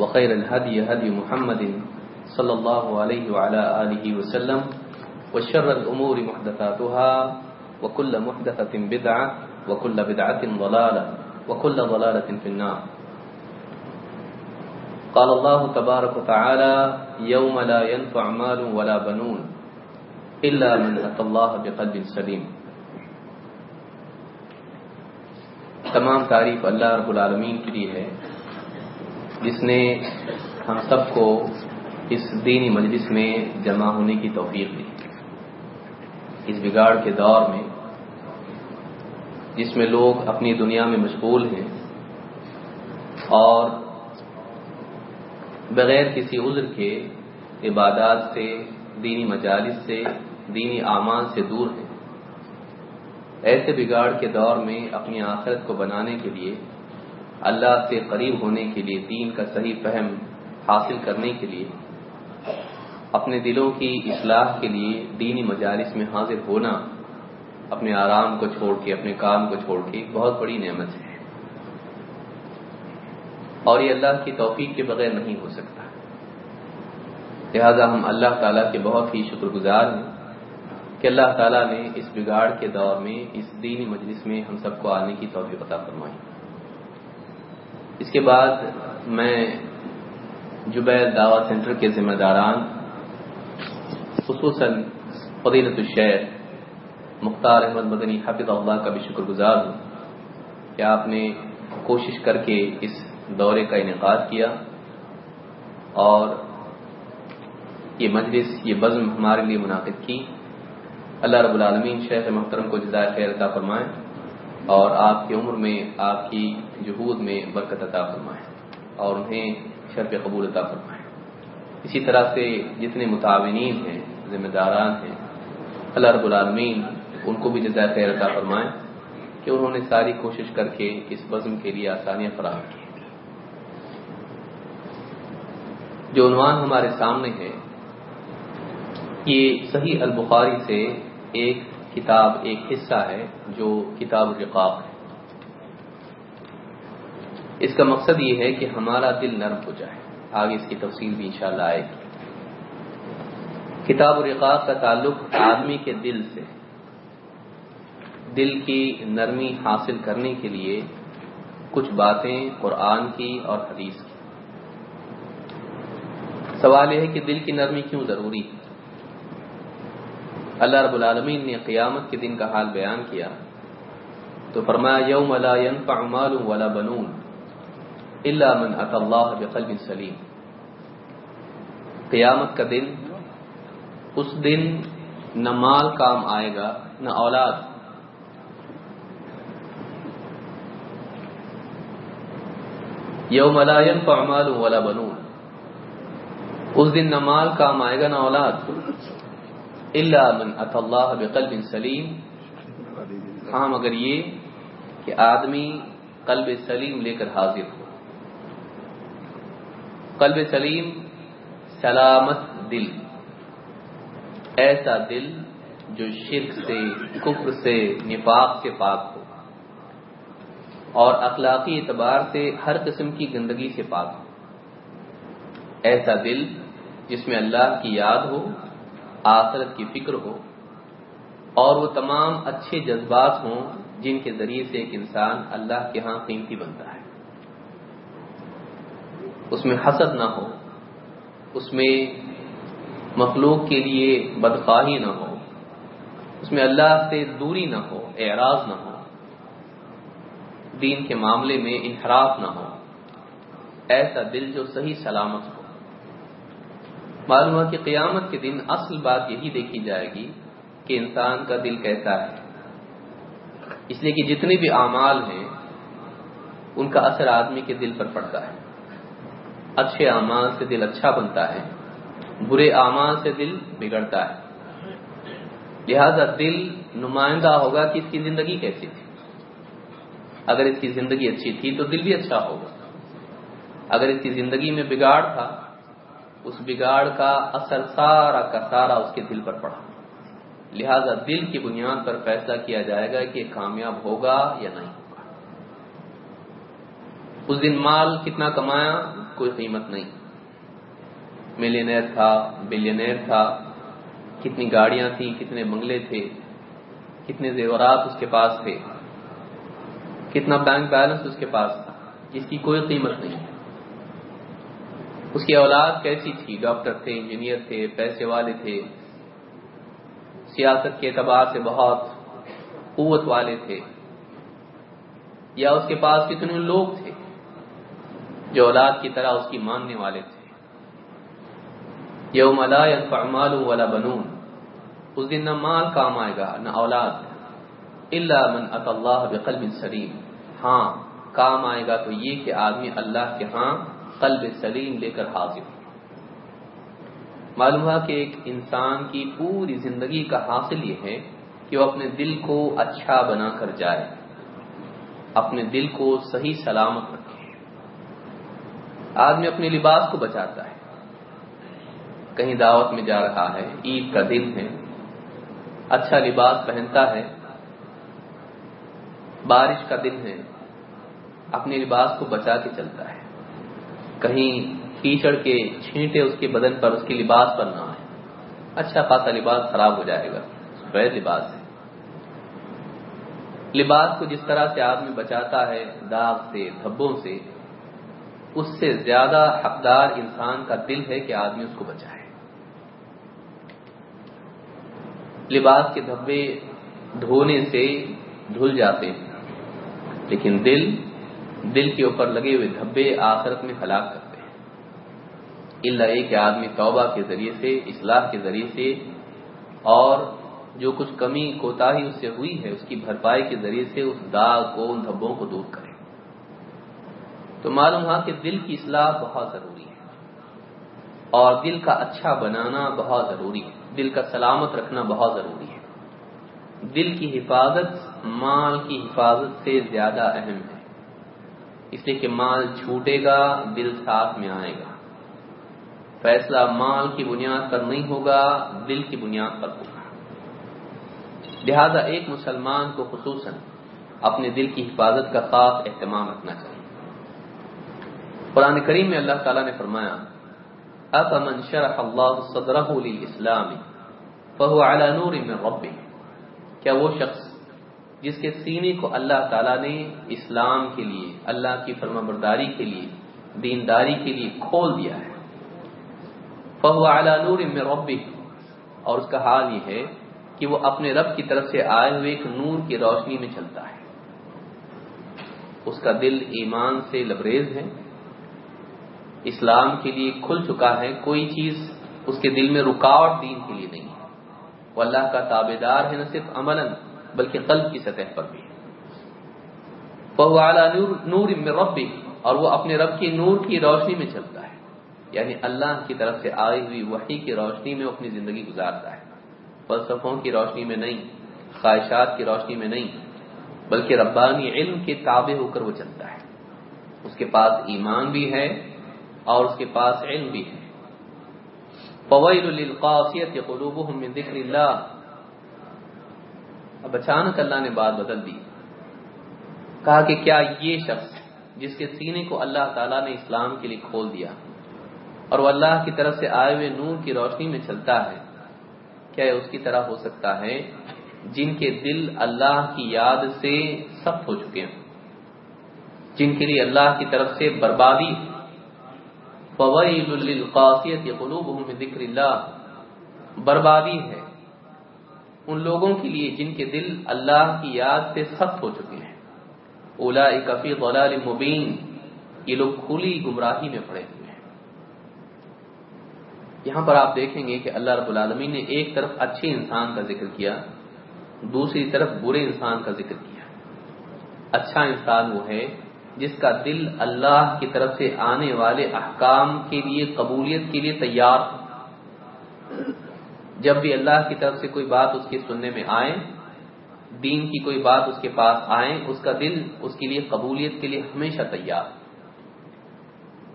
وخير الهدي هدي محمد صلى الله عليه وعلى آله وسلم وشر الأمور محدثاتها وكل محدثة بدعة وكل بدعة ضلالة وكل ضلالة في النار. قال الله تبارك وتعالى يوم لا ينفع مال ولا بنون إلا من أتى الله بقلب سليم. تمام تعریف اللہ رب العالمین کے لیے ہے۔ جس نے ہم سب کو اس دینی مجلس میں جمع ہونے کی توفیق دی۔ اس بگاڑ کے دور میں، جس میں لوگ اپنی دنیا میں مشغول ہیں اور بغیر کسی عذر کے عبادات سے، دینی مجالس سے، دینی اعمال سے دور ہیں، ایسے بگاڑ کے دور میں اپنی آخرت کو بنانے کے لیے اللہ سے قریب ہونے کے لیے، دین کا صحیح فہم حاصل کرنے کے لیے، اپنے دلوں کی اصلاح کے لیے دینی مجالس میں حاضر ہونا، اپنے آرام کو چھوڑ کے، اپنے کام کو چھوڑ کے ایک بہت بڑی نعمت ہے۔ اور یہ اللہ کی توفیق کے بغیر نہیں ہو سکتا۔ لہذا ہم اللہ تعالیٰ کے بہت ہی شکر گزار ہیں کہ اللہ تعالیٰ نے اس بگاڑ کے دور میں، اس دینی مجلس میں ہم سب کو آنے کی توفیق عطا فرمائی۔ اس کے بعد میں جبیر دعوی سینٹر کے ذمہ داران، خصوصاً فضیلت الشیر مختار احمد مدنی حافظ اللہ کا بھی شکر گزار ہوں کہ آپ نے کوشش کر کے اس دورے کا انعقاد کیا اور یہ مجلس، یہ بزم ہمارے لیے منعقد کی۔ اللہ رب العالمین شیخ محترم کو جزائے خیر عطا فرمائیں اور آپ کی عمر میں، آپ کی جہود میں برکت عطا فرمائیں اور انہیں شرف قبول عطا فرمائیں اسی طرح سے جتنے متعاونین ہیں، ذمہ داران ہیں، اللہ رب العالمین ان کو بھی جزائے خیر عطا فرمائیں کہ انہوں نے ساری کوشش کر کے اس بزم کے لیے آسانیاں فراہم کی۔ جو عنوان ہمارے سامنے ہے، یہ صحیح البخاری سے ایک کتاب ایک حصہ ہے جو کتاب الرقاق ہے۔ اس کا مقصد یہ ہے کہ ہمارا دل نرم ہو جائے۔ آگے اس کی تفصیل بھی انشاءاللہ آئے گی۔ کتاب الرقاق کا تعلق آدمی کے دل سے، دل کی نرمی حاصل کرنے کے لیے کچھ باتیں قرآن کی اور حدیث کی۔ سوال یہ ہے کہ دل کی نرمی کیوں ضروری ہے؟ اللہ رب العالمین نے قیامت کے دن کا حال بیان کیا تو فرمایا، یوم لا ينفع مال ولا بنون الا من اتى الله بقلب سلیم۔ قیامت کا دن، اس دن نہ مال کام آئے گا، نہ اولاد۔ یوم لا ينفع مال ولا بنون۔ اس دن نہ مال کام آئے گا، نہ اولاد۔ اللہ من اط اللہ بقلب سلیم ہاں مگر یہ کہ آدمی قلب سلیم لے کر حاضر ہو۔ قلب سلیم سلامت دل، ایسا دل جو شرک سے، کفر سے، نفاق سے پاک ہو۔ اور اخلاقی اعتبار سے ہر قسم کی گندگی سے پاک ہو۔ ایسا دل جس میں اللہ کی یاد ہو آخرت کی فکر ہو اور وہ تمام اچھے جذبات ہوں جن کے ذریعے سے ایک انسان اللہ کے ہاں قیمتی بنتا ہے۔ اس میں حسد نہ ہو، اس میں مخلوق کے لیے بدخواہی نہ ہو، اس میں اللہ سے دوری نہ ہو، اعراض نہ ہو، دین کے معاملے میں انحراف نہ ہو۔ ایسا دل جو صحیح سلامت ہو۔ معلوم ہے کہ قیامت کے دن اصل بات یہی دیکھی جائے گی کہ انسان کا دل کیسا ہے۔ اس لیے کہ جتنے بھی اعمال ہیں، ان کا اثر آدمی کے دل پر پڑتا ہے۔ اچھے اعمال سے دل اچھا بنتا ہے، برے اعمال سے دل بگڑتا ہے۔ لہذا دل نمائندہ ہوگا کہ اس کی زندگی کیسی تھی۔ اگر اس کی زندگی اچھی تھی تو دل بھی اچھا ہوگا۔ اگر اس کی زندگی میں بگاڑ تھا اس بگاڑ کا اثر سارا کا سارا اس کے دل پر پڑا۔ لہذا دل کی بنیاد پر فیصلہ کیا جائے گا کہ کامیاب ہوگا یا نہیں ہوگا۔ اس دن مال کتنا کمایا؟ کوئی قیمت نہیں۔ ملینئر تھا، بلینئر تھا۔ کتنی گاڑیاں تھیں، کتنے بنگلے تھے۔ کتنے زیورات اس کے پاس تھے۔ کتنا بینک بیلنس اس کے پاس تھا۔ جس کی کوئی قیمت نہیں۔ اس کی اولاد کیسی تھی؟ ڈاکٹر تھے، انجینئر تھے، پیسے والے تھے۔ سیاست کے اعتبار سے بہت قوت والے تھے۔ یا اس کے پاس کتنے لوگ تھے جو اولاد کی طرح اس کی ماننے والے تھے؟ یوم لا ينفع مال ولا بنون۔ اس دن نہ مال کام آئے گا، نہ اولاد۔ الا من ات اللہ بقلب سلیم ہاں کام آئے گا تو یہ کہ آدمی اللہ کے ہاں قلب سلیم لے کر حاضر معلوم ہوا کہ ایک انسان کی پوری زندگی کا حاصل یہ ہے کہ وہ اپنے دل کو اچھا بنا کر جائے، اپنے دل کو صحیح سلامت رکھے۔ آدمی اپنے لباس کو بچاتا ہے، کہیں دعوت میں جا رہا ہے، عید کا دن ہے اچھا لباس پہنتا ہے، بارش کا دن ہے اپنے لباس کو بچا کے چلتا ہے۔ کہیں کیچڑ کے چھینٹے اس کے بدن پر اس کے لباس پر نہ آئے۔ اچھا خاصا لباس خراب ہو جائے گا، سفید لباس ہے۔ لباس کو جس طرح سے آدمی بچاتا ہے، داغ سے، دھبوں سے، اس سے زیادہ حقدار انسان کا دل ہے کہ آدمی اس کو بچائے۔ لباس کے دھبے دھونے سے دھل جاتے ہیں، لیکن دل دل کے اوپر لگے ہوئے دھبے آخرت میں ہلاک کرتے ہیں۔ اللہ ایک آدمی توبہ کے ذریعے سے، اصلاح کے ذریعے سے، اور جو کچھ کمی، کوتاہی اس سے ہوئی ہے، اس کی بھرپائی کے ذریعے سے اس داغ کو، ان دھبوں کو دور کرے تو معلوم ہوا کہ دل کی اصلاح بہت ضروری ہے۔ اور دل کا اچھا بنانا بہت ضروری ہے۔ دل کا سلامت رکھنا بہت ضروری ہے۔ دل کی حفاظت، مال کی حفاظت سے زیادہ اہم ہے۔ اس لیے کہ مال چھوٹے گا، دل ساتھ میں آئے گا۔ فیصلہ مال کی بنیاد پر نہیں ہوگا، دل کی بنیاد پر ہوگا۔ لہذا ایک مسلمان کو خصوصاً اپنے دل کی حفاظت کا خاص اہتمام رکھنا چاہیے۔ قرآن کریم میں اللہ تعالیٰ نے فرمایا اب امن شرح اللہ صدر اسلامی فہو اعلیٰ نور من ربی کیا وہ شخص جس کے سینے کو اللہ تعالیٰ نے اسلام کے لیے، اللہ کی فرما برداری کے لیے، دینداری کے لیے کھول دیا ہے۔ فہو اعلیٰ نور میں ربی اور اس کا حال یہ ہے کہ وہ اپنے رب کی طرف سے آئے ہوئے ایک نور کی روشنی میں چلتا ہے۔ اس کا دل ایمان سے لبریز ہے۔ اسلام کے لیے کھل چکا ہے، کوئی چیز اس کے دل میں رکاوٹ دین کے لیے نہیں۔ ہے وہ اللہ کا تابے دار ہے، نہ صرف عمل بلکہ قلب کی سطح پر بھی نور ربی، اور وہ اپنے رب کی نور کی روشنی میں چلتا ہے۔ یعنی اللہ کی طرف سے آئی ہوئی وحی کی روشنی میں اپنی زندگی گزارتا ہے۔ فلسفوں کی روشنی میں نہیں، خواہشات کی روشنی میں نہیں، بلکہ ربانی علم کے تابع ہو کر وہ چلتا ہے۔ اس کے پاس ایمان بھی ہے، اور اس کے پاس علم بھی ہے۔ فویل للقاسیت قلوبهم من ذکر اللہ اب اچانک اللہ نے بات بدل دی۔ کہا کہ کیا یہ شخص جس کے سینے کو اللہ تعالیٰ نے اسلام کے لیے کھول دیا اور وہ اللہ کی طرف سے آئے ہوئے نور کی روشنی میں چلتا ہے، کیا یہ اس کی طرح ہو سکتا ہے جن کے دل اللہ کی یاد سے سخت ہو چکے ہیں جن کے لیے اللہ کی طرف سے بربادی۔ فویل للقاسیت قلوبهم من ذکر اللہ بربادی ہے۔ ان لوگوں کے لیے جن کے دل اللہ کی یاد سے سخت ہو چکے ہیں۔ اولئک فی ضلال مبین، یہ لوگ کھلی گمراہی میں پڑے ہوئے ہیں۔ یہاں پر آپ دیکھیں گے کہ اللہ رب العالمین نے ایک طرف اچھے انسان کا ذکر کیا، دوسری طرف برے انسان کا ذکر کیا۔ اچھا انسان وہ ہے جس کا دل اللہ کی طرف سے آنے والے احکام کے لیے، قبولیت کے لیے تیار جب بھی اللہ کی طرف سے کوئی بات اس کے سننے میں آئے، دین کی کوئی بات اس کے پاس آئے، اس کا دل اس کے لیے قبولیت کے لیے ہمیشہ تیار۔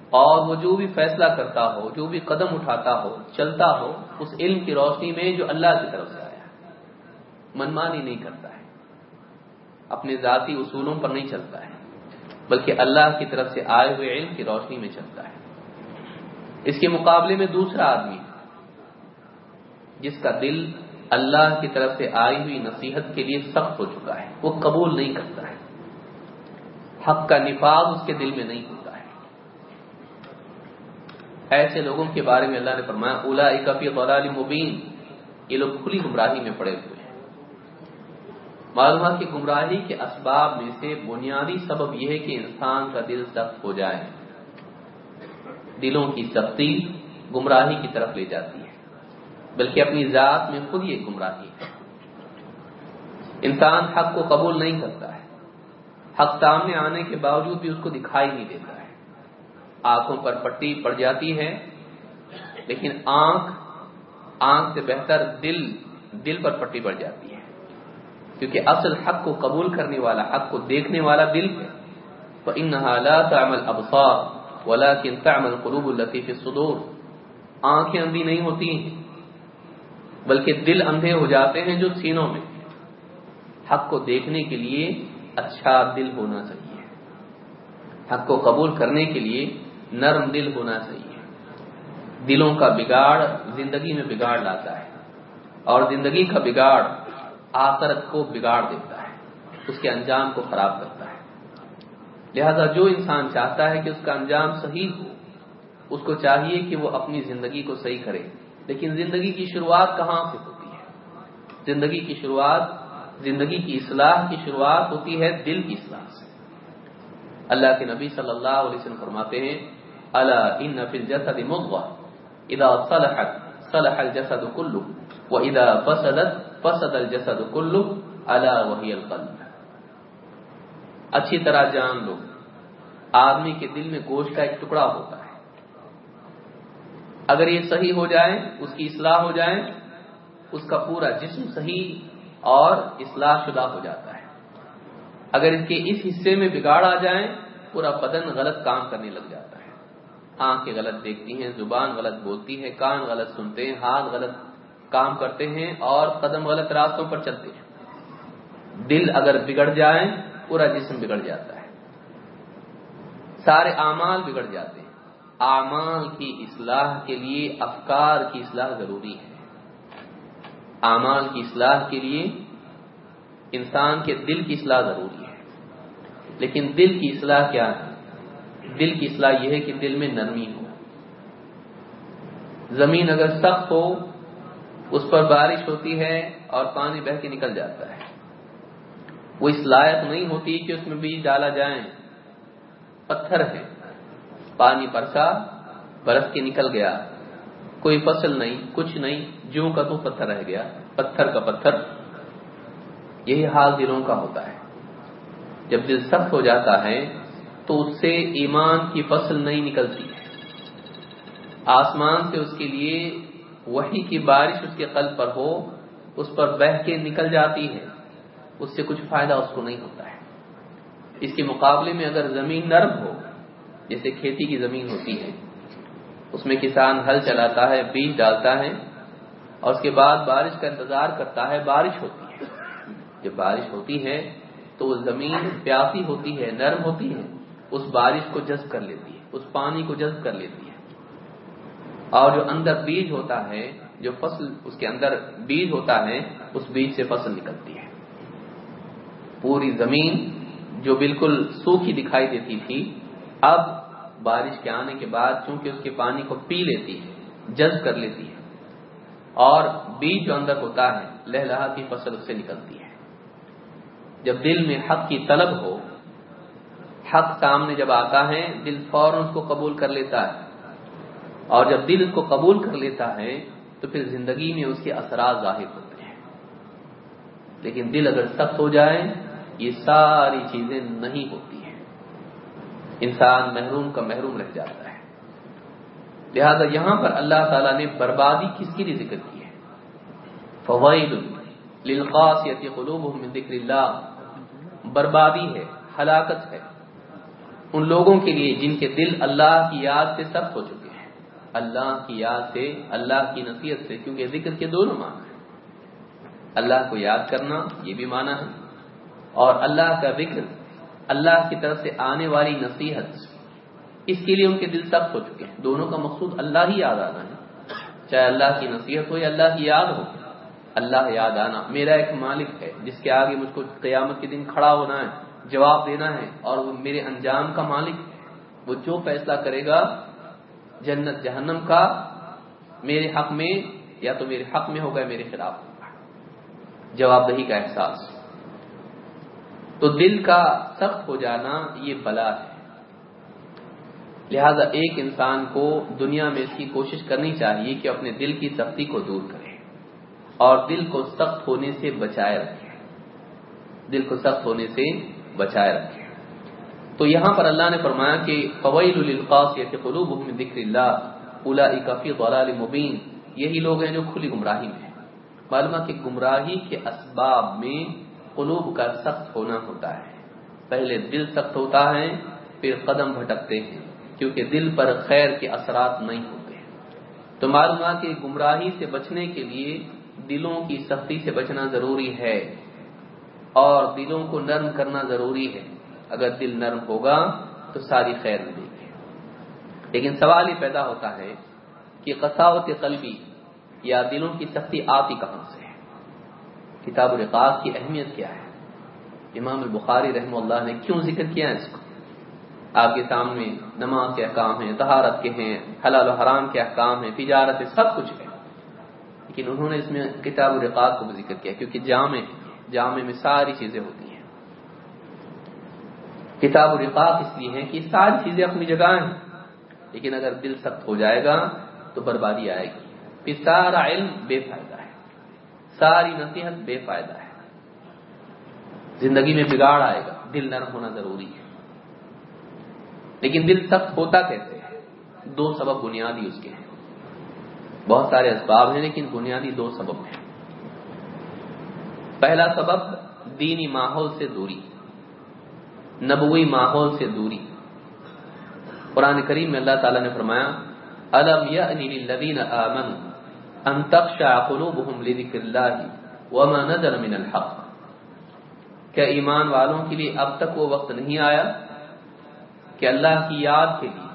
اور وہ جو بھی فیصلہ کرتا ہو، جو بھی قدم اٹھاتا ہو، چلتا ہو، اس علم کی روشنی میں جو اللہ کی طرف سے آیا منمانی نہیں کرتا ہے۔ اپنے ذاتی اصولوں پر نہیں چلتا ہے، بلکہ اللہ کی طرف سے آئے ہوئے علم کی روشنی میں چلتا ہے۔ اس کے مقابلے میں دوسرا آدمی جس کا دل اللہ کی طرف سے آئی ہوئی نصیحت کے لیے سخت ہو چکا ہے، وہ قبول نہیں کرتا ہے۔ حق کا نفاذ اس کے دل میں نہیں ہوتا ہے۔ ایسے لوگوں کے بارے میں اللہ نے فرمایا اولا اکفی غلال مبین، یہ لوگ کھلی گمراہی میں پڑے ہوئے ہیں۔ معلومات کی گمراہی کے اسباب میں سے بنیادی سبب یہ ہے کہ انسان کا دل سخت ہو جائے۔ دلوں کی سختی گمراہی کی طرف لے جاتی ہے۔ بلکہ اپنی ذات میں خود یہ گمراہی ہے۔ انسان حق کو قبول نہیں کرتا ہے۔ حق سامنے آنے کے باوجود بھی اس کو دکھائی نہیں دیتا ہے۔ آنکھوں پر پٹی پڑ جاتی ہے، لیکن آنکھ آنکھ سے بہتر دل دل پر پٹی پڑ جاتی ہے۔ کیونکہ اصل حق کو قبول کرنے والا، حق کو دیکھنے والا دل ہے۔ تو ان تعمل ابسار ولا کن تعمل قروب الطیف صدور آنکھیں اندھی نہیں ہوتی بلکہ دل اندھے ہو جاتے ہیں جو سینوں میں۔ حق کو دیکھنے کے لیے اچھا دل ہونا چاہیے۔ حق کو قبول کرنے کے لیے نرم دل ہونا چاہیے۔ دلوں کا بگاڑ زندگی میں بگاڑ لاتا ہے اور زندگی کا بگاڑ آخرت کو بگاڑ دیتا ہے۔ اس کے انجام کو خراب کرتا ہے۔ لہذا جو انسان چاہتا ہے کہ اس کا انجام صحیح ہو، اس کو چاہیے کہ وہ اپنی زندگی کو صحیح کرے۔ لیکن زندگی کی شروعات کہاں سے ہوتی ہے؟ زندگی کی شروعات، زندگی کی اصلاح کی شروعات ہوتی ہے دل کی اصلاح سے۔ اللہ کے نبی صلی اللہ علیہ وسلم فرماتے ہیں اللہ ان نفل جسد مغوا ادا صلحت، صلح الجسد کلو و ادا فسدت، فسد الجسد کلو اللہ وحی القلب. اچھی طرح جان لو، آدمی کے دل میں گوشت کا ایک ٹکڑا ہوتا ہے۔ اگر یہ صحیح ہو جائے، اس کی اصلاح ہو جائے، اس کا پورا جسم صحیح اور اصلاح شدہ ہو جاتا ہے۔ اگر اس کے اس حصے میں بگاڑ آ جائے، پورا بدن غلط کام کرنے لگ جاتا ہے۔ آنکھیں غلط دیکھتی ہیں، زبان غلط بولتی ہے، کان غلط سنتے ہیں، ہاتھ غلط کام کرتے ہیں اور قدم غلط راستوں پر چلتے ہیں۔ دل اگر بگڑ جائے، پورا جسم بگڑ جاتا ہے۔ سارے اعمال بگڑ جاتے ہیں۔ اعمال کی اصلاح کے لیے افکار کی اصلاح ضروری ہے۔ اعمال کی اصلاح کے لیے انسان کے دل کی اصلاح ضروری ہے۔ لیکن دل کی اصلاح کیا ہے؟ دل کی اصلاح یہ ہے کہ دل میں نرمی ہو۔ زمین اگر سخت ہو، اس پر بارش ہوتی ہے اور پانی بہ کے نکل جاتا ہے۔ وہ اس لائق نہیں ہوتی کہ اس میں بیج ڈالا جائے۔ پتھر ہے پانی برسا برس کے نکل گیا۔ کوئی فصل نہیں، کچھ نہیں جو کا تو پتھر رہ گیا، پتھر کا پتھر۔ یہی حال دلوں کا ہوتا ہے۔ جب دل سخت ہو جاتا ہے، تو اس سے ایمان کی فصل نہیں نکلتی۔ آسمان سے اس کے لیے وہی کی بارش اس کے قلب پر ہو، اس پر بہ کے نکل جاتی ہے۔ اس سے کچھ فائدہ اس کو نہیں ہوتا ہے۔ اس کے مقابلے میں اگر زمین نرم ہو جیسے کھیتی کی زمین ہوتی ہے۔ اس میں کسان ہل چلاتا ہے، بیج ڈالتا ہے اور اس کے بعد بارش کا انتظار کرتا ہے، بارش ہوتی ہے۔ جب بارش ہوتی ہے تو وہ زمین پیاسی ہوتی ہے، نرم ہوتی ہے، اس بارش کو جذب کر لیتی ہے، اس پانی کو جذب کر لیتی ہے۔ اور جو اندر بیج ہوتا ہے، جو فصل اس کے اندر بیج ہوتا ہے، اس بیج سے فصل نکلتی ہے۔ پوری زمین جو بالکل سوکھی دکھائی دیتی تھی اب بارش کے آنے کے بعد چونکہ اس کے پانی کو پی لیتی ہے، جذب کر لیتی ہے، اور بیج جو اندر ہوتا ہے لہ کی فصل اس سے نکلتی ہے۔ جب دل میں حق کی طلب ہو، حق سامنے جب آتا ہے، دل فوراً اس کو قبول کر لیتا ہے۔ اور جب دل اس کو قبول کر لیتا ہے، تو پھر زندگی میں اس کے اثرات ظاہر ہوتے ہیں۔ لیکن دل اگر سخت ہو جائے، یہ ساری چیزیں نہیں ہوتی۔ انسان محروم کا محروم رہ جاتا ہے۔ لہذا یہاں پر اللہ تعالیٰ نے بربادی کس کے لیے ذکر کی ہے؟ فوائد من ذکر اللہ۔ بربادی ہے، ہلاکت ہے۔ ان لوگوں کے لیے جن کے دل اللہ کی یاد سے سخت ہو چکے ہیں۔ اللہ کی یاد سے، اللہ کی نصیحت سے، کیونکہ ذکر کے دونوں معنی ہیں۔ اللہ کو یاد کرنا یہ بھی معنی ہے۔ اور اللہ کا ذکر اللہ کی طرف سے آنے والی نصیحت. اس کے لیے ان کے دل سخت ہو چکے ہیں. دونوں کا مقصود اللہ ہی یاد آنا ہے. چاہے اللہ کی نصیحت ہو یا اللہ کی یاد ہو. اللہ یاد آنا. میرا ایک مالک ہے جس کے آگے مجھ کو قیامت کے دن کھڑا ہونا ہے، جواب دینا ہے، اور وہ میرے انجام کا مالک ہے. وہ جو فیصلہ کرے گا جنت، جہنم کا میرے حق میں، یا تو میرے حق میں ہوگا میرے خلاف جواب دہی کا احساس. تو دل کا سخت ہو جانا یہ بلا ہے۔ لہذا ایک انسان کو دنیا میں اس کی کوشش کرنی چاہیے کہ اپنے دل کی سختی کو دور کرے اور دل کو سخت ہونے سے بچائے رکھے۔ دل کو سخت ہونے سے بچائے رکھے۔ تو یہاں پر اللہ نے فرمایا کہ فویل القاصیت قلوبهم من ذکر اللہ اولئک فی ضلال مبین یہی لوگ ہیں جو کھلی گمراہی میں ہیں۔ کہ گمراہی کے اسباب میں قلوب کا سخت ہونا ہوتا ہے۔ پہلے دل سخت ہوتا ہے، پھر قدم بھٹکتے ہیں، کیونکہ دل پر خیر کے اثرات نہیں ہوتے۔ تو معلوم کہ گمراہی سے بچنے کے لیے دلوں کی سختی سے بچنا ضروری ہے۔ اور دلوں کو نرم کرنا ضروری ہے۔ اگر دل نرم ہوگا تو ساری خیر ملے گی۔ لیکن سوال یہ پیدا ہوتا ہے کہ قساوت قلبی یا دلوں کی سختی آتی کہاں سے؟ ہے کتاب الرقاق کی اہمیت کیا ہے؟ امام البخاری رحم اللہ نے کیوں ذکر کیا ہے اس کو؟ آپ کے سامنے نماز کے احکام ہیں تہارت کے ہیں، حلال و حرام کے احکام ہیں، تجارت ہے سب کچھ ہے۔ لیکن انہوں نے اس میں کتاب الرقاق کو بھی ذکر کیا، کیونکہ جامع جامع میں ساری چیزیں ہوتی ہیں۔ کتاب الرقاق اس لیے ہے کہ ساری چیزیں اپنی جگہ ہیں۔ لیکن اگر دل سخت ہو جائے گا تو بربادی آئے گی۔ پھر سارا علم بے فائدہ۔ ساری نصیحت بے فائدہ ہے۔ زندگی میں بگاڑ آئے گا، دل نرم ہونا ضروری ہے۔ لیکن دل سخت ہوتا کیسے ہے؟ دو سبب بنیادی اس کے ہیں۔ بہت سارے اسباب ہیں، لیکن بنیادی دو سبب ہیں۔ پہلا سبب، دینی ماحول سے دوری۔ نبوی ماحول سے دوری۔ قرآن کریم میں اللہ تعالیٰ نے فرمایا، الم للذین آمنوا ان تخشع قلوبهم لذکر اللہ وما نزل من الحق. کیا ایمان والوں کے لیے اب تک وہ وقت نہیں آیا کہ اللہ کی یاد کے لیے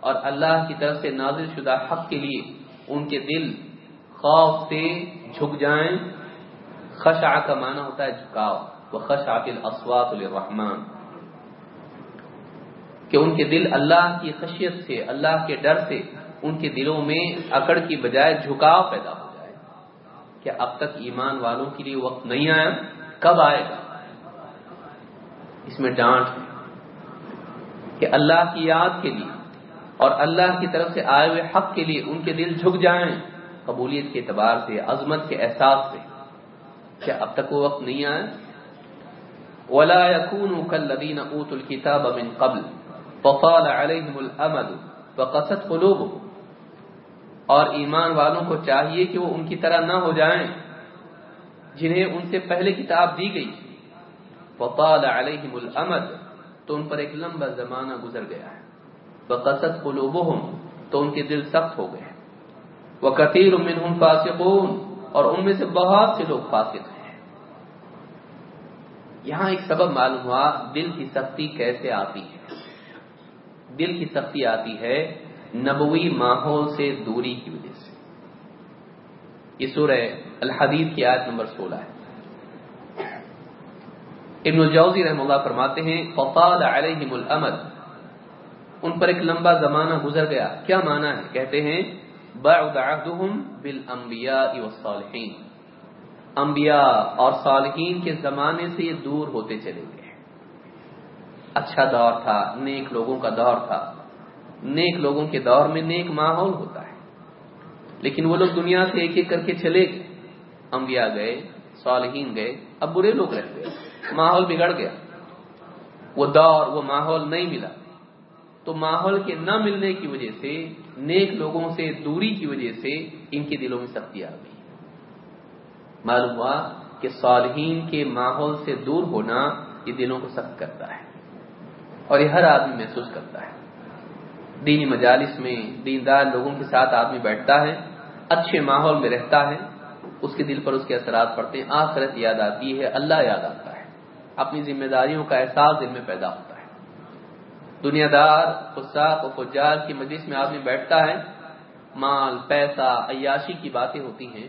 اور اللہ کی طرف سے نازل شدہ حق کے لیے ان کے دل خوف سے جھک جائیں۔ خشع کا معنی ہوتا ہے جھکاؤ۔ وہ خشعت الاسوات الرحمان کہ ان کے دل اللہ کی خشیت سے، اللہ کے ڈر سے ان کے دلوں میں اکڑ کی بجائے جھکاؤ پیدا ہو جائے۔ کیا اب تک ایمان والوں کے لیے وقت نہیں آیا؟ کب آئے گا؟ اس میں ڈانٹ کہ اللہ کی یاد کے لیے اور اللہ کی طرف سے آئے ہوئے حق کے لیے ان کے دل جھک جائیں۔ قبولیت کے اعتبار سے، عظمت کے احساس سے۔ کیا اب تک وہ وقت نہیں آیا؟ ولا يكونوا كالذين اوتوا الكتاب من قبل فطال عليهم الامد وقست قلوبهم اور ایمان والوں کو چاہیے کہ وہ ان کی طرح نہ ہو جائیں، جنہیں ان سے پہلے کتاب دی گئی۔ فطال عليهم الامد، تو ان پر ایک لمبا زمانہ گزر گیا ہے۔ وقست قلوبهم تو ان کے دل سخت ہو گئے وكثير منهم فاسقون، اور ان میں سے بہت سے لوگ فاسق ہیں۔ یہاں ایک سبب معلوم ہوا، دل کی سختی کیسے آتی ہے؟ دل کی سختی آتی ہے نبوی ماحول سے دوری کی وجہ سے۔ یہ سورہ الحدیث کی آیت نمبر سولہ ہے۔ ابن الجوزی رحم اللہ فرماتے ہیں فقال علیہم الامد ان پر ایک لمبا زمانہ گزر گیا۔ کیا معنی ہے؟ کہتے ہیں، بعد عہدهم بالانبیاء والصالحین انبیاء اور صالحین کے زمانے سے یہ دور ہوتے چلے گئے۔ اچھا دور تھا، نیک لوگوں کا دور تھا۔ نیک لوگوں کے دور میں نیک ماحول ہوتا ہے۔ لیکن وہ لوگ دنیا سے ایک ایک کر کے چلے گئے۔ انبیاء گئے، صالحین گئے، اب برے لوگ رہ گئے۔ ماحول بگڑ گیا۔ وہ دور، وہ ماحول نہیں ملا۔ تو ماحول کے نہ ملنے کی وجہ سے، نیک لوگوں سے دوری کی وجہ سے ان کے دلوں میں سختی آ گئی۔ معلوم ہوا کہ صالحین کے ماحول سے دور ہونا یہ دلوں کو سخت کرتا ہے اور یہ ہر آدمی محسوس کرتا ہے۔ دینی مجالس میں دیندار لوگوں کے ساتھ آدمی بیٹھتا ہے، اچھے ماحول میں رہتا ہے، اس کے دل پر اس کے اثرات پڑتے ہیں، آخرت یاد آتی ہے، اللہ یاد آتا ہے۔ اپنی ذمہ داریوں کا احساس دل میں پیدا ہوتا ہے۔ دنیا دار فساق و فجار کی مجلس میں آدمی بیٹھتا ہے، مال، پیسہ، عیاشی کی باتیں ہوتی ہیں۔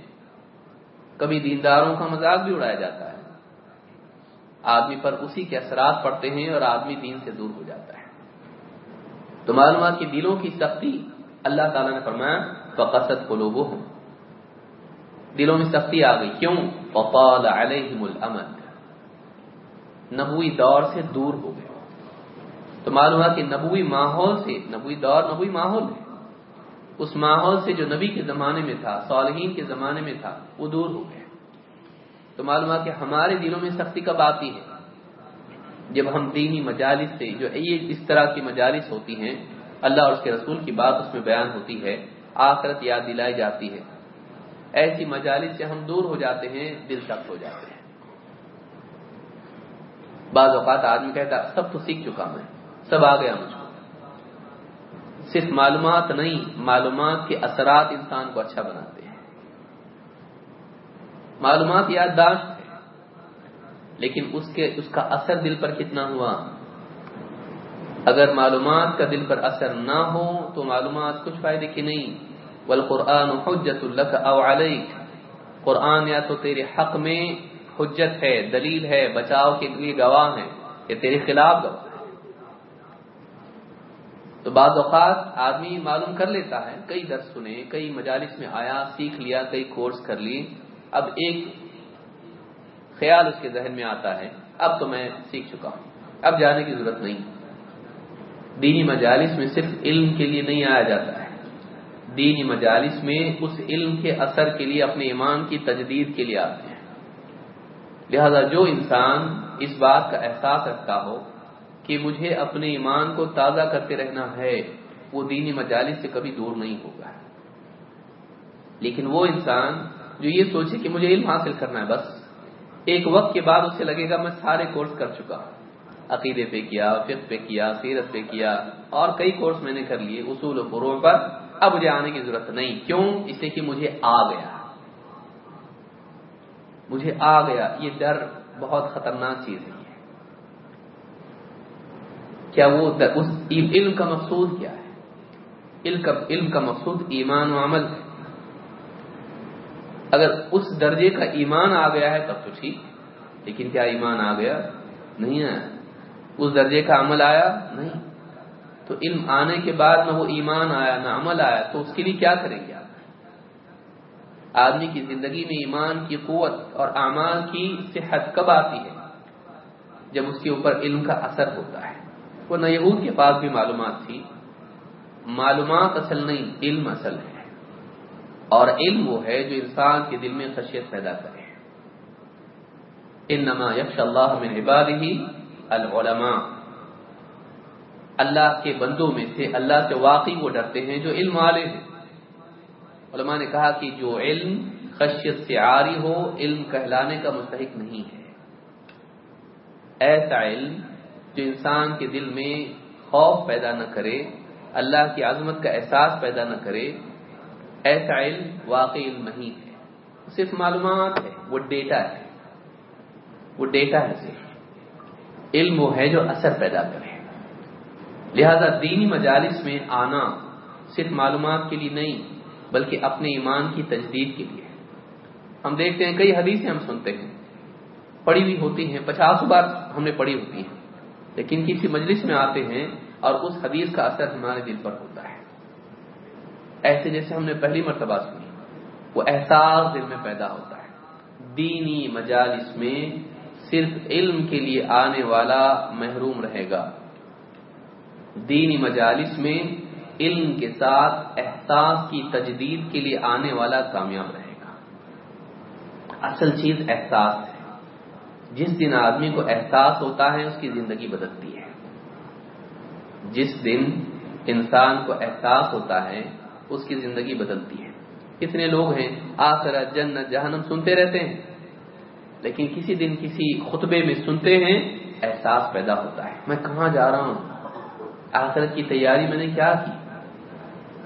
کبھی دینداروں کا مذاق بھی اڑایا جاتا ہے۔ آدمی پر اسی کے اثرات پڑتے ہیں اور آدمی دین سے دور ہو جاتا ہے۔ تو معلومات کی دلوں کی سختی اللہ تعالیٰ نے فرمایا فقصد قلوبہم ہوں دلوں میں سختی آ گئی۔ کیوں؟ وقال علیہم الامد نبوی دور سے دور ہو گئے۔ تو معلوم ہوا کہ نبوی ماحول سے، نبوی دور، نبوی ماحول ہے۔ اس ماحول سے جو نبی کے زمانے میں تھا، صالحین کے زمانے میں تھا، وہ دور ہو گئے۔ تو معلوم کہ ہمارے دلوں میں سختی کب آتی ہے؟ جب ہم دینی مجالس سے جو یہ اس طرح کی مجالس ہوتی ہیں، اللہ اور اس کے رسول کی بات اس میں بیان ہوتی ہے، آخرت یاد دلائی جاتی ہے۔ ایسی مجالس سے ہم دور ہو جاتے ہیں، دل سخت ہو جاتے ہیں۔ بعض اوقات آدمی کہتا، سب تو سیکھ چکا میں، سب آ گیا مجھ کو۔ صرف معلومات نہیں، معلومات کے اثرات انسان کو اچھا بناتے ہیں۔ معلومات یادداشت ہے لیکن اس کے اس کا اثر دل پر کتنا ہوا؟ اگر معلومات کا دل پر اثر نہ ہو تو معلومات کچھ فائدے کی نہیں۔ والقرآن حجت الک او علیک قرآن یا تو تیرے حق میں حجت ہے، دلیل ہے، بچاؤ کے لیے گواہ ہے، یا تیرے خلاف گواہ ہے۔ تو بعض اوقات آدمی معلوم کر لیتا ہے، کئی درس سنے، کئی مجالس میں آیا، سیکھ لیا، کئی کورس کر لی اب ایک خیال اس کے ذہن میں آتا ہے، اب تو میں سیکھ چکا ہوں۔ اب جانے کی ضرورت نہیں۔ دینی مجالس میں صرف علم کے لیے نہیں آیا جاتا ہے۔ دینی مجالس میں اس علم کے اثر کے لیے اپنے ایمان کی تجدید کے لیے آتے ہیں۔ لہذا جو انسان اس بات کا احساس رکھتا ہو کہ مجھے اپنے ایمان کو تازہ کرتے رہنا ہے، وہ دینی مجالس سے کبھی دور نہیں ہوگا۔ لیکن وہ انسان جو یہ سوچے کہ مجھے علم حاصل کرنا ہے، بس۔ ایک وقت کے بعد اسے لگے گا میں سارے کورس کر چکا۔ عقیدے پہ کیا، فقہ پہ کیا، سیرت پہ کیا، اور کئی کورس میں نے کر لیے۔ اصول و فروغ پر اب مجھے آنے کی ضرورت نہیں۔ کیوں؟ اس لیے کہ مجھے آ گیا۔ مجھے آ گیا۔ یہ ڈر بہت خطرناک چیز ہے۔ کیا وہ اس علم کا مقصود کیا ہے؟ علم کا مقصود ایمان و عمل۔ ہے اگر اس درجے کا ایمان آ گیا ہے تب تو ٹھیک۔ لیکن کیا ایمان آ گیا؟ نہیں آیا۔ اس درجے کا عمل آیا؟ نہیں۔ تو علم آنے کے بعد نہ وہ ایمان آیا، نہ عمل آیا، تو اس کے لیے کیا کریں گے آپ؟ آدمی کی زندگی میں ایمان کی قوت اور اعمال کی صحت کب آتی ہے؟ جب اس کے اوپر علم کا اثر ہوتا ہے۔ وہ نہ یہود کے پاس بھی معلومات تھی۔ معلومات اصل نہیں، علم اصل ہے۔ اور علم وہ ہے جو انسان کے دل میں خشیت پیدا کرے۔ انما یکش اللہ من عباده العلماء۔ اللہ کے بندوں میں سے اللہ سے واقعی وہ ڈرتے ہیں جو علم والے ہیں۔ علماء نے کہا کہ جو علم خشیت سے عاری ہو، علم کہلانے کا مستحق نہیں ہے۔ ایسا علم جو انسان کے دل میں خوف پیدا نہ کرے، اللہ کی عظمت کا احساس پیدا نہ کرے ایسا علم واقعی علم نہیں ہے۔ صرف معلومات ہے، وہ ڈیٹا ہے۔ وہ ڈیٹا ہے صرف۔ علم وہ ہے جو اثر پیدا کرے۔ لہذا دینی مجالس میں آنا صرف معلومات کے لیے نہیں، بلکہ اپنے ایمان کی تجدید کے لیے۔ ہم دیکھتے ہیں، کئی حدیثیں ہم سنتے ہیں۔ پڑھی ہوئی ہوتی ہیں پچاس بار ہم نے پڑھی ہوتی ہیں۔ لیکن کسی مجلس میں آتے ہیں اور اس حدیث کا اثر ہمارے دل پر ہوتا ہے۔ ایسے جیسے ہم نے پہلی مرتبہ سنی، وہ احساس دل میں پیدا ہوتا ہے۔ دینی مجالس میں صرف علم کے لیے آنے والا محروم رہے گا۔ دینی مجالس میں علم کے ساتھ احساس کی تجدید کے لیے آنے والا کامیاب رہے گا۔ اصل چیز احساس ہے۔ جس دن آدمی کو احساس ہوتا ہے، اس کی زندگی بدلتی ہے۔ جس دن انسان کو احساس ہوتا ہے اس کی زندگی بدلتی ہے۔ کتنے لوگ ہیں، آخرت، جنت، جہنم سنتے رہتے ہیں۔ لیکن کسی دن کسی خطبے میں سنتے ہیں، احساس پیدا ہوتا ہے۔ میں کہاں جا رہا ہوں؟ آخرت کی تیاری میں نے کیا کی؟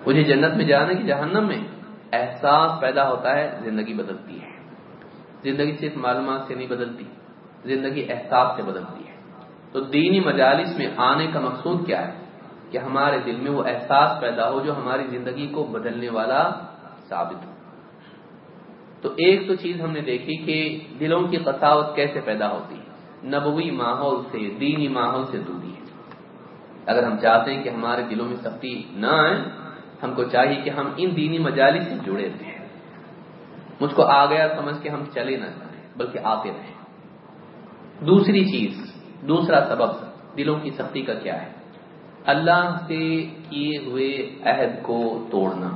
مجھے جنت میں جانا کہ جہنم میں؟ احساس پیدا ہوتا ہے، زندگی بدلتی ہے۔ زندگی صرف معلومات سے نہیں بدلتی، زندگی احساس سے بدلتی ہے۔ تو دینی مجالس میں آنے کا مقصود کیا ہے؟ کہ ہمارے دل میں وہ احساس پیدا ہو جو ہماری زندگی کو بدلنے والا ثابت ہو۔ تو ایک تو چیز ہم نے دیکھی کہ دلوں کی قساوت کیسے پیدا ہوتی ہے؟ نبوی ماحول سے، دینی ماحول سے دوری ہے۔ اگر ہم چاہتے ہیں کہ ہمارے دلوں میں سختی نہ آئے، ہم کو چاہیے کہ ہم ان دینی مجالس سے جڑے رہیں۔ مجھ کو آ گیا سمجھ کے ہم چلے نہ جائیں، بلکہ آتے رہیں۔ دوسری چیز، دوسرا سبب دلوں کی سختی کا کیا ہے؟ اللہ سے کیے ہوئے عہد کو توڑنا۔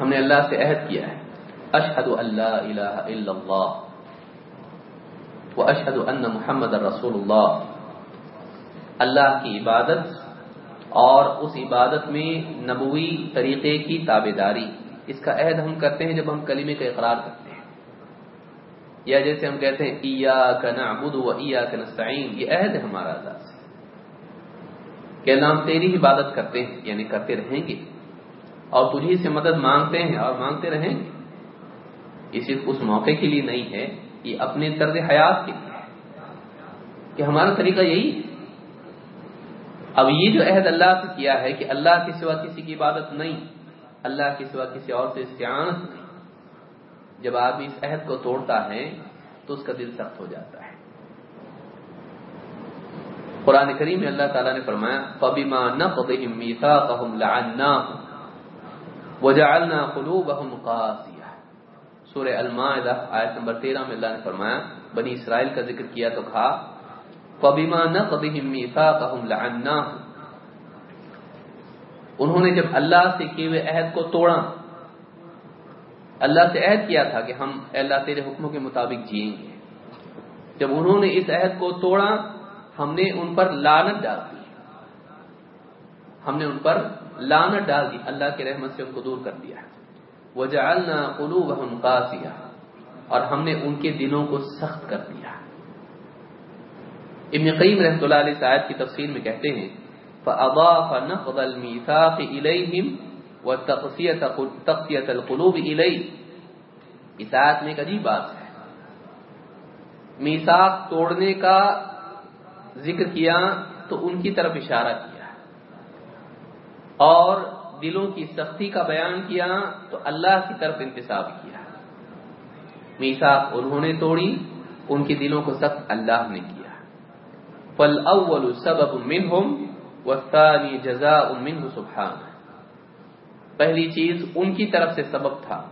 ہم نے اللہ سے عہد کیا ہے۔ اشحد اللہ الہ الا اللہ و اشحد ان محمد رسول اللہ۔ اللہ کی عبادت اور اس عبادت میں نبوی طریقے کی تابے داری اس کا عہد ہم کرتے ہیں جب ہم کلیمے کا اقرار کرتے ہیں۔ یا جیسے ہم کہتے ہیں ایا کا نعبد و ایا کا نستعین یہ عہد ہے ہمارا اللہ سے کہ اللہ ہم تیری عبادت کرتے ہیں یعنی کرتے رہیں گے۔ اور تجھی سے مدد مانگتے ہیں اور مانگتے رہیں گے۔ یہ صرف اس موقع کے لیے نہیں ہے، یہ اپنے طرز حیات کے لیے۔ کہ ہمارا طریقہ یہی ہے۔ اب یہ جو عہد اللہ سے کیا ہے کہ اللہ کے سوا کسی کی عبادت نہیں، اللہ کے سوا کسی اور سے استعانت نہیں۔ جب آدمی اس عہد کو توڑتا ہے، تو اس کا دل سخت ہو جاتا ہے۔ قرآن کریم میں اللہ تعالیٰ نے فرمایا، فَبِمَا نَقْضِهِمْ مِيثَاقَهُمْ لَعَنَّاهُمْ وَجَعَلْنَا قُلُوبَهُمْ قَاسِيَةً۔ سورہ المائدہ، آیت نمبر 13 میں اللہ نے فرمایا، بنی اسرائیل کا ذکر کیا تو کہا، فَبِمَا نَقْضِهِمْ مِيثَاقَهُمْ لَعَنَّاهُمْ۔ انہوں نے جب اللہ سے کیے ہوئے عہد کو توڑا، اللہ سے عہد کیا تھا کہ ہم اللہ تیرے حکموں کے مطابق جئیں گے۔ جب انہوں نے اس عہد کو توڑا ہم نے ان پر لانت ڈال دی۔ ہم نے ان پر لانت ڈال دی۔ اللہ کے رحمت سے ان کو دور کر دیا وجعلنا قلوبهم قاسیہ اور ہم نے ان کے دلوں کو سخت کر دیا ابن قیم رحمۃ اللہ علیہ آیت کی تفسیر میں کہتے ہیں فاضاف نقض الميثاق اليهم وتقسیه القلوب الیہ اس آیت میں ایک عجیب بات ہے۔ میثاق توڑنے کا ذکر کیا تو ان کی طرف اشارہ کیا اور دلوں کی سختی کا بیان کیا تو اللہ کی طرف انتصاب کیا میساک انہوں نے توڑی، ان کے دلوں کو سخت اللہ نے کیا۔ فل اول سبب منہم وسطانی جزا منہ سبحان پہلی چیز ان کی طرف سے سبب تھا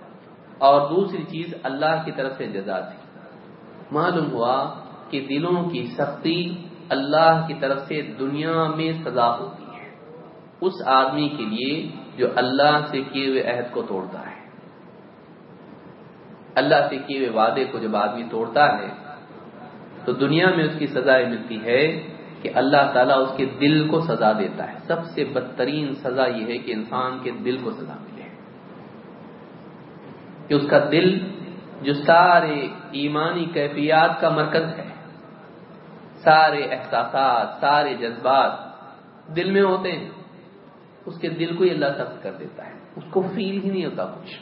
اور دوسری چیز اللہ کی طرف سے جزا تھی۔ معلوم ہوا کہ دلوں کی سختی اللہ کی طرف سے دنیا میں سزا ہوتی ہے۔ اس آدمی کے لیے جو اللہ سے کیے ہوئے عہد کو توڑتا ہے۔ اللہ سے کیے ہوئے وعدے کو جب آدمی توڑتا ہے، تو دنیا میں اس کی سزا یہ ملتی ہے کہ اللہ تعالیٰ اس کے دل کو سزا دیتا ہے۔ سب سے بدترین سزا یہ ہے کہ انسان کے دل کو سزا ملے۔ کہ اس کا دل جو سارے ایمانی کیفیات کا مرکز ہے سارے احساسات، سارے جذبات دل میں ہوتے ہیں۔ اس کے دل کو ہی اللہ سخت کر دیتا ہے۔ اس کو فیل ہی نہیں ہوتا کچھ۔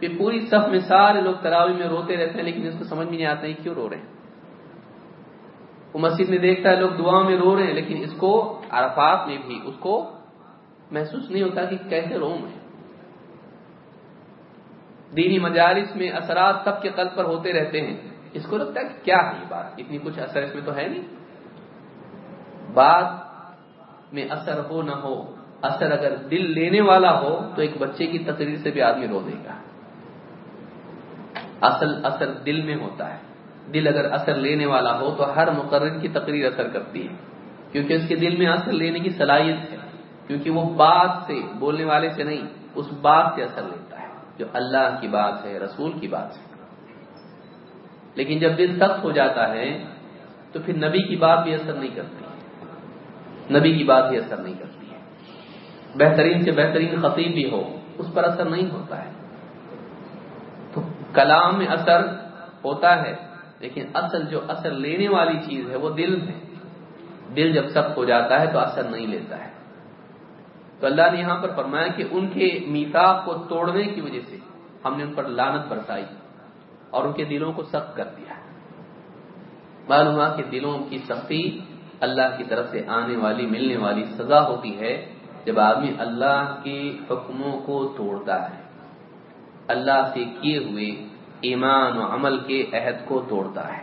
پھر پوری صف میں سارے لوگ تراوی میں روتے رہتے ہیں، لیکن اس کو سمجھ میں نہیں آتا ہے کیوں رو رہے ہیں۔ وہ مسجد میں دیکھتا ہے، لوگ دعا میں رو رہے ہیں، لیکن اس کو عرفات میں بھی اس کو محسوس نہیں ہوتا کہ کیسے رو میں۔ دینی مجالس میں اثرات سب کے قلب پر ہوتے رہتے ہیں۔ اس کو لگتا ہے کہ کیا ہے یہ بات؟ اتنی کچھ اثر اس میں تو ہے نہیں۔ بات میں اثر ہو نہ ہو، اثر اگر دل لینے والا ہو تو ایک بچے کی تقریر سے بھی آدمی رو دے گا۔ اصل اثر دل میں ہوتا ہے۔ دل اگر اثر لینے والا ہو تو ہر مقرر کی تقریر اثر کرتی ہے۔ کیونکہ اس کے دل میں اثر لینے کی صلاحیت ہے۔ کیونکہ وہ بات سے، بولنے والے سے نہیں، اس بات سے اثر لیتا ہے۔ جو اللہ کی بات ہے، رسول کی بات ہے۔ لیکن جب دل سخت ہو جاتا ہے تو پھر نبی کی بات بھی اثر نہیں کرتی۔ نبی کی بات ہی اثر نہیں کرتی۔ ہے بہترین سے بہترین خطیب بھی ہو، اس پر اثر نہیں ہوتا ہے۔ تو کلام میں اثر ہوتا ہے، لیکن اصل جو اثر لینے والی چیز ہے وہ دل ہے دل جب سخت ہو جاتا ہے تو اثر نہیں لیتا ہے۔ تو اللہ نے یہاں پر فرمایا کہ ان کے میثاق کو توڑنے کی وجہ سے ہم نے ان پر لانت برسائی۔ اور ان کے دلوں کو سخت کر دیا۔ معلوم ہوا کہ دلوں کی سختی اللہ کی طرف سے آنے والی، ملنے والی سزا ہوتی ہے جب آدمی اللہ کے حکموں کو توڑتا ہے۔ اللہ سے کیے ہوئے ایمان و عمل کے عہد کو توڑتا ہے۔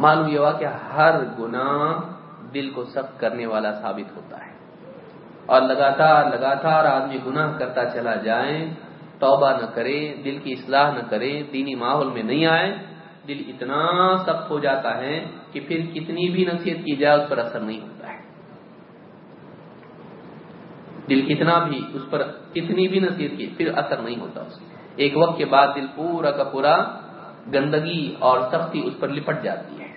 معلوم یہ ہوا کہ ہر گناہ دل کو سخت کرنے والا ثابت ہوتا ہے۔ اور لگاتار لگاتار آدمی گناہ کرتا چلا جائے توبہ نہ کرے، دل کی اصلاح نہ کرے، دینی ماحول میں نہیں آئے، دل اتنا سخت ہو جاتا ہے کہ پھر کتنی بھی نصیحت کی جائے اس پر اثر نہیں ہوتا ہے۔ دل کتنا بھی اس پر کتنی بھی نصیحت کی پھر اثر نہیں ہوتا اس ایک وقت کے بعد دل پورا کا پورا گندگی اور سختی اس پر لپٹ جاتی ہے۔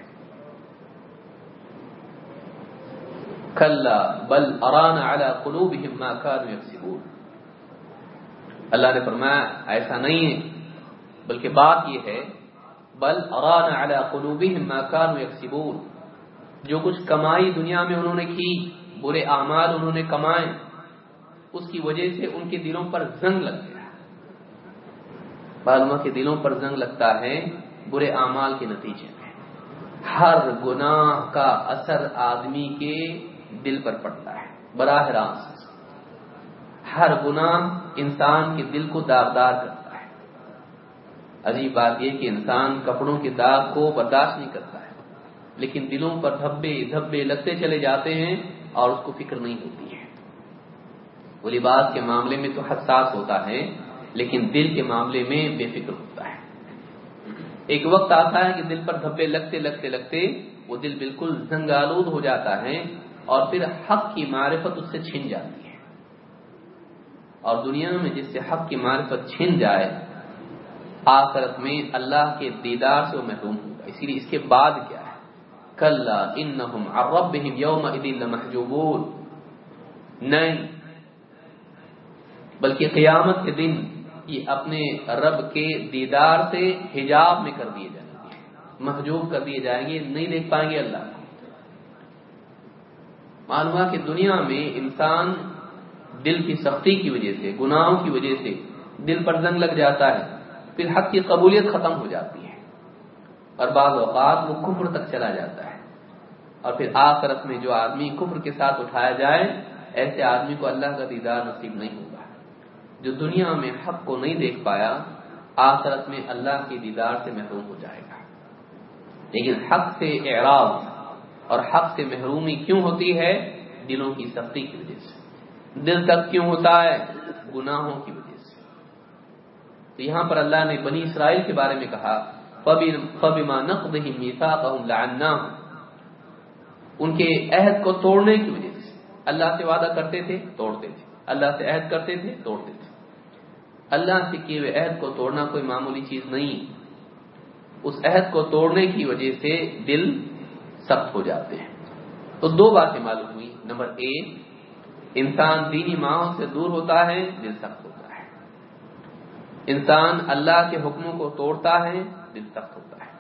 کلا بل اران اعلی قلوبهم ما كانوا يكسبون اللہ نے فرمایا، ایسا نہیں ہے۔ بلکہ بات یہ ہے، بل اران اعلی قلوبهم ما كانوا يكسبون جو کچھ کمائی دنیا میں انہوں نے کی، برے اعمال انہوں نے کمائے، اس کی وجہ سے ان کے دلوں پر زنگ لگ گیا بعض کے دلوں پر زنگ لگتا ہے برے اعمال کے نتیجے میں۔ ہر گناہ کا اثر آدمی کے دل پر پڑتا ہے، براہ راست۔ ہر گناہ انسان کے دل کو داغدار کرتا ہے۔ عجیب بات یہ کہ انسان کپڑوں کے داغ کو برداشت نہیں کرتا ہے، لیکن دلوں پر دھبے دھبے لگتے چلے جاتے ہیں اور اس کو فکر نہیں ہوتی ہے۔ وہ لباس کے معاملے میں تو حساس ہوتا ہے، لیکن دل کے معاملے میں بے فکر ہوتا ہے۔ ایک وقت آتا ہے کہ دل پر دھبے لگتے لگتے لگتے وہ دل بالکل زنگالود ہو جاتا ہے اور پھر حق کی معرفت اس سے چھن جاتی ہے۔ اور دنیا میں جس سے حق کی معرفت چھن جائے، آخرت میں اللہ کے دیدار سے وہ محروم ہوگا اسی لیے اس کے بعد کیا ہے؟ کل ان یوم محجوبون نہیں، بلکہ قیامت کے دن یہ اپنے رب کے دیدار سے حجاب میں کر دیے جائیں گے۔ محجوب کر دیے جائیں گے، نہیں دیکھ پائیں گے اللہ کو۔ معلوم کہ دنیا میں انسان دل کی سختی کی وجہ سے، گناہوں کی وجہ سے دل پر زنگ لگ جاتا ہے، پھر حق کی قبولیت ختم ہو جاتی ہے۔ اور بعض اوقات وہ کفر تک چلا جاتا ہے۔ اور پھر آخرت میں جو آدمی کفر کے ساتھ اٹھایا جائے، ایسے آدمی کو اللہ کا دیدار نصیب نہیں ہوگا۔ جو دنیا میں حق کو نہیں دیکھ پایا، آخرت میں اللہ کے دیدار سے محروم ہو جائے گا۔ لیکن حق سے اعراض اور حق سے محرومی کیوں ہوتی ہے؟ دلوں کی سختی کی وجہ سے۔ دل تک کیوں ہوتا ہے؟ گناہوں کی وجہ سے۔ تو یہاں پر اللہ نے بنی اسرائیل کے بارے میں کہا فبما نقضهم ميثاقهم لعناهم۔ ان کے عہد کو توڑنے کی وجہ سے۔ اللہ سے وعدہ کرتے تھے، توڑتے تھے۔ اللہ سے عہد کرتے تھے، توڑتے تھے۔ اللہ سے کیے ہوئے عہد کو توڑنا کوئی معمولی چیز نہیں۔ اس عہد کو توڑنے کی وجہ سے دل سخت ہو جاتے ہیں۔ تو دو باتیں معلوم ہوئی نمبر ایک انسان دینی ماحول سے دور ہوتا ہے، دل سخت ہوتا ہے۔ انسان اللہ کے حکموں کو توڑتا ہے، دل سخت ہوتا ہے۔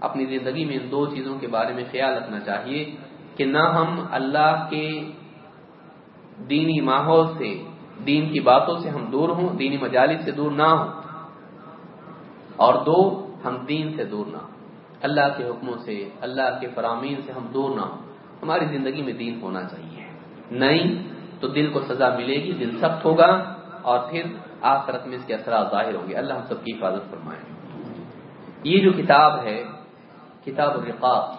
اپنی زندگی میں ان دو چیزوں کے بارے میں خیال رکھنا چاہیے کہ نہ ہم اللہ کے دینی ماحول سے، دین کی باتوں سے ہم دور ہوں، دینی مجالس سے دور نہ ہوں۔ اور دو، ہم دین سے دور نہ ہوں۔ اللہ کے حکموں سے، اللہ کے فرامین سے ہم دور نہ ہوں۔ ہماری زندگی میں دین ہونا چاہیے۔ نہیں تو دل کو سزا ملے گی، دل سخت ہوگا اور پھر آخرت میں اس کے اثرات ظاہر ہوں گے۔ اللہ ہم سب کی حفاظت فرمائے۔ یہ جو کتاب ہے، کتاب الرقاق،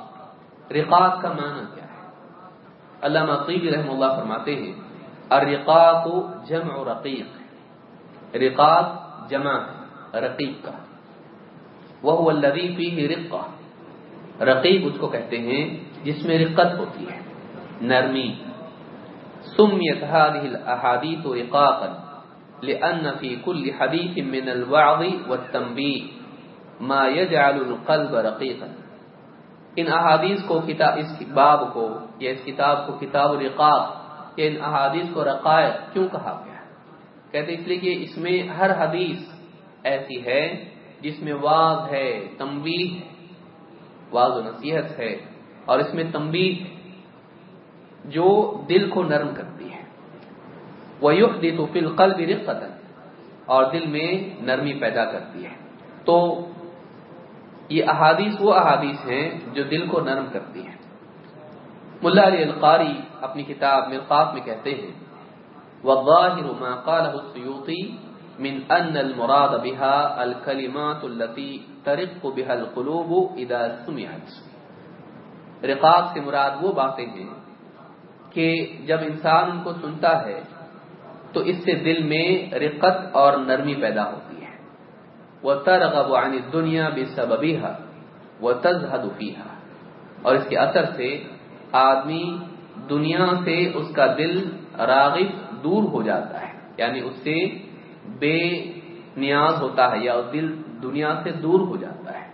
رقاق کا معنی کیا ہے؟ اللہ مقیب رحم اللہ فرماتے ہیں، الرقاق جمع رقیق، رقاق جمع رقیق کا۔ وہ الذي فيه رقہ۔ رقیق اس کو کہتے ہیں جس میں رقت ہوتی ہے، نرمی۔ سمیت هذه الاحاديث رقاقا لان في كل حديث من الوعظ والتنبيه ما يجعل القلب رقيقا. ان احادیث کو کتاب، اس باب کو یا اس کتاب کو کتاب الرقاق یا ان احادیث کو رقائق کیوں کہا گیا؟ کہتے اس لیے کہ اس میں ہر حدیث ایسی ہے جس میں واض ہے تمبی واض و نصیحت ہے اور اس میں تمبی جو دل کو نرم کرتی ہے وہ یق دی تو فل قلب اور دل میں نرمی پیدا کرتی ہے۔ تو یہ احادیث وہ احادیث ہیں جو دل کو نرم کرتی ہیں۔ ملا علی القاری اپنی کتاب مرقات میں کہتے ہیں وَالظَّاهِرُ مَا قَالَهُ السُّيُوطِي من ان المراد بها الكلمات التي ترق بها القلوب اذا سمعت۔ رقاق سے مراد وہ باتیں ہیں کہ جب انسان ان کو سنتا ہے، تو اس سے دل میں رقت اور نرمی پیدا ہوتی ہے۔ وہ ترغب عن دنیا بے سببی وہ اور اس کے اثر سے آدمی دنیا سے اس کا دل راغب دور ہو جاتا ہے۔ یعنی اس سے بے نیاز ہوتا ہے یا دل دنیا سے دور ہو جاتا ہے۔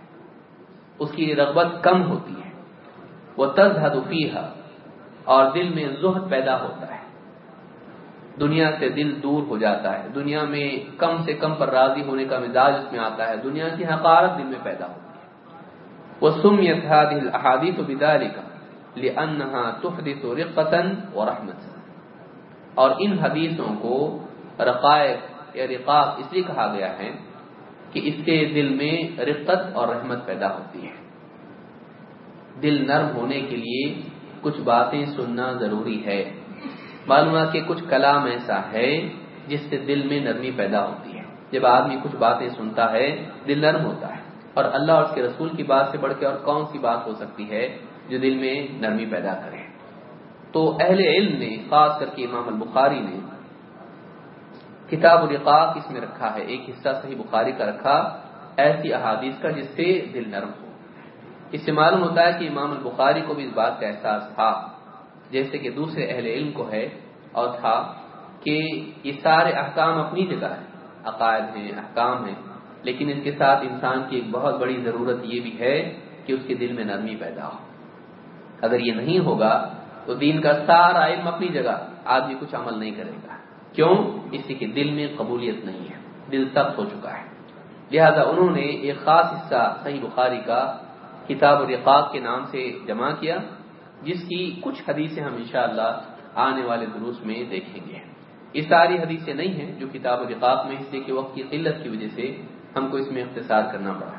اس کی رغبت کم ہوتی ہے۔ وہ تزہد فیحا اور دل میں زہد پیدا ہوتا ہے۔ دنیا سے دل دور ہو جاتا ہے۔ دنیا میں کم سے کم پر راضی ہونے کا مزاج اس میں آتا ہے۔ دنیا کی حقارت دل میں پیدا ہوتی ہے۔ وہ سم یل احادی تو بداری کا لنحا تحدث رقتا ورحمتا اور ان حدیثوں کو رقائق یا رقاق اس لیے کہا گیا ہے کہ اس سے دل میں رقت اور رحمت پیدا ہوتی ہے۔ دل نرم ہونے کے لیے کچھ باتیں سننا ضروری ہے۔ معلوم کہ کچھ کلام ایسا ہے جس سے دل میں نرمی پیدا ہوتی ہے۔ جب آدمی کچھ باتیں سنتا ہے، دل نرم ہوتا ہے۔ اور اللہ اور اس کے رسول کی بات سے بڑھ کے اور کون سی بات ہو سکتی ہے جو دل میں نرمی پیدا کرے؟ تو اہل علم نے، خاص کر کے امام البخاری نے، کتاب الرقاق اس میں رکھا ہے۔ ایک حصہ صحیح بخاری کا رکھا، ایسی احادیث کا جس سے دل نرم ہو۔ اس سے معلوم ہوتا ہے کہ امام البخاری کو بھی اس بات کا احساس تھا، جیسے کہ دوسرے اہل علم کو ہے اور تھا کہ یہ سارے احکام اپنی جگہ ہیں، عقائد ہیں، احکام ہیں، لیکن اس کے ساتھ انسان کی ایک بہت بڑی ضرورت یہ بھی ہے کہ اس کے دل میں نرمی پیدا ہو۔ اگر یہ نہیں ہوگا، تو دین کا سارا علم اپنی جگہ، آدمی کچھ عمل نہیں کرے گا۔ کیوں؟ اسی کے دل میں قبولیت نہیں ہے، دل سخت ہو چکا ہے۔ لہذا انہوں نے ایک خاص حصہ صحیح بخاری کا کتاب الرقاق کے نام سے جمع کیا، جس کی کچھ حدیثیں ہم انشاءاللہ آنے والے دروس میں دیکھیں گے۔ یہ ساری حدیثیں نہیں ہیں جو کتاب الرقاق میں حصے کے وقت کی قلت کی وجہ سے ہم کو اس میں اختصار کرنا پڑا۔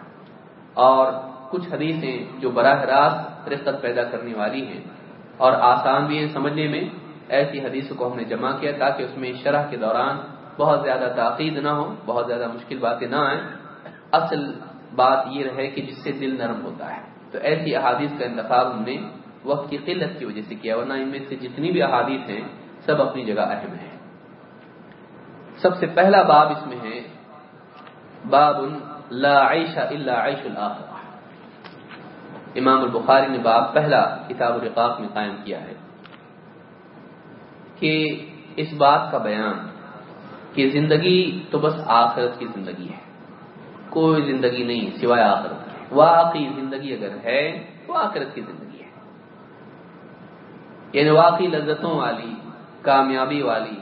اور کچھ حدیثیں جو براہ راست رقت پیدا کرنے والی ہیں اور آسان بھی ہیں سمجھنے میں، ایسی حدیثوں کو ہم نے جمع کیا تاکہ اس میں شرح کے دوران بہت زیادہ تاقید نہ ہو، بہت زیادہ مشکل باتیں نہ آئیں۔ اصل بات یہ رہے کہ جس سے دل نرم ہوتا ہے۔ تو ایسی احادیث کا انتخاب ہم نے وقت کی قلت کی وجہ سے کیا، ورنہ ان میں سے جتنی بھی احادیث ہیں، سب اپنی جگہ اہم ہیں۔ سب سے پہلا باب اس میں ہے، باب لا عیش الا عیش الاخرہ۔ امام البخاری نے باب پہلا کتاب الرقاق میں قائم کیا ہے کہ اس بات کا بیان کہ زندگی تو بس آخرت کی زندگی ہے۔ کوئی زندگی نہیں سوائے آخرت واقعی زندگی اگر ہے تو آخرت کی زندگی ہے۔ یعنی واقعی لذتوں والی، کامیابی والی،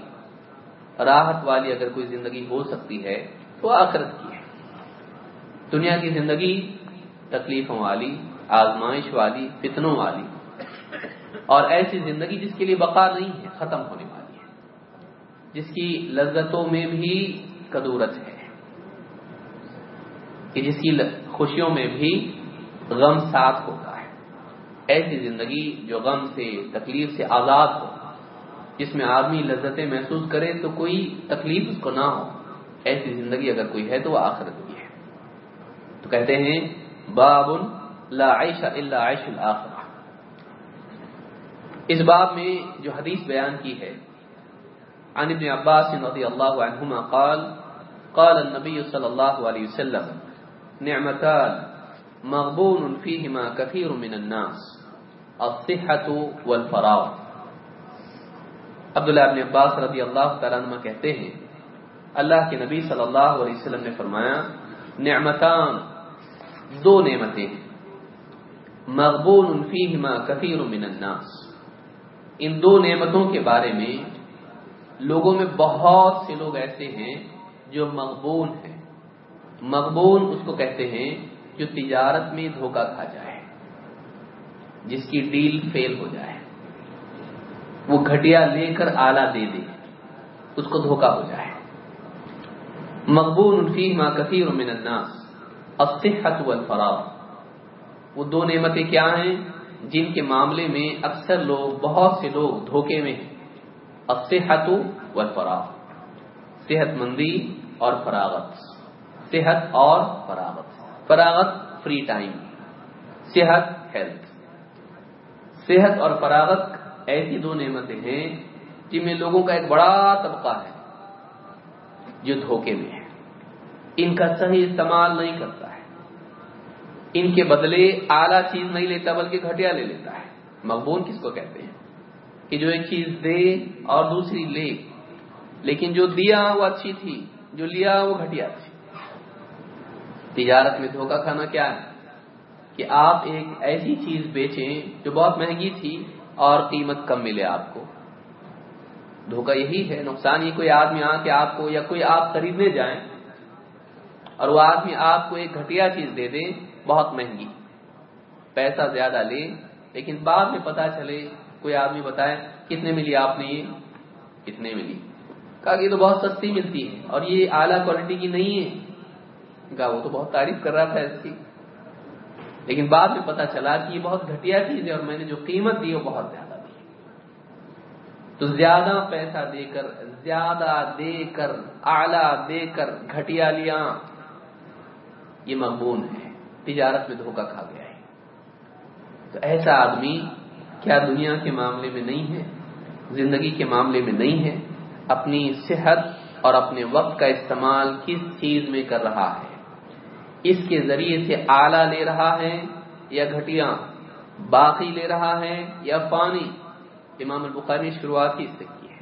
راحت والی اگر کوئی زندگی ہو سکتی ہے تو آخرت کی ہے۔ دنیا کی زندگی تکلیفوں والی، آزمائش والی، فتنوں والی۔ اور ایسی زندگی جس کے لیے بقا نہیں ہے، ختم ہونے والی ہے۔ جس کی لذتوں میں بھی کدورت ہے۔ کہ جس کی خوشیوں میں بھی غم ساتھ ہوتا ہے۔ ایسی زندگی جو غم سے، تکلیف سے آزاد ہو، جس میں آدمی لذتیں محسوس کرے تو کوئی تکلیف اس کو نہ ہو۔ ایسی زندگی اگر کوئی ہے تو وہ آخرت کی ہے۔ تو کہتے ہیں باب لا عیش الا عیش الاخرہ۔ اس باب میں جو حدیث بیان کی ہے، عن ابن عباس رضی اللہ عنہما قال قال النبی صلی اللہ علیہ وسلم نعمتان مغبون فيهما كثير من الناس. الصحة والفراغ. عبداللہ ابن عباس رضی اللہ تعالیٰ عنہ کہتے ہیں، اللہ کے نبی صلی اللہ علیہ وسلم نے فرمایا، نعمتان دو نعمتیں ہیں۔ مقبول فیہما کثیر من الناس. ان دو نعمتوں کے بارے میں لوگوں میں بہت سے لوگ ایسے ہیں جو مقبول ہیں۔ مقبول اس کو کہتے ہیں جو تجارت میں دھوکہ کھا جائے، جس کی ڈیل فیل ہو جائے۔ وہ گھٹیا لے کر آلہ دے دے، اس کو دھوکہ ہو جائے۔ مقبول فیہما کثیر من الناس، الصحت والفراغ وہ دو نعمتیں کیا ہیں جن کے معاملے میں اکثر لوگ، بہت سے لوگ دھوکے میں ہیں؟ الصحت والفراغ صحت مندی اور فراغت۔ صحت اور فراغت فراغت فری ٹائم صحت ہیلتھ صحت اور فراغت ایسی دو نعمتیں ہیں جن میں لوگوں کا ایک بڑا طبقہ ہے، جو دھوکے میں ہے۔ ان کا صحیح استعمال نہیں کرتا ہے۔ ان کے بدلے اعلیٰ چیز نہیں لیتا، بلکہ گھٹیا لے لیتا ہے۔ مقبول کس کو کہتے ہیں؟ کہ جو ایک چیز دے اور دوسری لے، لیکن جو دیا وہ اچھی تھی، جو لیا وہ گھٹیا تھی۔ تجارت میں دھوکہ کھانا کیا ہے؟ کہ آپ ایک ایسی چیز بیچیں جو بہت مہنگی تھی اور قیمت کم ملے آپ کو۔ دھوکہ یہی ہے، نقصان یہ کوئی آدمی آ کے آپ کو یا کوئی آپ خریدنے جائیں اور وہ آدمی آپ کو ایک گھٹیا چیز دے دے، بہت مہنگی۔ پیسہ زیادہ لے، لیکن بعد میں پتا چلے، کوئی آدمی بتائے، کتنے ملی آپ نے یہ؟ کتنے ملی؟ کہا کہ یہ تو بہت سستی ملتی ہے اور یہ اعلیٰ کوالٹی کی نہیں ہے۔ کہا وہ تو بہت تعریف کر رہا تھا اس کی۔ لیکن بعد میں پتا چلا کہ یہ بہت گھٹیا چیز ہے اور میں نے جو قیمت دی وہ بہت زیادہ دی۔ تو زیادہ پیسہ دے کر، زیادہ دے کر، اعلی دے کر گھٹیا لیا۔ یہ مقبول ہے۔ تجارت میں دھوکہ کھا گیا ہے۔ تو ایسا آدمی کیا دنیا کے معاملے میں نہیں ہے؟ زندگی کے معاملے میں نہیں ہے؟ اپنی صحت اور اپنے وقت کا استعمال کس چیز میں کر رہا ہے؟ اس کے ذریعے سے آلہ لے رہا ہے یا گھٹیا باقی لے رہا ہے یا پانی؟ امام البخاری نے شروعات ہی اس سے کی ہے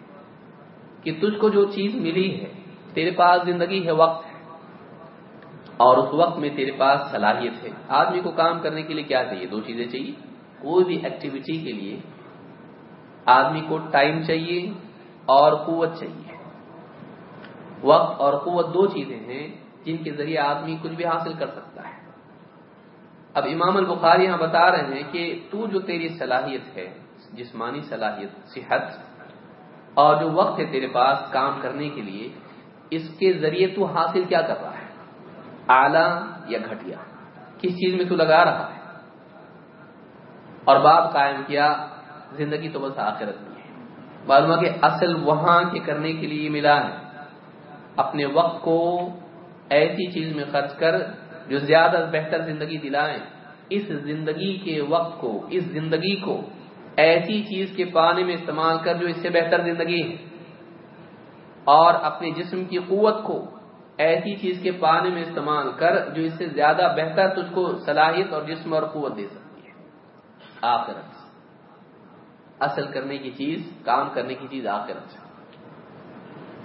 کہ تجھ کو جو چیز ملی ہے، تیرے پاس زندگی ہے، وقت ہے۔ اور اس وقت میں تیرے پاس صلاحیت ہے۔ آدمی کو کام کرنے کے لیے کیا چاہیے؟ دو چیزیں چاہیے۔ کوئی بھی ایکٹیویٹی کے لیے آدمی کو ٹائم چاہیے اور قوت چاہیے۔ وقت اور قوت دو چیزیں ہیں۔ جن کے ذریعے آدمی کچھ بھی حاصل کر سکتا ہے۔ اب امام البخاری یہاں بتا رہے ہیں کہ تو جو تیری صلاحیت ہے، جسمانی صلاحیت، صحت، اور جو وقت ہے تیرے پاس کام کرنے کے لیے، اس کے ذریعے تو حاصل کیا کر رہا ہے؟ اعلی یا گھٹیا؟ کس چیز میں تو لگا رہا ہے؟ اور باب قائم کیا، زندگی تو بس آخرت میں ہے۔ معلوم کہ اصل وہاں کے کرنے کے لیے ملا ہے۔ اپنے وقت کو ایسی چیز میں خرچ کر جو زیادہ بہتر زندگی دلائیں۔ اس زندگی کے وقت کو، اس زندگی کو ایسی چیز کے پانے میں استعمال کر جو اس سے بہتر زندگی ہے۔ اور اپنے جسم کی قوت کو ایسی چیز کے پانے میں استعمال کر جو اس سے زیادہ بہتر تجھ کو صلاحیت اور جسم اور قوت دے سکتی ہے۔ آخرت۔ اصل کرنے کی چیز، کام کرنے کی چیز آخرت۔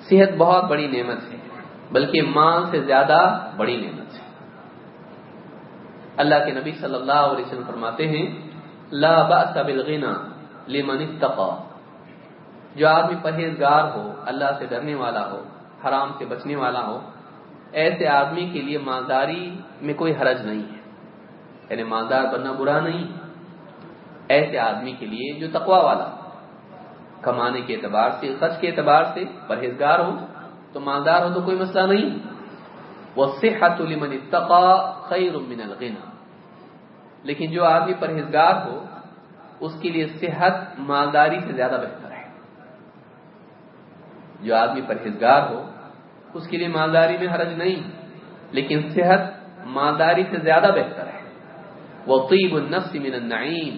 صحت بہت بڑی نعمت ہے۔ بلکہ مال سے زیادہ بڑی نعمت ہے۔ اللہ کے نبی صلی اللہ علیہ وسلم فرماتے ہیں، لا بأس بالغنا لمن اتقى۔ جو آدمی پرہیزگار ہو، اللہ سے ڈرنے والا ہو، حرام سے بچنے والا ہو، ایسے آدمی کے لیے مالداری میں کوئی حرج نہیں ہے۔ یعنی مالدار بننا برا نہیں۔ ایسے آدمی کے لیے جو تقوا والا کمانے کے اعتبار سے، خرچ کے اعتبار سے پرہیزگار ہو تو مالدار ہو تو کوئی مسئلہ نہیں۔ وہ صحت لمن اتقا خیر من الغنا لیکن جو آدمی پرہیزگار ہو، اس کے لیے صحت مالداری سے زیادہ بہتر ہے۔ جو آدمی پرہیزگار ہو، اس کے لیے مالداری میں حرج نہیں، لیکن صحت مالداری سے زیادہ بہتر ہے۔ وہ طیب النفس من النعیم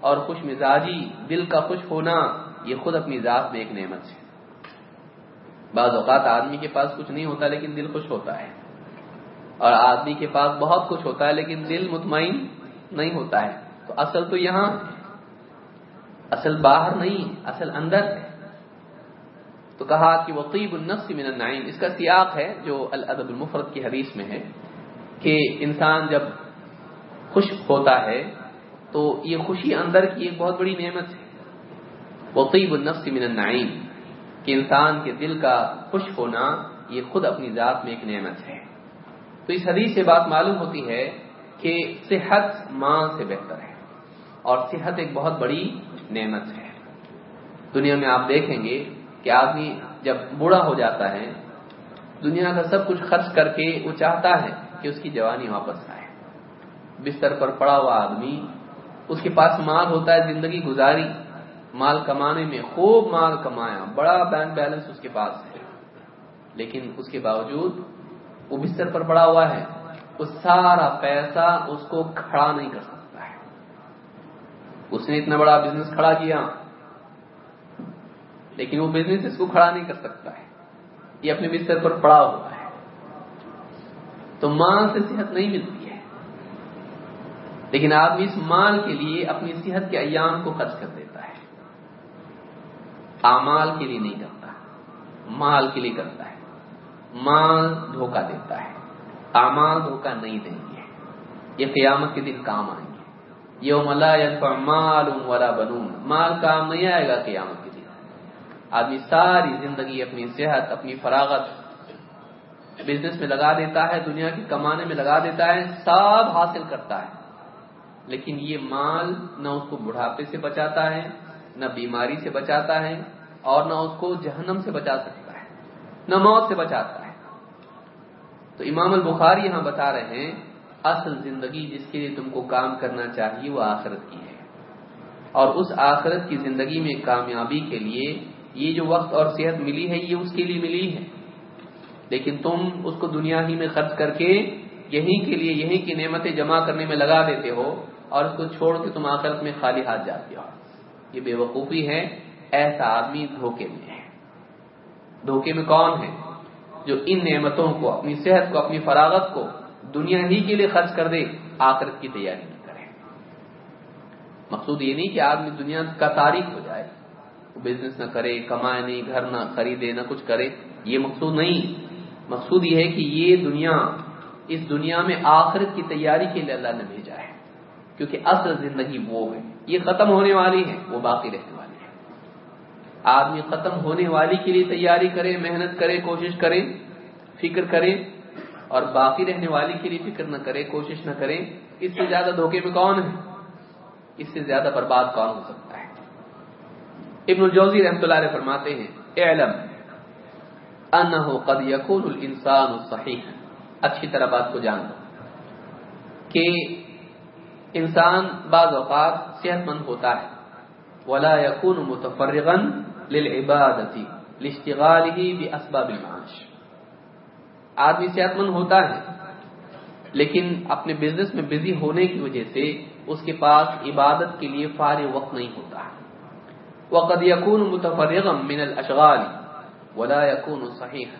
اور خوش مزاجی، دل کا خوش ہونا، یہ خود اپنی ذات میں ایک نعمت ہے۔ بعض اوقات آدمی کے پاس کچھ نہیں ہوتا لیکن دل خوش ہوتا ہے۔ اور آدمی کے پاس بہت کچھ ہوتا ہے لیکن دل مطمئن نہیں ہوتا ہے۔ تو اصل تو یہاں اصل باہر نہیں، اصل اندر ہے۔ تو کہا کہ وہ قیب النفس من النعیم اس کا سیاق ہے جو الادب المفرد کی حدیث میں ہے کہ انسان جب خوش ہوتا ہے تو یہ خوشی اندر کی ایک بہت بڑی نعمت ہے۔ وہ النفس من النعیم کہ انسان کے دل کا خوش ہونا یہ خود اپنی ذات میں ایک نعمت ہے۔ تو اس حدیث سے بات معلوم ہوتی ہے کہ صحت ماں سے بہتر ہے اور صحت ایک بہت بڑی نعمت ہے۔ دنیا میں آپ دیکھیں گے کہ آدمی جب بوڑھا ہو جاتا ہے، دنیا کا سب کچھ خرچ کر کے وہ چاہتا ہے کہ اس کی جوانی واپس آئے۔ بستر پر پڑا ہوا آدمی، اس کے پاس مال ہوتا ہے زندگی گزاری مال کمانے میں خوب مال کمایا، بڑا بینک بیلنس اس کے پاس ہے۔ لیکن اس کے باوجود وہ بستر پر پڑا ہوا ہے۔ وہ سارا پیسہ اس کو کھڑا نہیں کر سکتا ہے۔ اس نے اتنا بڑا بزنس کھڑا کیا۔ لیکن وہ بزنس اس کو کھڑا نہیں کر سکتا ہے۔ یہ اپنے بستر پر پڑا ہوا ہے۔ تو مال سے صحت نہیں ملتی ہے۔ لیکن آدمی اس مال کے لیے اپنی صحت کے ایام کو خرچ کر دیتا ہے۔ امال کے لیے نہیں کرتا مال کے لیے کرتا ہے۔ مال دھوکہ دیتا ہے۔ امال دھوکہ نہیں دیں گے۔ یہ قیامت کے دن کام آئیں گے۔ یوم لا ينفع مال ولا بنون۔ مال کام نہیں آئے گا قیامت کے دن۔ آدمی ساری زندگی اپنی صحت، اپنی فراغت بزنس میں لگا دیتا ہے، دنیا کے کمانے میں لگا دیتا ہے، سب حاصل کرتا ہے۔ لیکن یہ مال نہ اس کو بڑھاپے سے بچاتا ہے، نہ بیماری سے بچاتا ہے اور نہ اس کو جہنم سے بچا سکتا ہے، نہ موت سے بچاتا ہے۔ تو امام البخاری یہاں بتا رہے ہیں، اصل زندگی جس کے لیے تم کو کام کرنا چاہیے وہ آخرت کی ہے۔ اور اس آخرت کی زندگی میں کامیابی کے لیے یہ جو وقت اور صحت ملی ہے، یہ اس کے لیے ملی ہے۔ لیکن تم اس کو دنیا ہی میں خرچ کر کے یہیں کے لیے، یہیں کی نعمتیں جمع کرنے میں لگا دیتے ہو اور اس کو چھوڑ کے تم آخرت میں خالی ہاتھ جاتے ہو۔ یہ بے وقوفی ہے۔ ایسا آدمی دھوکے میں ہے۔ دھوکے میں کون ہے؟ جو ان نعمتوں کو، اپنی صحت کو، اپنی فراغت کو دنیا ہی کے لیے خرچ کر دے، آخرت کی تیاری نہیں کرے۔ مقصود یہ نہیں کہ آدمی دنیا کا تاریخ ہو جائے بزنس نہ کرے، کمائے نہیں، گھر نہ خریدے، نہ کچھ کرے، یہ مقصود نہیں۔ مقصود یہ ہے کہ یہ دنیا اس دنیا میں آخرت کی تیاری کے لیے اللہ نے بھیجا ہے، کیونکہ اصل زندگی وہ ہے۔ یہ ختم ہونے والی ہے، وہ باقی رہنے آدمی ختم ہونے والی کے لیے تیاری کرے، محنت کرے، کوشش کرے، فکر کرے، اور باقی رہنے والی کے لیے فکر نہ کرے، کوشش نہ کرے، اس سے زیادہ دھوکے میں کون ہے؟ اس سے زیادہ برباد کون ہو سکتا ہے؟ ابن الجوزی رحمۃ اللہ علیہ فرماتے ہیں، اعلم انه قد يكون الانسان صحیح۔ اچھی طرح بات کو جان لو کہ انسان بعض اوقات صحت مند ہوتا ہے۔ ولا يكون متفرغا للعبادة، لاشتغاله باسباب المعاش۔ آدمی صحت مند ہوتا ہے، لیکن اپنے بزنس میں بزی ہونے کی وجہ سے اس کے پاس عبادت کے لیے فارغ وقت نہیں ہوتا۔ وقد يكون متفرغا من الاشغال ولا يكون صحيحا۔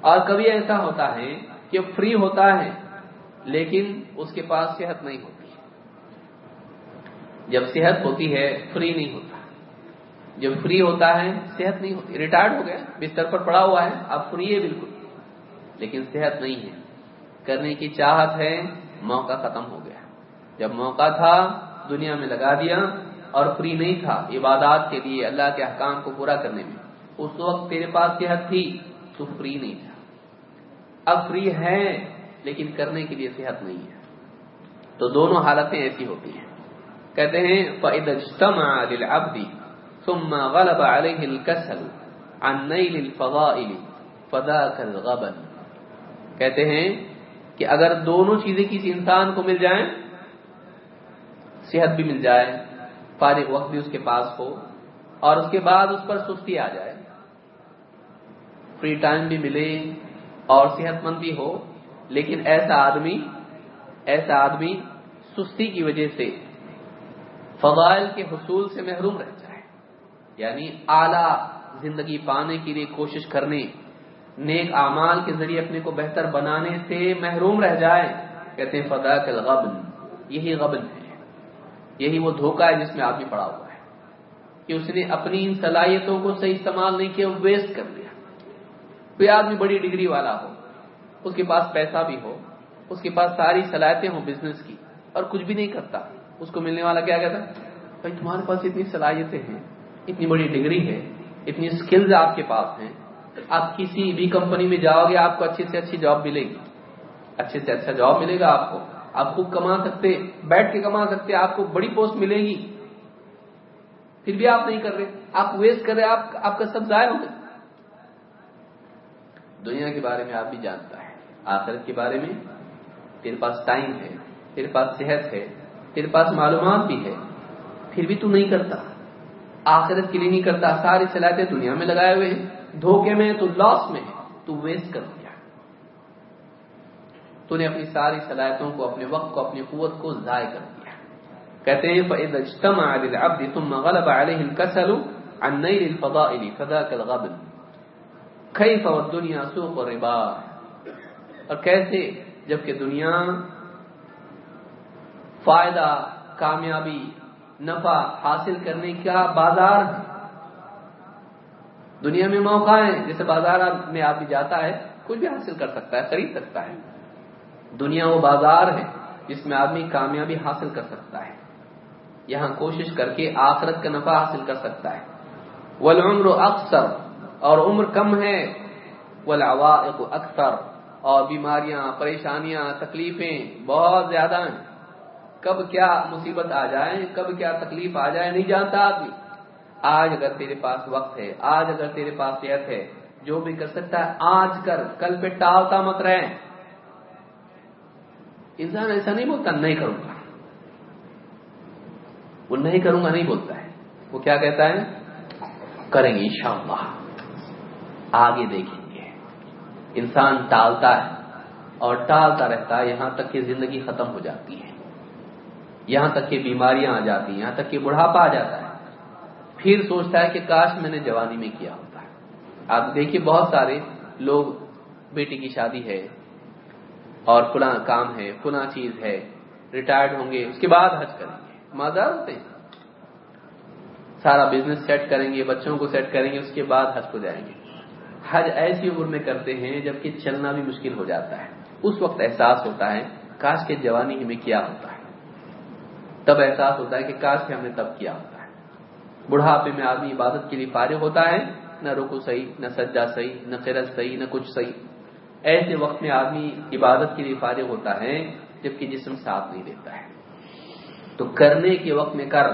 اور کبھی ایسا ہوتا ہے کہ فری ہوتا ہے، لیکن اس کے پاس صحت نہیں ہوتی۔ جب صحت ہوتی ہے فری نہیں ہوتا۔ جب فری ہوتا ہے، صحت نہیں ہوتی۔ ریٹائرڈ ہو گیا بستر پر پڑا ہوا ہے اب فری ہے بالکل۔ لیکن صحت نہیں ہے۔ کرنے کی چاہت ہے، موقع ختم ہو گیا۔ جب موقع تھا، دنیا میں لگا دیا اور فری نہیں تھا، عبادات کے لیے، اللہ کے احکام کو پورا کرنے میں۔ اس وقت تیرے پاس صحت تھی، تو فری نہیں تھا۔ اب فری ہے، لیکن کرنے کے لیے صحت نہیں ہے۔ تو دونوں حالتیں ایسی ہوتی ہیں۔ کہتے ہیں، فَإِذَا اجْتَمَعَ لِلْعَبْدِ ثُمَّ غَلَبَ عَلَيْهِ الْكَسَلُ عَنْ نَيْلِ الْفَضَائِلِ فَذَاكَ الْغَبَنِ۔ کہتے ہیں کہ اگر دونوں چیزیں کسی انسان کو مل جائیں، صحت بھی مل جائے، فارغ وقت بھی اس کے پاس ہو، اور اس کے بعد اس پر سستی آ جائے۔ فری ٹائم بھی ملے اور صحت مند بھی ہو، لیکن ایسا آدمی ایسا آدمی سستی کی وجہ سے فضائل کے حصول سے محروم رہ جائے یعنی اعلی زندگی پانے کے لیے کوشش کرنے، نیک اعمال کے ذریعے اپنے کو بہتر بنانے سے محروم رہ جائے۔ کہتے ہیں فضا کے غبن یہی غبن ہے۔ یہی وہ دھوکہ ہے جس میں آدمی پڑا ہوا ہے۔ کہ اس نے اپنی ان صلاحیتوں کو صحیح استعمال نہیں کیا ویسٹ کر دیا۔ کوئی آدمی بڑی ڈگری والا ہو، اس کے پاس پیسہ بھی ہو، اس کے پاس ساری صلاحیتیں ہوں بزنس کی، اور کچھ بھی نہیں کرتا، اس کو ملنے والا کیا کہتا بھائی، تمہارے پاس اتنی صلاحیتیں ہیں۔ اتنی بڑی ڈگری ہے، اتنی اسکلز آپ کے پاس ہیں، آپ کسی بھی کمپنی میں جاؤ گے، آپ کو اچھی سے اچھی جاب ملے گی۔ اچھے سے اچھا جاب ملے گا آپ کو۔ آپ خوب کما سکتے، بیٹھ کے کما سکتے، آپ کو بڑی پوسٹ ملے گی۔ پھر بھی آپ نہیں کر رہے، آپ ویسٹ کر رہے، آپ آپ کا سب ضائع ہو گئے دنیا کے بارے میں آپ بھی جانتا ہے، آخرت کے بارے میں تیرے پاس ٹائم ہے، تیرے پاس صحت ہے، تیرے پاس معلومات بھی ہے۔ پھر بھی تو نہیں کرتا۔ آخرت کے لیے نہیں کرتا، ساری صلاحیتیں دنیا میں لگائے ہوئے ہیں۔ دھوکے میں تو لاس میں تو ویسٹ کر دیا تو نے اپنی ساری صلاحیتوں کو، اپنے وقت کو، اپنی قوت کو ضائع کر دیا کہتے ہیں، فَإِذَا اجْتَمَعَ لِلْعَبْدِ ثُمَّ غَلَبَ عَلَيْهِ الْكَسَلُ عَنْ نَيْلِ الْفَضَائِلِ فَذَاكَ الْغَبْنِ۔ كَيْفَ وَالدُّنْيَا سُوقُ الرِّبَا اور کیسے جبکہ دنیا فائدہ، کامیابی نفع حاصل کرنے کا بازار ہے دنیا میں موقع ہے، جیسے بازار میں آدمی جاتا ہے، کچھ بھی حاصل کر سکتا ہے، خرید سکتا ہے۔ دنیا وہ بازار ہے جس میں آدمی کامیابی حاصل کر سکتا ہے۔ یہاں کوشش کر کے آخرت کا نفع حاصل کر سکتا ہے۔ والعمر اکثر اور عمر کم ہے۔ والعوائق اکثر اور بیماریاں، پریشانیاں، تکلیفیں بہت زیادہ ہیں۔ کب کیا مصیبت آ جائے، کب کیا تکلیف آ جائے، نہیں جانتا آدمی۔ آج اگر تیرے پاس وقت ہے، آج اگر تیرے پاس صحت ہے، جو بھی کر سکتا ہے، آج کر، کل پہ ٹالتا مت رہے انسان ایسا نہیں بولتا، نہیں کروں گا۔ وہ نہیں کروں گا، نہیں بولتا ہے۔ وہ کیا کہتا ہے؟ کریں گے انشاءاللہ۔ آگے دیکھیں گے۔ انسان ٹالتا ہے اور ٹالتا رہتا ہے، یہاں تک کہ زندگی ختم ہو جاتی ہے۔ یہاں تک کہ بیماریاں آ جاتی ہیں، یہاں تک کہ بڑھاپا آ جاتا ہے۔ پھر سوچتا ہے کہ کاش میں نے جوانی میں کیا ہوتا ہے۔ آپ دیکھیے بہت سارے لوگ، بیٹی کی شادی ہے اور فلاں کام ہے، فلاں چیز ہے، ریٹائرڈ ہوں گے، اس کے بعد حج کریں گے۔ مادہ ہوتے ہیں سارا بزنس سیٹ کریں گے، بچوں کو سیٹ کریں گے، اس کے بعد حج کو جائیں گے۔ حج ایسی عمر میں کرتے ہیں جبکہ چلنا بھی مشکل ہو جاتا ہے۔ اس وقت احساس ہوتا ہے، کاش کے جوانی میں کیا ہوتا ہے۔ تب احساس ہوتا ہے کہ کاش کے ہم نے تب کیا ہوتا ہے۔ بڑھاپے میں آدمی عبادت کے لیے فارغ ہوتا ہے، نہ رکو صحیح، نہ سجا صحیح، نہ قرت صحیح، نہ کچھ صحیح۔ ایسے وقت میں آدمی عبادت کے لیے فارغ ہوتا ہے، جبکہ جسم ساتھ نہیں دیتا ہے۔ تو کرنے کے وقت میں کر،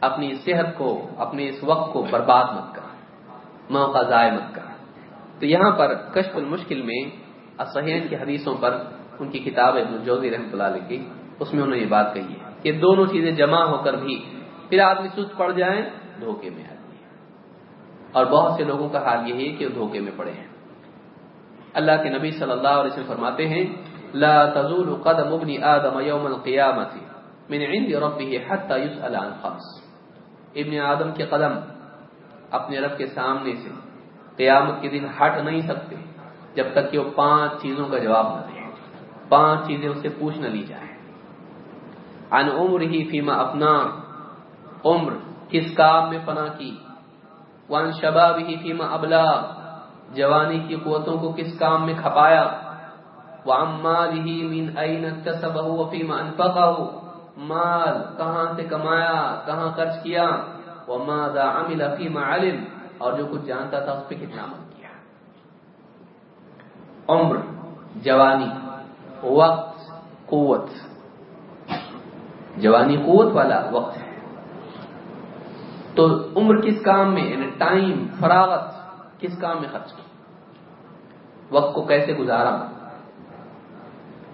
اپنی صحت کو، اپنے اس وقت کو برباد مت کر، موقع ضائع مت کر۔ تو یہاں پر کشف المشکل میں اصحین کی حدیثوں پر ان کی کتاب ابن جوزی رحمۃ اللہ علیہ کی اس میں انہوں نے یہ بات کہی ہے کہ دونوں چیزیں جمع ہو کر بھی پھر آدمی سست پڑ جائیں، دھوکے میں آدمی اور بہت سے لوگوں کا حال یہی ہے کہ وہ دھوکے میں پڑے ہیں۔ اللہ کے نبی صلی اللہ علیہ وسلم فرماتے ہیں، لا تزول قدم ابن آدم يوم من عند ربه حتى يسأل عن خمس. ابن آدم کے قدم اپنے رب کے سامنے سے قیامت کے دن ہٹ نہیں سکتے جب تک کہ وہ پانچ چیزوں کا جواب نہ دے۔ پانچ چیزیں اس سے پوچھ نہ لی جائے عن عمر ہی فیما اپنا عمر، کس کام میں پناہ کی؟ وان شباب ہی فیما ابلا جوانی کی قوتوں کو کس کام میں کھپایا؟ وعن مالہ من این اکتسبہ وفیما انفقہ مال، کہاں سے کمایا؟ کہاں خرچ کیا؟ وماذا عمل فیما علم؟ اور جو کچھ جانتا تھا اس پہ کتنا عمل کیا؟ عمر، جوانی، وقت، قوت۔ جوانی قوت والا وقت ہے۔ تو عمر کس کام میں یعنی ٹائم فراغت کس کام میں خرچ کی؟ وقت کو کیسے گزارا؟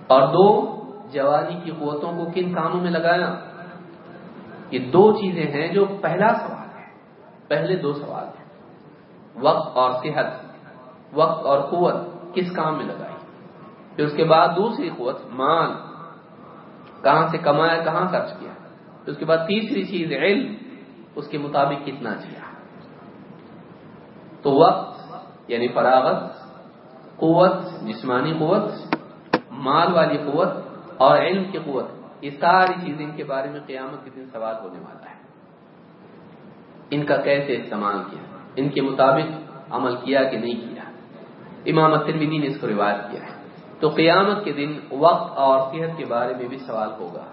اور دو، جوانی کی قوتوں کو کن کاموں میں لگایا؟ یہ دو چیزیں ہیں جو پہلا سوال ہے۔ پہلے دو سوال ہیں۔ وقت اور صحت۔ وقت اور قوت کس کام میں لگائی؟ پھر اس کے بعد دوسری قوت، مال۔ کہاں سے کمایا، کہاں خرچ کیا۔ اس کے بعد تیسری چیز علم، اس کے مطابق کتنا کیا تو وقت یعنی فراغت، قوت، جسمانی قوت، مال والی قوت اور علم کی قوت، یہ ساری چیزیں ان کے بارے میں قیامت کے دن سوال ہونے والا ہے۔ ان کا کیسے استعمال کیا؟ ان کے مطابق عمل کیا کہ نہیں کیا؟ امام ترمیدی نے اس کو روایت کیا ہے۔ تو قیامت کے دن وقت اور صحت کے بارے میں بھی سوال ہوگا۔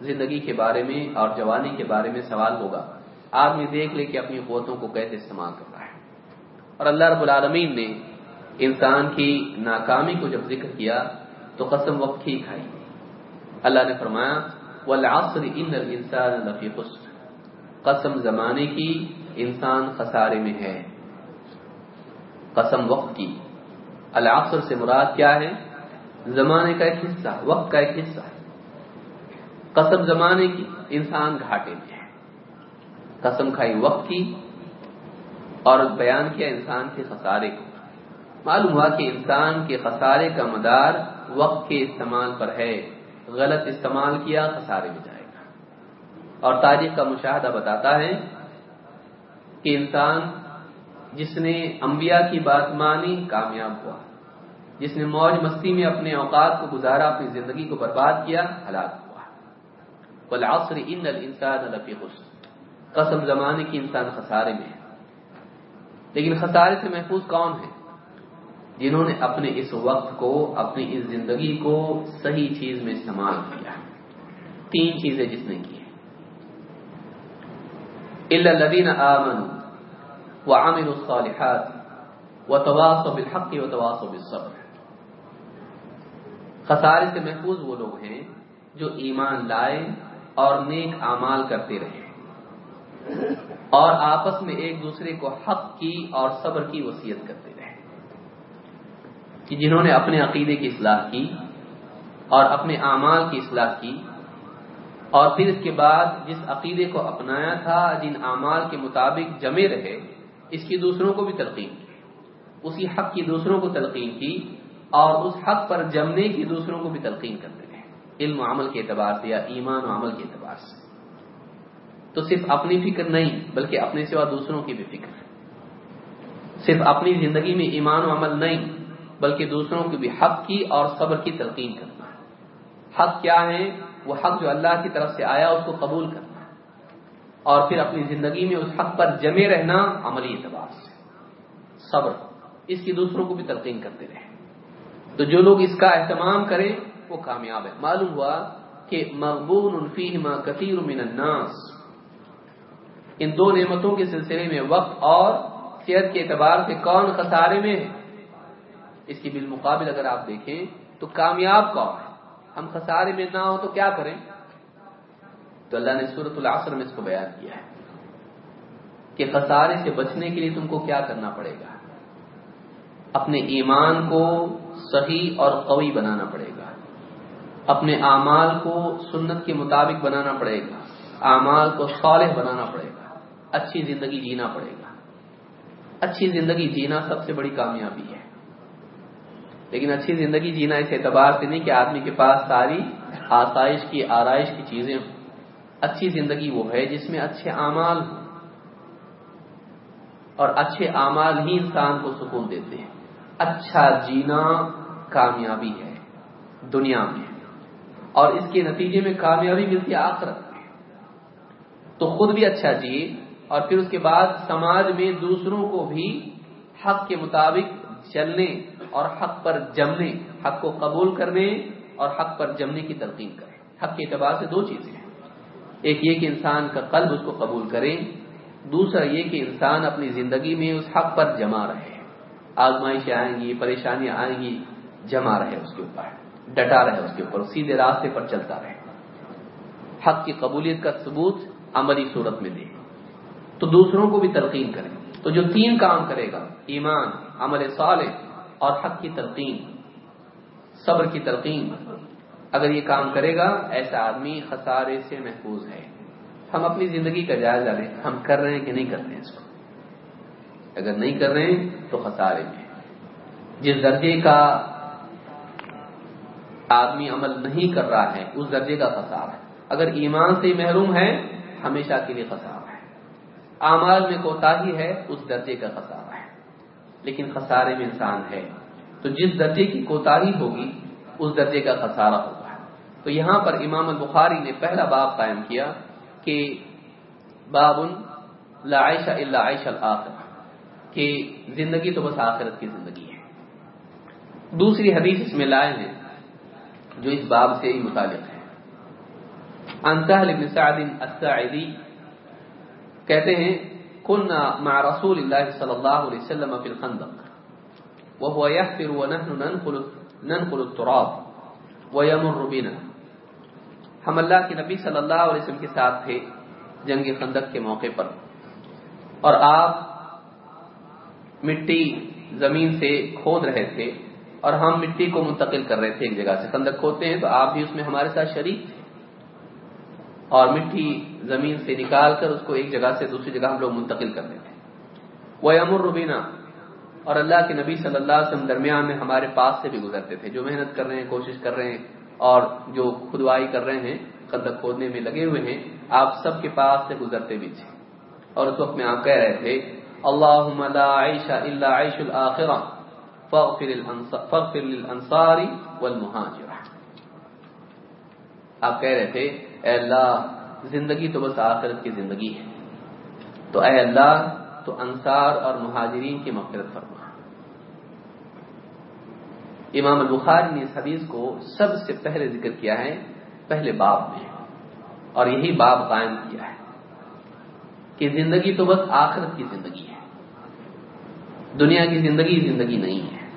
زندگی کے بارے میں اور جوانی کے بارے میں سوال ہوگا۔ آدمی دیکھ لے کہ اپنی قوتوں کو کیسے استعمال کرتا ہے۔ اور اللہ رب العالمین نے انسان کی ناکامی کو جب ذکر کیا تو قسم وقت ہی کھائی۔ اللہ نے فرمایا، والعصر ان الانسان لفی خسر۔ قسم زمانے کی انسان خسارے میں ہے۔ قسم وقت کی۔ العصر سے مراد کیا ہے؟ زمانے کا ایک حصہ، وقت کا ایک حصہ قسم زمانے کی، انسان گھاٹے میں ہے۔ قسم کھائی وقت کی اور بیان کیا انسان کے خسارے کو۔ معلوم ہوا کہ انسان کے خسارے کا مدار وقت کے استعمال پر ہے۔ غلط استعمال کیا، خسارے میں جائے گا۔ اور تاریخ کا مشاہدہ بتاتا ہے کہ انسان جس نے انبیاء کی بات مانی کامیاب ہوا۔ جس نے موج مستی میں اپنے اوقات کو گزارا، اپنی زندگی کو برباد کیا، ہلاک ہوا۔ بالعصر ان الانسان لفی خسر۔ قسم زمانے کی انسان خسارے میں ہے۔ لیکن خسارے سے محفوظ کون ہے؟ جنہوں نے اپنے اس وقت کو، اپنی اس زندگی کو صحیح چیز میں استعمال کیا۔ تین چیزیں جس نے کی الدین آمن و الصالحات و تواس و بالحق و بالصبر۔ خسارے سے محفوظ وہ لوگ ہیں جو ایمان لائے اور نیک اعمال کرتے رہے۔ اور آپس میں ایک دوسرے کو حق کی اور صبر کی وصیت کرتے رہے۔ کہ جنہوں نے اپنے عقیدے کی اصلاح کی اور اپنے اعمال کی اصلاح کی اور پھر اس کے بعد جس عقیدے کو اپنایا تھا، جن اعمال کے مطابق جمے رہے اس کی دوسروں کو بھی تلقین کی، اسی حق کی دوسروں کو تلقین کی اور اس حق پر جمنے کی دوسروں کو بھی تلقین کرتے رہے علم و عمل کے اعتبار سے یا ایمان و عمل کے اعتبار سے۔ تو صرف اپنی فکر نہیں، بلکہ اپنے سوا دوسروں کی بھی فکر۔ صرف اپنی زندگی میں ایمان و عمل نہیں، بلکہ دوسروں کی بھی حق کی اور صبر کی تلقین کرنا۔ حق کیا ہے؟ وہ حق جو اللہ کی طرف سے آیا، اس کو قبول کرنا۔ اور پھر اپنی زندگی میں اس حق پر جمے رہنا عملی اعتبار سے۔ صبر، اس کی دوسروں کو بھی تلقین کرتے رہے۔ تو جو لوگ اس کا اہتمام کریں، وہ کامیاب ہے معلوم ہوا کہ مقبول الفیما کثیر من الناس۔ ان دو نعمتوں کے سلسلے میں وقت اور صحت کے اعتبار سے کون خسارے میں ہے اس کی بالمقابل اگر آپ دیکھیں، تو کامیاب کون ہے ہم خسارے میں نہ ہو تو کیا کریں؟ تو اللہ نے صورت العصر میں اس کو بیان کیا ہے کہ خسارے سے بچنے کے لیے تم کو کیا کرنا پڑے گا؟ اپنے ایمان کو صحیح اور قوی بنانا پڑے گا۔ اپنے اعمال کو سنت کے مطابق بنانا پڑے گا۔ اعمال کو صالح بنانا پڑے گا۔ اچھی زندگی جینا پڑے گا۔ اچھی زندگی جینا سب سے بڑی کامیابی ہے۔ لیکن اچھی زندگی جینا اس اعتبار سے نہیں کہ آدمی کے پاس ساری آسائش کی آرائش کی چیزیں ہوں اچھی زندگی وہ ہے جس میں اچھے اعمال ہوں اور اچھے اعمال ہی انسان کو سکون دیتے ہیں۔ اچھا جینا کامیابی ہے دنیا میں اور اس کے نتیجے میں کامیابی ملتی ہے آخرت میں۔ تو خود بھی اچھا جیے اور پھر اس کے بعد سماج میں دوسروں کو بھی حق کے مطابق چلنے اور حق پر جمنے، حق کو قبول کرنے اور حق پر جمنے کی تلقین کرے حق کے اعتبار سے دو چیزیں ہیں۔ ایک یہ کہ انسان کا قلب اس کو قبول کرے، دوسرا یہ کہ انسان اپنی زندگی میں اس حق پر جمع رہے۔ آزمائشیں آئیں گی، پریشانیاں آئیں گی، جمع رہے اس کے اوپر، ڈٹا رہے اس کے اوپر، سیدھے راستے پر چلتا رہے۔ حق کی قبولیت کا ثبوت عملی صورت میں دے۔ تو دوسروں کو بھی تلقین کرے۔ تو جو تین کام کرے گا، ایمان، عمل صالح اور حق کی تلقین، صبر کی تلقین۔ اگر یہ کام کرے گا، ایسا آدمی خسارے سے محفوظ ہے۔ ہم اپنی زندگی کا جائزہ لیں۔ ہم کر رہے ہیں کہ نہیں کر رہے ہیں اس کو۔ اگر نہیں کر رہے ہیں تو خسارے میں۔ جس درجے کا آدمی عمل نہیں کر رہا ہے، اس درجے کا خسارہ ہے۔ اگر ایمان سے محروم ہے، ہمیشہ کے لیے خسارہ ہے۔ اعمال میں کوتا ہی ہے، اس درجے کا خسارہ ہے۔ لیکن خسارے میں انسان ہے۔ تو جس درجے کی کوتا ہوگی، اس درجے کا خسارہ ہوگا۔ تو یہاں پر امام البخاری نے پہلا باب قائم کیا کہ باب لا عائشہ اللہ عائش الآخر کہ زندگی تو بس آخرت کی زندگی ہے۔ دوسری حدیث اس میں لائے ہیں جو اس باب سے ہی متعلق ہے۔ انسہل ابن سعد الساعدی کہتے ہیں كنا مع رسول الله صلى الله عليه وسلم في الخندق، وهو يحفر ونحن ننقل ننقل التراب ويمر بنا۔ ہم اللہ کے نبی صلی اللہ علیہ وسلم کے ساتھ تھے جنگ خندق کے موقع پر۔ اور آپ مٹی زمین سے کھود رہے تھے اور ہم مٹی کو منتقل کر رہے تھے ایک جگہ سے۔ خندق کھودتے ہیں تو آپ بھی اس میں ہمارے ساتھ شریک تھے۔ اور مٹی زمین سے نکال کر اس کو ایک جگہ سے دوسری جگہ ہم لوگ منتقل کر دیتے وہ امر روبینہ اور اللہ کے نبی صلی اللہ علیہ وسلم درمیان میں ہمارے پاس سے بھی گزرتے تھے، جو محنت کر رہے ہیں، کوشش کر رہے ہیں۔ اور جو کھدوائی کر رہے ہیں، قدر کھودنے میں لگے ہوئے ہیں، آپ سب کے پاس سے گزرتے بھی تھے۔ اور اس وقت میں آپ کہہ رہے تھے اللہ عیش اللہ عیش الآخرہ فغفر للانصار والمہاجر آپ کہہ رہے تھے، اے اللہ، زندگی تو بس آخرت کی زندگی ہے۔ تو اے اللہ، تو انصار اور مہاجرین کی مغفرت فرما۔ امام البخاری نے اس حدیث کو سب سے پہلے ذکر کیا ہے پہلے باب میں اور یہی باب قائم کیا ہے کہ زندگی تو بس آخرت کی زندگی ہے۔ دنیا کی زندگی زندگی نہیں ہے۔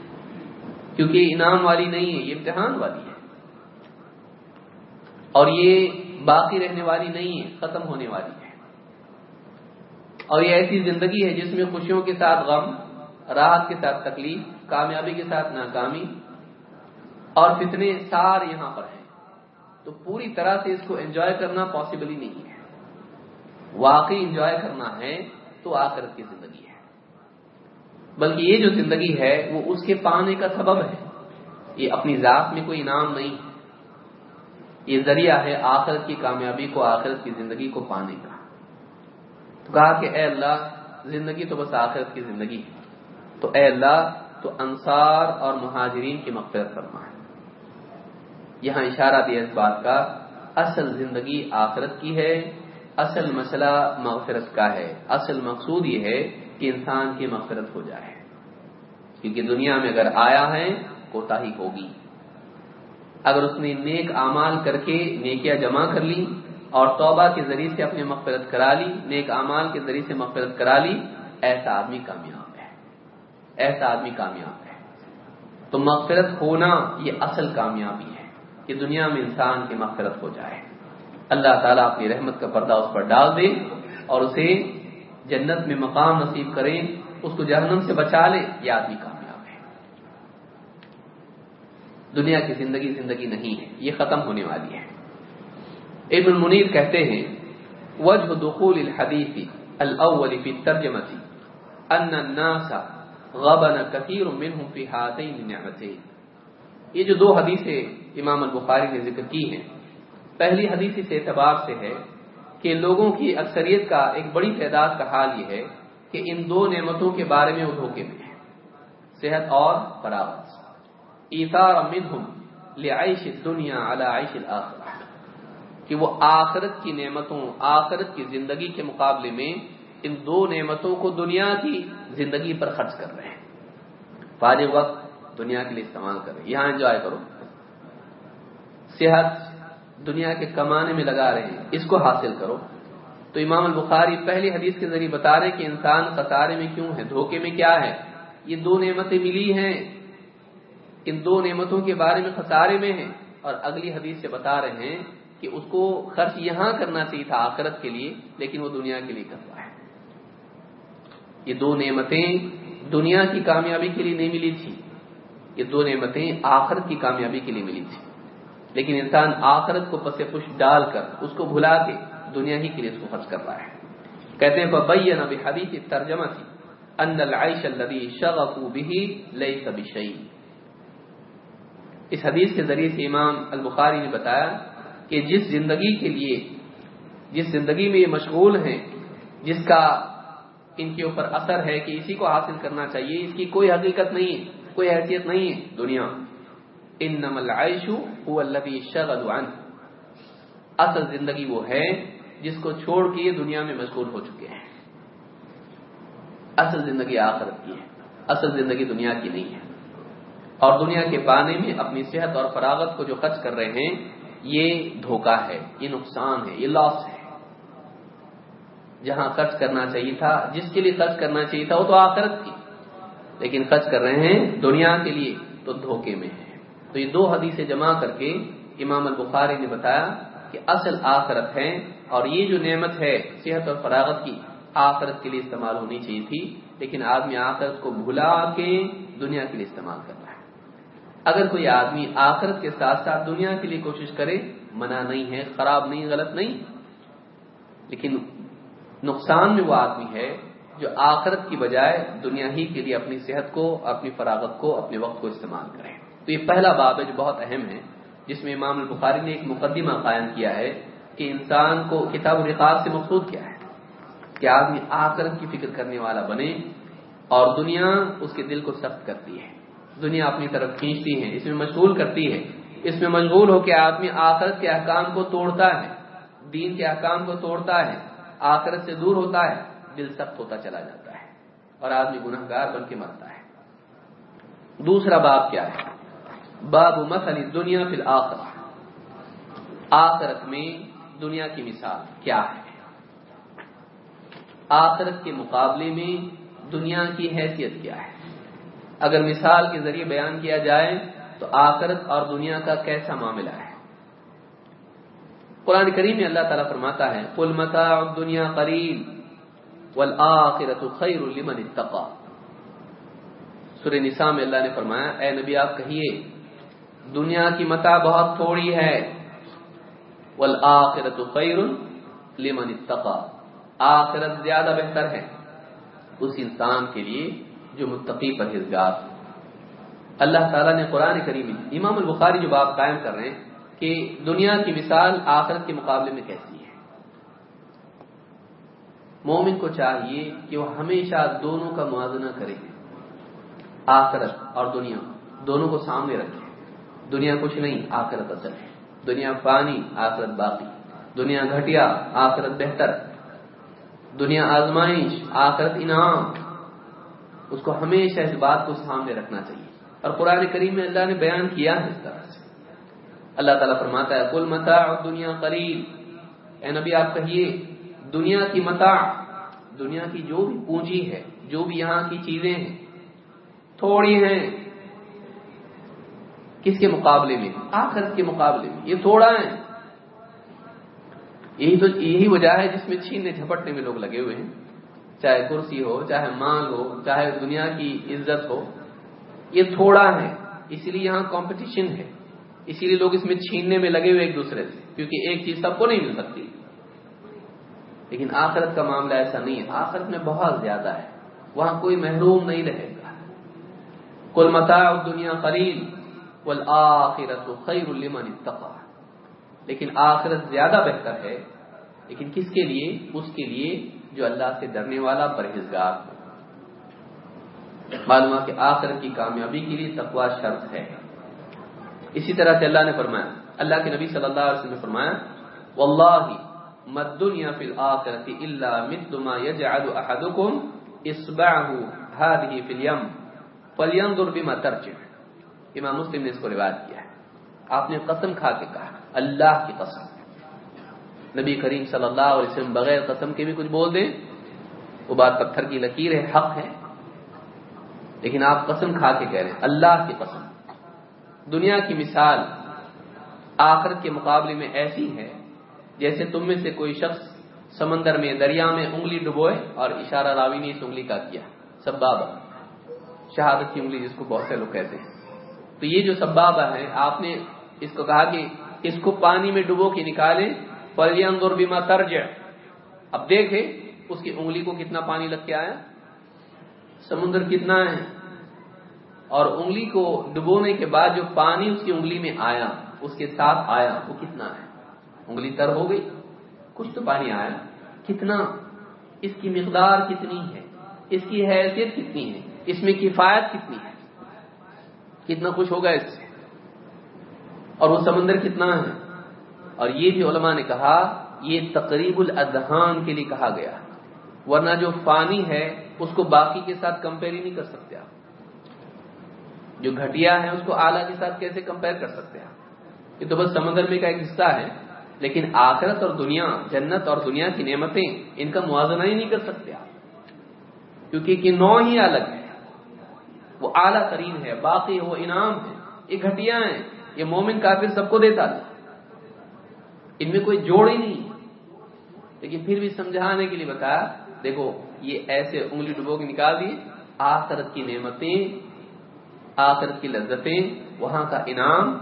کیونکہ انعام والی نہیں ہے، یہ امتحان والی ہے۔ اور یہ باقی رہنے والی نہیں ہے، ختم ہونے والی ہے۔ اور یہ ایسی زندگی ہے جس میں خوشیوں کے ساتھ غم، راحت کے ساتھ تکلیف، کامیابی کے ساتھ ناکامی اور فتنے سار یہاں پر ہیں۔ تو پوری طرح سے اس کو انجوائے کرنا پاسبل ہی نہیں ہے۔ واقعی انجوائے کرنا ہے تو آخرت کی زندگی ہے۔ بلکہ یہ جو زندگی ہے وہ اس کے پانے کا سبب ہے۔ یہ اپنی ذات میں کوئی انعام نہیں ہے۔ یہ ذریعہ ہے آخرت کی کامیابی کو آخرت کی زندگی کو پانے کا۔ تو کہا کہ اے اللہ، زندگی تو بس آخرت کی زندگی ہے۔ تو اے اللہ، تو انصار اور مہاجرین کی مغفرت فرما ہے یہاں اشارہ دیا اس بات کا اصل زندگی آخرت کی ہے، اصل مسئلہ مغفرت کا ہے۔ اصل مقصود یہ ہے کہ انسان کی مغفرت ہو جائے۔ کیونکہ دنیا میں اگر آیا ہے، کوتا ہی ہوگی۔ اگر اس نے نیک اعمال کر کے نیکیاں جمع کر لی اور توبہ کے ذریعے سے اپنے مغفرت کرا لی، نیک اعمال کے ذریعے سے مغفرت کرا لی، ایسا آدمی کامیاب ہے۔ ایسا آدمی کامیاب ہے۔ تو مغفرت ہونا یہ اصل کامیابی ہے۔ کہ دنیا میں انسان کی مغفرت ہو جائے۔ اللہ تعالیٰ اپنی رحمت کا پردہ اس پر ڈال دے اور اسے جنت میں مقام نصیب کریں اس کو جہنم سے بچا لے، یہ آدمی کا دنیا کی زندگی زندگی نہیں ہے، یہ ختم ہونے والی ہے۔ ابن المنیر کہتے ہیں، وجہ دخول الحدیث الاول فی الترجمة ان الناس غبن كثير منهم في هاتين النعمتين یہ جو دو حدیثیں امام البخاری نے ذکر کی ہیں۔ پہلی حدیث اس اعتبار سے ہے کہ لوگوں کی اکثریت کا ایک بڑی تعداد کا حال یہ ہے کہ ان دو نعمتوں کے بارے میں وہ دھوکے میں ہے صحت اور برابر ایثار منہم لعیش الدنیا علی عیش الاخرہ۔ کہ وہ آخرت کی نعمتوں، آخرت کی زندگی کے مقابلے میں ان دو نعمتوں کو دنیا کی زندگی پر خرچ کر رہے ہیں۔ فارغ وقت دنیا کے لیے استعمال کر رہے ہیں۔ یہاں انجوائے کرو۔ صحت دنیا کے کمانے میں لگا رہے ہیں۔ اس کو حاصل کرو۔ تو امام البخاری پہلی حدیث کے ذریعے بتا رہے کہ انسان قطارے میں کیوں ہے، دھوکے میں کیا ہے۔ یہ دو نعمتیں ملی ہیں۔ ان دو نعمتوں کے بارے میں خسارے میں ہیں۔ اور اگلی حدیث سے بتا رہے ہیں کہ اس کو خرچ یہاں کرنا چاہیے تھا آخرت کے لیے، لیکن وہ دنیا کے لیے کر رہا ہے۔ یہ دو نعمتیں دنیا کی کامیابی کے لیے نہیں ملی تھی یہ دو نعمتیں آخرت کی کامیابی کے لیے ملی تھی لیکن انسان آخرت کو پس پش ڈال کر اس کو بھلا کے دنیا ہی کے لیے اس کو خرچ کر رہا ہے۔ کہتے ہیں بھائی نبی حدیث ترجمہ تھی ان العیش الذي شغفوا به ليس بشيء۔ اس حدیث کے ذریعے سے امام البخاری نے بتایا کہ جس زندگی کے لیے، جس زندگی میں یہ مشغول ہیں، جس کا ان کے اوپر اثر ہے کہ اسی کو حاصل کرنا چاہیے، اس کی کوئی حقیقت نہیں ہے، کوئی حیثیت نہیں ہے دنیا۔ ان نمل عائشو شغل اصل زندگی وہ ہے جس کو چھوڑ کے یہ دنیا میں مشغول ہو چکے ہیں۔ اصل زندگی آخرت کی ہے، اصل زندگی دنیا کی نہیں ہے۔ اور دنیا کے پانے میں اپنی صحت اور فراغت کو جو خرچ کر رہے ہیں، یہ دھوکہ ہے، یہ نقصان ہے، یہ لاس ہے۔ جہاں خرچ کرنا چاہیے تھا، جس کے لیے خرچ کرنا چاہیے تھا، وہ تو آخرت کی۔ لیکن خرچ کر رہے ہیں دنیا کے لیے تو دھوکے میں ہے تو یہ دو حدیثیں جمع کر کے امام البخاری نے بتایا کہ اصل آخرت ہے اور یہ جو نعمت ہے صحت اور فراغت کی آخرت کے لیے استعمال ہونی چاہیے تھی، لیکن آدمی آخرت کو بھلا کے دنیا کے لیے استعمال کر رہا ہے۔ اگر کوئی آدمی آخرت کے ساتھ ساتھ دنیا کے لیے کوشش کرے، منع نہیں ہے، خراب نہیں، غلط نہیں۔ لیکن نقصان میں وہ آدمی ہے جو آخرت کی بجائے دنیا ہی کے لیے اپنی صحت کو، اپنی فراغت کو، اپنے وقت کو استعمال کرے۔ تو یہ پہلا باب ہے جو بہت اہم ہے، جس میں امام البخاری نے ایک مقدمہ قائم کیا ہے کہ انسان کو کتاب و رقاب سے مقصود کیا ہے، کہ آدمی آخرت کی فکر کرنے والا بنے اور دنیا اس کے دل کو سخت کرتی ہے۔ دنیا اپنی طرف کھینچتی ہے، اس میں مشغول کرتی ہے۔ اس میں مشغول ہو کے آدمی آخرت کے احکام کو توڑتا ہے، دین کے احکام کو توڑتا ہے، آخرت سے دور ہوتا ہے، دل سخت ہوتا چلا جاتا ہے اور آدمی گناہ گار بن کے مرتا ہے۔ دوسرا باب کیا ہے؟ باب مسل دنیا فی الآخرہ آخرت میں دنیا کی مثال کیا ہے؟ آخرت کے مقابلے میں دنیا کی حیثیت کیا ہے؟ اگر مثال کے ذریعے بیان کیا جائے تو آخرت اور دنیا کا کیسا معاملہ ہے؟ قرآن کریم میں اللہ تعالیٰ فرماتا ہے کل متا دنیا قریب والآخرت خیر لمن اتقا سورہ نساء میں اللہ نے فرمایا، اے نبی، آپ کہیے دنیا کی متا بہت تھوڑی ہے۔ والآخرت خیر لمن اتقا آخرت زیادہ بہتر ہے اس انسان کے لیے جو متقی پرہیزگار اللہ تعالیٰ نے قرآن کریم، امام البخاری جو باب قائم کر رہے ہیں کہ دنیا کی مثال آخرت کے مقابلے میں کیسی ہے۔ مومن کو چاہیے کہ وہ ہمیشہ دونوں کا موازنہ کرے۔ آخرت اور دنیا دونوں کو سامنے رکھے۔ دنیا کچھ نہیں، آخرت اصل ہے۔ دنیا پانی آخرت باقی۔ دنیا گھٹیا، آخرت بہتر۔ دنیا آزمائش، آخرت انعام۔ اس کو ہمیشہ اس بات کو سامنے رکھنا چاہیے۔ اور قرآن کریم میں اللہ نے بیان کیا ہے اس طرح سے۔ اللہ تعالیٰ فرماتا ہے کل متا دنیا قریب اے نبی، آپ کہیے، دنیا کی متا دنیا کی جو بھی پونجی ہے، جو بھی یہاں کی چیزیں ہیں، تھوڑی ہیں کس کے مقابلے میں؟ آخرت کے مقابلے میں۔ یہ تھوڑا ہے۔ یہی تو یہی وجہ ہے جس میں چھیننے جھپٹنے میں لوگ لگے ہوئے ہیں۔ چاہے کرسی ہو، چاہے مال ہو، چاہے دنیا کی عزت ہو۔ یہ تھوڑا ہے۔ اسی لیے یہاں کمپٹیشن ہے۔ اسی لیے لوگ اس میں چھیننے میں لگے ہوئے ایک دوسرے سے۔ کیونکہ ایک چیز سب کو نہیں مل سکتی۔ لیکن آخرت کا معاملہ ایسا نہیں ہے۔ آخرت میں بہت زیادہ ہے۔ وہاں کوئی محروم نہیں رہے گا۔ کل متا دنیا قریب والآخرت خیر لمن اتقا۔ لیکن آخرت زیادہ بہتر ہے، لیکن کس کے لیے؟ اس کے لیے جو اللہ سے ڈرنے والا پرہیزگار ہو۔ معلوم کہ آخرت کی کامیابی کے لیے تقوا شرط ہے۔ اسی طرح سے اللہ نے فرمایا، اللہ کے نبی صلی اللہ علیہ وسلم نے فرمایا، واللہ مد دنیا فی الاخرت الا مثل ما يجعل احدكم اصبعه هذه في اليم فلينظر بما ترجع۔ امام مسلم نے اس کو روایت کیا ہے۔ آپ نے قسم کھا کے کہا، اللہ کی قسم۔ نبی کریم صلی اللہ علیہ وسلم بغیر قسم کے بھی کچھ بول دیں، وہ بات پتھر کی لکیر ہے، حق ہے۔ لیکن آپ قسم کھا کے کہہ رہے ہیں، اللہ کی قسم۔ دنیا کی مثال آخرت کے مقابلے میں ایسی ہے، جیسے تم میں سے کوئی شخص سمندر میں، دریا میں انگلی ڈبوئے اور اشارہ راوی نے اس انگلی کا کیا۔ سبابا، شہادت کی انگلی جس کو بہت سے لوگ کہتے ہیں۔ تو یہ جو سبابا ہے، آپ نے اس کو کہا کہ اس کو پانی میں ڈبو کے نکالے پلینگ اور بیما ترج اب دیکھے اس کی انگلی کو کتنا پانی لگ کے آیا۔ سمندر کتنا ہے۔ اور انگلی کو ڈبونے کے بعد جو پانی اس کی انگلی میں آیا، اس کے ساتھ آیا، وہ کتنا ہے؟ انگلی تر ہو گئی۔ کچھ تو پانی آیا۔ کتنا؟ اس کی مقدار کتنی ہے؟ اس کی حیثیت کتنی ہے؟ اس میں کفایت کتنی ہے؟ کتنا کچھ ہوگا اس سے۔ اور وہ سمندر کتنا ہے۔ اور یہ بھی علماء نے کہا، یہ تقریب الادہان کے لیے کہا گیا۔ ورنہ جو فانی ہے، اس کو باقی کے ساتھ کمپیئر ہی نہیں کر سکتے آپ۔ جو گھٹیا ہے، اس کو اعلیٰ کے ساتھ کیسے کمپیئر کر سکتے ہیں یہ تو بس سمندر میں کا ایک حصہ ہے، لیکن آخرت اور دنیا، جنت اور دنیا کی نعمتیں، ان کا موازنہ ہی نہیں کر سکتے آپ۔ کیونکہ یہ نو ہی الگ ہے۔ وہ اعلیٰ ترین ہے، باقی وہ انعام ہے۔ یہ گھٹیا ہیں۔ یہ مومن کافر سب کو دیتا تھا ان میں کوئی جوڑ ہی نہیں۔ لیکن پھر بھی سمجھانے کے لیے بتایا دیکھو، یہ ایسے انگلی ڈبو کے نکال دی، آخرت کی نعمتیں، آخرت کی لذتیں، وہاں کا انعام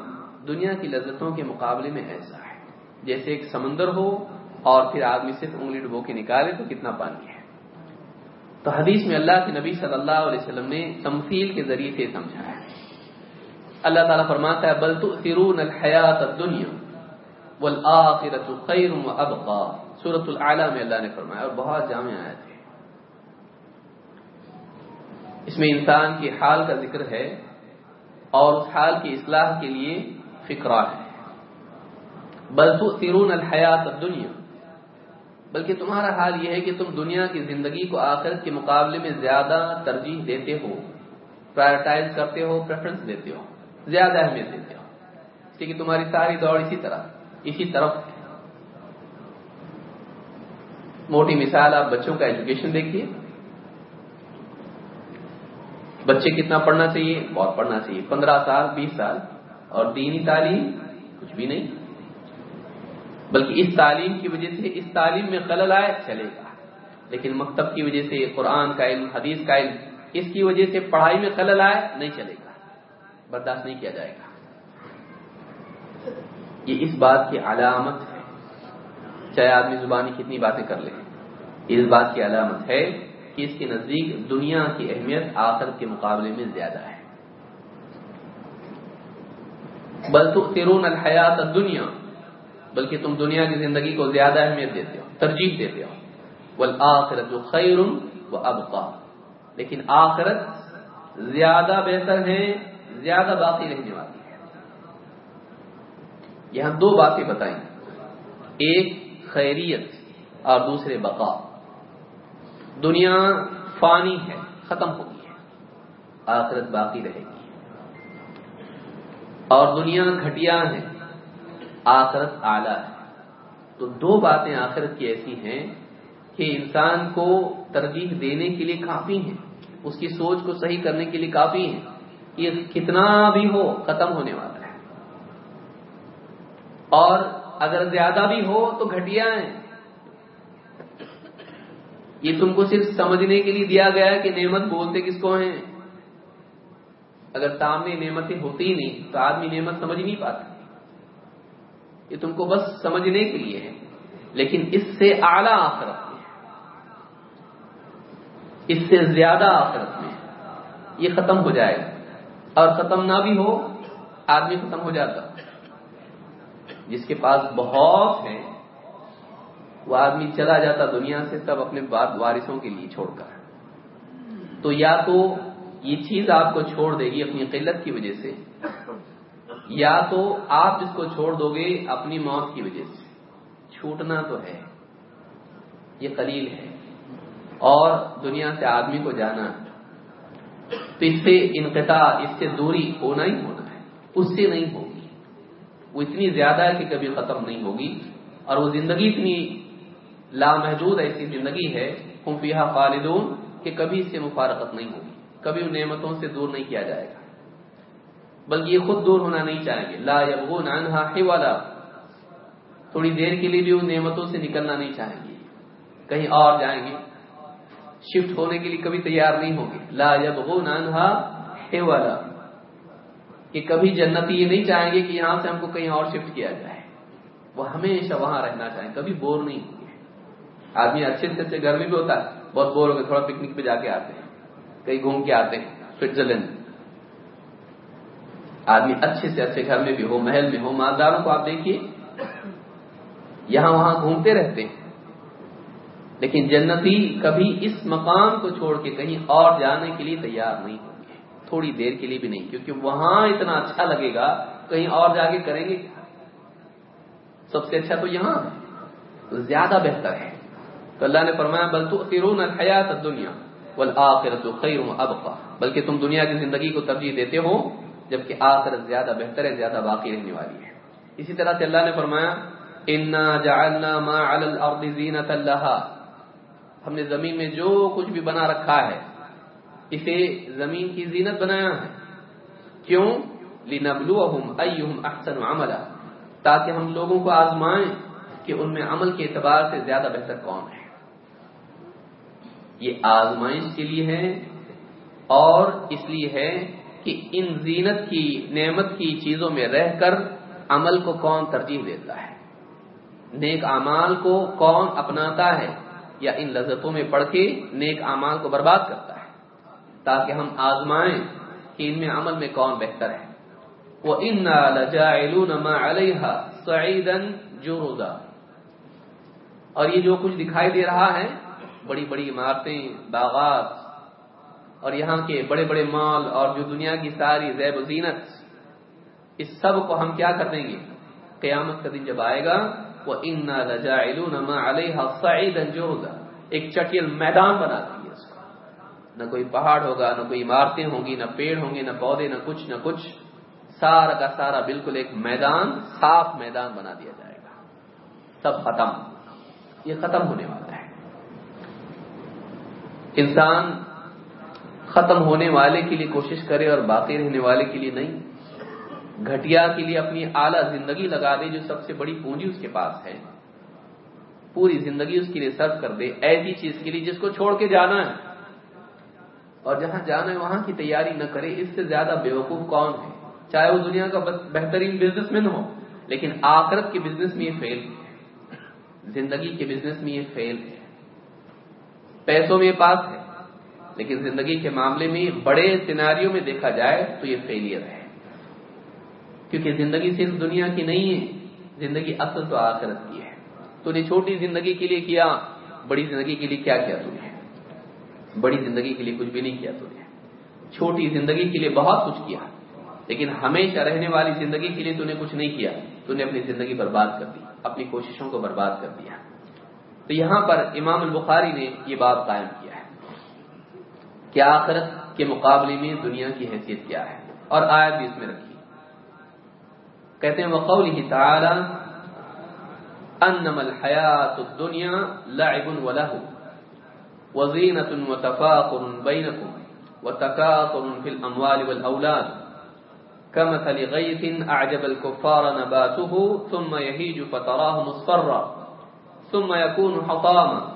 دنیا کی لذتوں کے مقابلے میں ایسا ہے۔ جیسے ایک سمندر ہو اور پھر آدمی صرف انگلی ڈبو کے نکالے تو کتنا پانی ہے۔ تو حدیث میں اللہ کے نبی صلی اللہ علیہ وسلم نے تمثیل کے ذریعے سے سمجھایا اللہ تعالیٰ فرماتا ہے، بل تؤثرون الحیات الدنیا والآخرت خیر و ابقا۔ سورة العلیٰ میں اللہ نے فرمایا، اور بہت جامع آیا تھے اس میں انسان کے حال کا ذکر ہے اور اس حال کی اصلاح کے لیے فکرہ ہے۔ بل تؤثرون الحیات الدنیا بلکہ تمہارا حال یہ ہے کہ تم دنیا کی زندگی کو آخرت کے مقابلے میں زیادہ ترجیح دیتے ہو پرائرٹائز کرتے ہو پریفرنس دیتے ہو، زیادہ اہمیت دیتے ہو۔ اس لیے کہ تمہاری ساری دوڑ اسی طرح، اسی طرف ہے۔ موٹی مثال، آپ بچوں کا ایجوکیشن دیکھیے۔ بچے کتنا پڑھنا چاہیے؟ بہت پڑھنا چاہیے۔ پندرہ سال، بیس سال اور دینی تعلیم کچھ بھی نہیں۔ بلکہ اس تعلیم کی وجہ سے اس تعلیم میں خلل آئے، چلے گا۔ لیکن مکتب کی وجہ سے، قرآن کا علم، حدیث کا علم، اس کی وجہ سے پڑھائی میں خلل آئے، نہیں چلے گا۔ برداشت نہیں کیا جائے گا۔ یہ اس بات کی علامت ہے۔ چاہے آدمی زبانی کتنی باتیں کر لے، اس بات کی علامت ہے کہ اس کے نزدیک دنیا کی اہمیت آخرت کے مقابلے میں زیادہ ہے۔ بل تؤثرون الحیات الدنیا۔ بلکہ تم دنیا کی زندگی کو زیادہ اہمیت دیتے ہو، ترجیح دیتے ہو۔ والآخرت خیر و ابقا لیکن آخرت زیادہ بہتر ہے، زیادہ باقی رہنے والی۔ ہے یہاں دو باتیں بتائیں۔ ایک، خیریت، اور دوسرے، بقا۔ دنیا فانی ہے، ختم ہوگی ہے۔ آخرت باقی رہے گی۔ اور دنیا گھٹیا ہے۔ آخرت اعلی ہے۔ تو دو باتیں آخرت کی ایسی ہیں کہ انسان کو ترجیح دینے کے لیے کافی ہیں، اس کی سوچ کو صحیح کرنے کے لیے کافی ہیں۔ یہ کتنا بھی ہو ختم ہونے والا ہے۔ اور اگر زیادہ بھی ہو تو گھٹیا ہیں۔ یہ تم کو صرف سمجھنے کے لیے دیا گیا ہے کہ نعمت بولتے کس کو ہیں۔ اگر سامنے نعمتیں ہوتی نہیں تو آدمی نعمت سمجھ نہیں پاتا۔ یہ تم کو بس سمجھنے کے لیے ہے، لیکن اس سے اعلی آخرت میں اس سے زیادہ آخرت میں یہ ختم ہو جائے گا۔ اور ختم نہ بھی ہو، آدمی ختم ہو جاتا۔ جس کے پاس بہت ہے، وہ آدمی چلا جاتا دنیا سے تب اپنے بعد وارثوں کے لیے چھوڑ کر۔ تو یا تو یہ چیز آپ کو چھوڑ دے گی اپنی قلت کی وجہ سے یا تو آپ اس کو چھوڑ دو گے اپنی موت کی وجہ سے۔ چھوٹنا تو ہے۔ یہ قلیل ہے۔ اور دنیا سے آدمی کو جانا تو اس سے انقطاع، اس سے دوری ہونا ہی ہونا ہے۔ اس سے نہیں ہوگی۔ وہ اتنی زیادہ ہے کہ کبھی ختم نہیں ہوگی۔ اور وہ زندگی اتنی لامحدود ایسی زندگی ہے۔ خفیہ خالدون، کہ کبھی اس سے مفارقت نہیں ہوگی۔ کبھی ان نعمتوں سے دور نہیں کیا جائے گا۔ بلکہ یہ خود دور ہونا نہیں چاہیں گے۔ لا یبغون عنہا حوالا تھوڑی دیر کے لیے بھی ان نعمتوں سے نکلنا نہیں چاہیں گے۔ کہیں اور جائیں گے۔ شفٹ ہونے کے لیے کبھی تیار نہیں ہوں گے۔ لا یبغون عنہا حوالا کہ کبھی جنتی یہ نہیں چاہیں گے کہ یہاں سے ہم کو کہیں اور شفٹ کیا جائے۔ وہ ہمیشہ وہاں رہنا چاہیں، کبھی بور نہیں ہوں گے۔ آدمی اچھے سے اچھے گھر میں بھی ہوتا ہے، بہت بور ہو گئے تھوڑا پکنک پہ جا کے آتے ہیں، کہیں گھوم کے آتے ہیں، سوئٹزرلینڈ۔ آدمی اچھے سے اچھے گھر میں بھی ہو، محل میں ہو، مالداروں کو آپ دیکھیے، یہاں وہاں گھومتے رہتے ہیں۔ لیکن جنتی کبھی اس مقام کو چھوڑ کے کہیں اور جانے کے لیے تیار نہیں ہوں گے۔ تھوڑی دیر کے لیے بھی نہیں، کیونکہ وہاں اتنا اچھا لگے گا، کہیں اور جا کے کریں گے۔ سب سے اچھا تو یہاں زیادہ بہتر ہے۔ تو اللہ نے فرمایا، بل تو خیرون الحیات الدنیا والآخرت خیر ابقا۔ بلکہ تم دنیا کی زندگی کو ترجیح دیتے ہو۔ جبکہ آخرت زیادہ بہتر ہے، زیادہ باقی رہنے والی ہے۔ اسی طرح سے اللہ نے فرمایا، انا جعلنا ما علی الارض زینت ہم نے زمین میں جو کچھ بھی بنا رکھا ہے، اسے زمین کی زینت بنایا ہے۔ کیوں؟ لنبلوہم ایہم احسن عملا۔ تاکہ ہم لوگوں کو آزمائیں کہ ان میں عمل کے اعتبار سے زیادہ بہتر کون ہے۔ یہ آزمائش کے لیے ہے اور اس لیے ہے کہ ان زینت کی، نعمت کی چیزوں میں رہ کر عمل کو کون ترجیح دیتا ہے؟ نیک اعمال کو کون اپناتا ہے؟ یا ان لذتوں میں پڑھ کے نیک اعمال کو برباد کرتا ہے؟ تاکہ ہم آزمائیں کہ ان میں عمل میں کون بہتر ہے۔ وہ ان علیہ سعیدن جو اور یہ جو کچھ دکھائی دے رہا ہے، بڑی بڑی عمارتیں، باغات اور یہاں کے بڑے بڑے مال اور جو دنیا کی ساری زیب و زینت، اس سب کو ہم کیا کر دیں گے؟ قیامت کا دن جب آئے گا وہ ان علیہ جو ہوگا ایک چٹیل میدان بنا دیں اس کو۔ نہ کوئی پہاڑ ہوگا، نہ کوئی عمارتیں ہوں گی، نہ پیڑ ہوں گے، نہ پودے، نہ کچھ نہ کچھ۔ سارا کا سارا بالکل ایک میدان، صاف میدان بنا دیا جائے گا۔ سب ختم۔ یہ ختم ہونے والا ہے۔ انسان ختم ہونے والے کے لیے کوشش کرے اور باقی رہنے والے کے لیے نہیں۔ گھٹیا کے لیے اپنی اعلیٰ زندگی لگا دے جو سب سے بڑی پونجی اس کے پاس ہے۔ پوری زندگی اس کے لیے سرف کر دے ایسی چیز کے لیے جس کو چھوڑ کے جانا ہے۔ اور جہاں جانا ہے وہاں کی تیاری نہ کرے، اس سے زیادہ بیوقوف کون ہے؟ چاہے وہ دنیا کا بہترین بزنس مین ہو، لیکن آخرت کے بزنس میں یہ فیل ہے۔ زندگی کے بزنس میں یہ فیل ہے۔ پیسوں میں یہ پاس ہے۔ لیکن زندگی کے معاملے میں بڑے سیناریوں میں دیکھا جائے تو یہ فیلئر ہے۔ کیونکہ زندگی صرف دنیا کی نہیں ہے، زندگی اصل تو آخرت کی ہے۔ تو نے چھوٹی زندگی کے لیے کیا، بڑی زندگی کے لیے کیا کیا تو نے؟ بڑی زندگی کے لیے کچھ بھی نہیں کیا تو نے۔ چھوٹی زندگی کے لیے بہت کچھ کیا، لیکن ہمیشہ رہنے والی زندگی کے لیے تو نے کچھ نہیں کیا۔ تو نے اپنی زندگی برباد کر دی، اپنی کوششوں کو برباد کر دیا۔ تو یہاں پر امام البخاری نے یہ بات قائم کیا کہ آخرت کے مقابلے میں دنیا کی حیثیت کیا ہے؟ اور آیت بھی اس میں رکھی۔ کہتے ہیں، وقوله تعالی، انما الحیات الدنیا لعب وله وزینة وتفاقر بینکم وتکاثر في الاموال والاولاد كمثل غيث اعجب الكفار نباته ثم يهيج فتراه مصفرا ثم يكون حطاما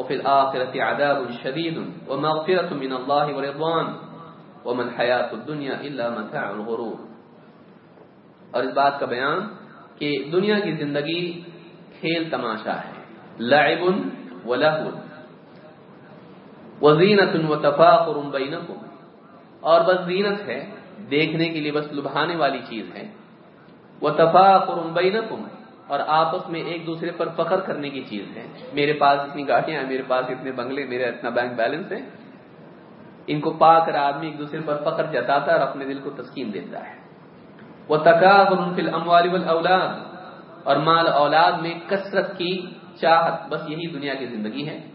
وفي الآخرة عذاب شديد ومغفرة من الله ورضوان وما الحياة الدنيا إلا متاع الغرور۔ اور اس بات کا بیان کہ دنیا کی زندگی کھیل تماشا ہے۔ لعب و لہو۔ وزینت و تفاخر بینکم۔ اور بس زینت ہے، دیکھنے کے لیے بس لبھانے والی چیز ہے۔ وہ تفاخر بینکم۔ اور آپس میں ایک دوسرے پر فخر کرنے کی چیز ہے۔ میرے پاس اتنی گاڑیاں میرے پاس اتنے بنگلے، میرا اتنا بینک بیلنس ہے۔ ان کو پا کر آدمی ایک دوسرے پر فخر جتاتا ہے اور اپنے دل کو تسکین دیتا ہے۔ وہ فی الاموال والاولاد اور مال اولاد میں کثرت کی چاہت، بس یہی دنیا کی زندگی ہے۔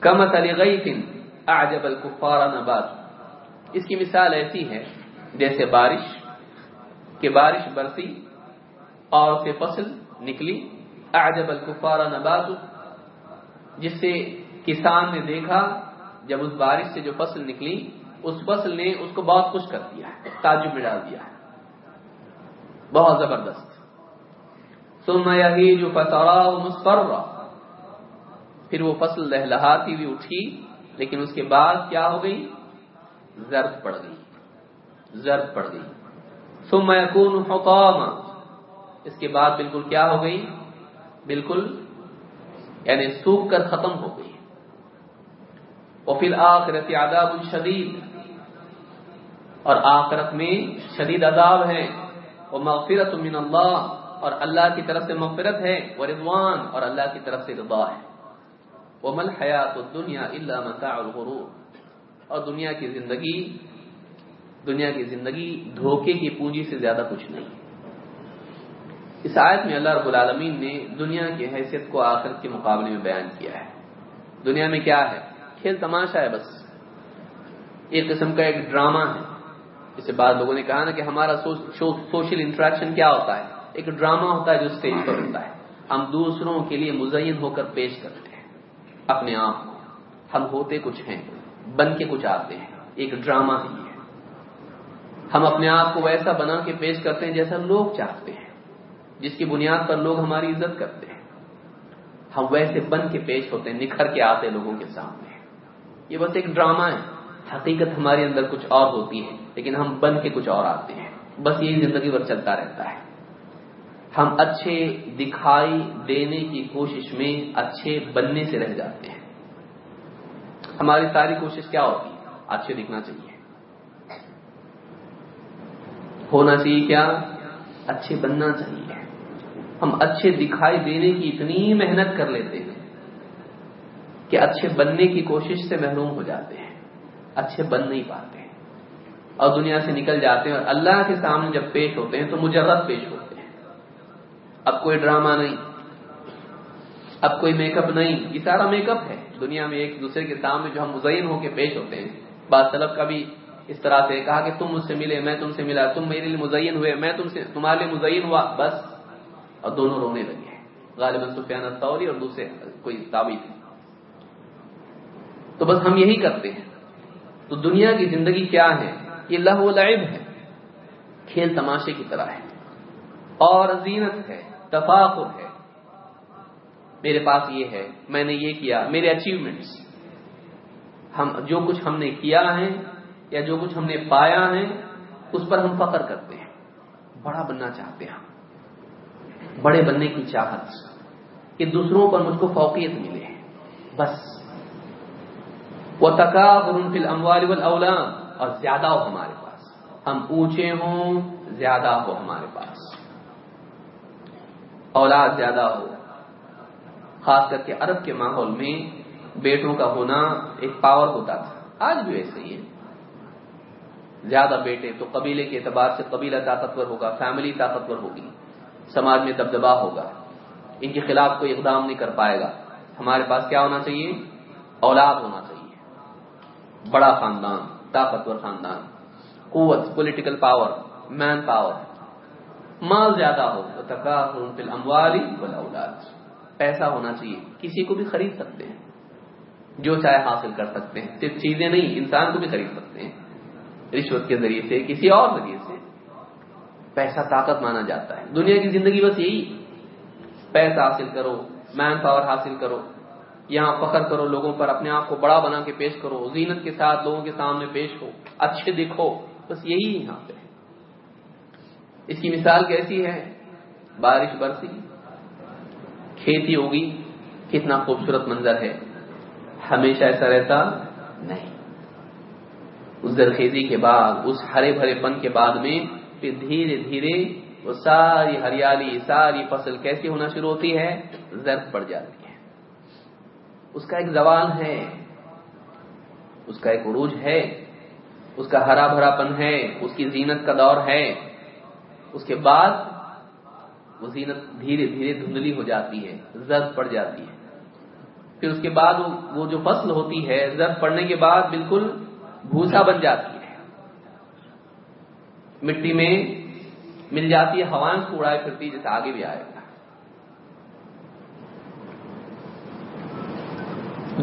کمت علی اعجب الکفار نبات۔ اس کی مثال ایسی ہے، جیسے بارش، کہ بارش برسی اور سے فصل نکلی۔ اعجب الکفار نبات جس سے کسان نے دیکھا، جب اس بارش سے جو فصل نکلی، اس فصل نے اس کو بہت خوش کر دیا، تعجب میں ڈال دیا۔ ہے بہت زبردست۔ ثم يهيج فتراه مصفرا۔ پھر وہ فصل لہلہاتی ہوئی اٹھی، لیکن اس کے بعد کیا ہو گئی؟ زرد پڑ گئی۔ زرد پڑ گئی۔ ثم يكون حطاما۔ اس کے بعد بالکل کیا ہو گئی؟ بالکل یعنی سوکھ کر ختم ہو گئی۔ وفي الاخره عذاب شدید۔ اور آخرت میں شدید عذاب ہے۔ وہ مغفرت من اللہ۔ اور اللہ کی طرف سے مغفرت ہے وہ رضوان اور اللہ کی طرف سے رضا ہے۔ وہ مل حیات دنیا اللہ متاع الغرور۔ اور دنیا کی زندگی، دنیا کی زندگی دھوکے کی پونجی سے زیادہ کچھ نہیں۔ اس آیت میں اللہ رب العالمین نے دنیا کی حیثیت کو آخر کے مقابلے میں بیان کیا ہے۔ دنیا میں کیا ہے؟ کھیل تماشا ہے بس۔ ایک قسم کا ایک ڈرامہ ہے۔ جسے بعد لوگوں نے کہا نا کہ ہمارا سوشل انٹریکشن کیا ہوتا ہے؟ ایک ڈرامہ ہوتا ہے جو اسٹیج پر ہوتا ہے۔ ہم دوسروں کے لیے مزین ہو کر پیش کرتے ہیں۔ اپنے آپ کو۔ ہم ہوتے کچھ ہیں، بن کے کچھ آتے ہیں۔ ایک ڈرامہ ہی ہے ہم اپنے آپ کو ویسا بنا کے پیش کرتے ہیں جیسا لوگ چاہتے ہیں۔ جس کی بنیاد پر لوگ ہماری عزت کرتے ہیں۔ ہم ویسے بن کے پیش ہوتے ہیں، نکھر کے آتے لوگوں کے سامنے۔ یہ بس ایک ڈرامہ ہے۔ حقیقت ہمارے اندر کچھ اور ہوتی ہے، لیکن ہم بن کے کچھ اور آتے ہیں۔ بس یہی زندگی بھر چلتا رہتا ہے۔ ہم اچھے دکھائی دینے کی کوشش میں اچھے بننے سے رہ جاتے ہیں۔ ہماری ساری کوشش کیا ہوتی ہے؟ اچھے دکھنا چاہیے۔ ہونا چاہیے کیا؟ اچھے بننا چاہیے۔ ہم اچھے دکھائی دینے کی اتنی محنت کر لیتے ہیں کہ اچھے بننے کی کوشش سے محروم ہو جاتے ہیں، اچھے بن نہیں پاتے۔ ہیں اور دنیا سے نکل جاتے ہیں اور اللہ کے سامنے جب پیش ہوتے ہیں تو مجرد پیش ہوتے ہیں۔ اب کوئی ڈرامہ نہیں، اب کوئی میک اپ نہیں، یہ سارا میک اپ ہے۔ دنیا میں ایک دوسرے کے سامنے جو ہم مزین ہو کے پیش ہوتے ہیں۔ بات طلب کا بھی اس طرح سے کہا کہ تم مجھ سے ملے، میں تم سے ملا، تم میرے لیے مزین ہوئے، میں تم سے، تمہارے لیے مزین ہوا، بس۔ اور دونوں رونے لگے غالباً سفیان الطوری اور دوسرے کوئی تابی تھی تو بس ہم یہی کرتے ہیں۔ تو دنیا کی زندگی کیا ہے؟ یہ لہو لعب ہے۔ کھیل تماشے کی طرح ہے۔ اور زینت ہے تفاقر ہے۔ میرے پاس یہ ہے، میں نے یہ کیا، میرے اچیومنٹس ہم، جو کچھ ہم نے کیا ہے یا جو کچھ ہم نے پایا ہے، اس پر ہم فخر کرتے ہیں۔ بڑا بننا چاہتے ہیں بڑے بننے کی چاہت کہ دوسروں پر مجھ کو فوقیت ملے۔ بس۔ وہ تکا فل اموال اولاد اور زیادہ ہو ہمارے پاس۔ ہم اونچے ہوں، زیادہ ہو ہمارے پاس۔ اولاد زیادہ ہو۔ خاص کر کے عرب کے ماحول میں بیٹوں کا ہونا ایک پاور ہوتا تھا۔ آج بھی ویسے ہی ہے۔ زیادہ بیٹے تو قبیلے کے اعتبار سے قبیلہ طاقتور ہوگا فیملی طاقتور ہوگی۔ سماج میں دبدبا ہوگا۔ ان کے خلاف کوئی اقدام نہیں کر پائے گا۔ ہمارے پاس کیا ہونا چاہیے؟ اولاد ہونا چاہیے۔ بڑا خاندان، طاقتور خاندان۔ قوت پولیٹیکل پاور مین پاور مال زیادہ ہو تو اموالی اولاد پیسہ ہونا چاہیے۔ کسی کو بھی خرید سکتے ہیں۔ جو چاہے حاصل کر سکتے ہیں۔ صرف چیزیں نہیں، انسان کو بھی خرید سکتے ہیں۔ رشوت کے ذریعے سے، کسی اور ذریعے سے۔ پیسہ طاقت مانا جاتا ہے۔ دنیا کی زندگی بس یہی۔ پیسہ حاصل کرو مین پاور حاصل کرو۔ یہاں فخر کرو، لوگوں پر اپنے آپ کو بڑا بنا کے پیش کرو۔ زینت کے ساتھ لوگوں کے سامنے پیش ہو۔ اچھے دکھو۔ بس یہی یہاں پہ اس کی مثال کیسی ہے؟ بارش برسی۔ کھیتی ہوگی۔ کتنا خوبصورت منظر ہے۔ ہمیشہ ایسا رہتا نہیں۔ اس زرخیزی کے بعد، اس ہرے بھرے پن کے بعد میں پھر دھیرے دھیرے وہ ساری ہریالی، ساری فصل کیسی ہونا شروع ہوتی ہے؟ زرد پڑ جاتی ہے۔ اس کا ایک زوال ہے، اس کا ایک عروج ہے، اس کا ہرا بھرا پن ہے، اس کی زینت کا دور ہے۔ اس کے بعد وہ زینت دھیرے دھیرے دھندلی ہو جاتی ہے، زرد پڑ جاتی ہے۔ پھر اس کے بعد وہ جو فصل ہوتی ہے، زرد پڑنے کے بعد بالکل بھوسا بن جاتی ہے۔ مٹی میں مل جاتی ہے ہوائیں کو اڑائے پھرتی جیسے آگے بھی آئے گا۔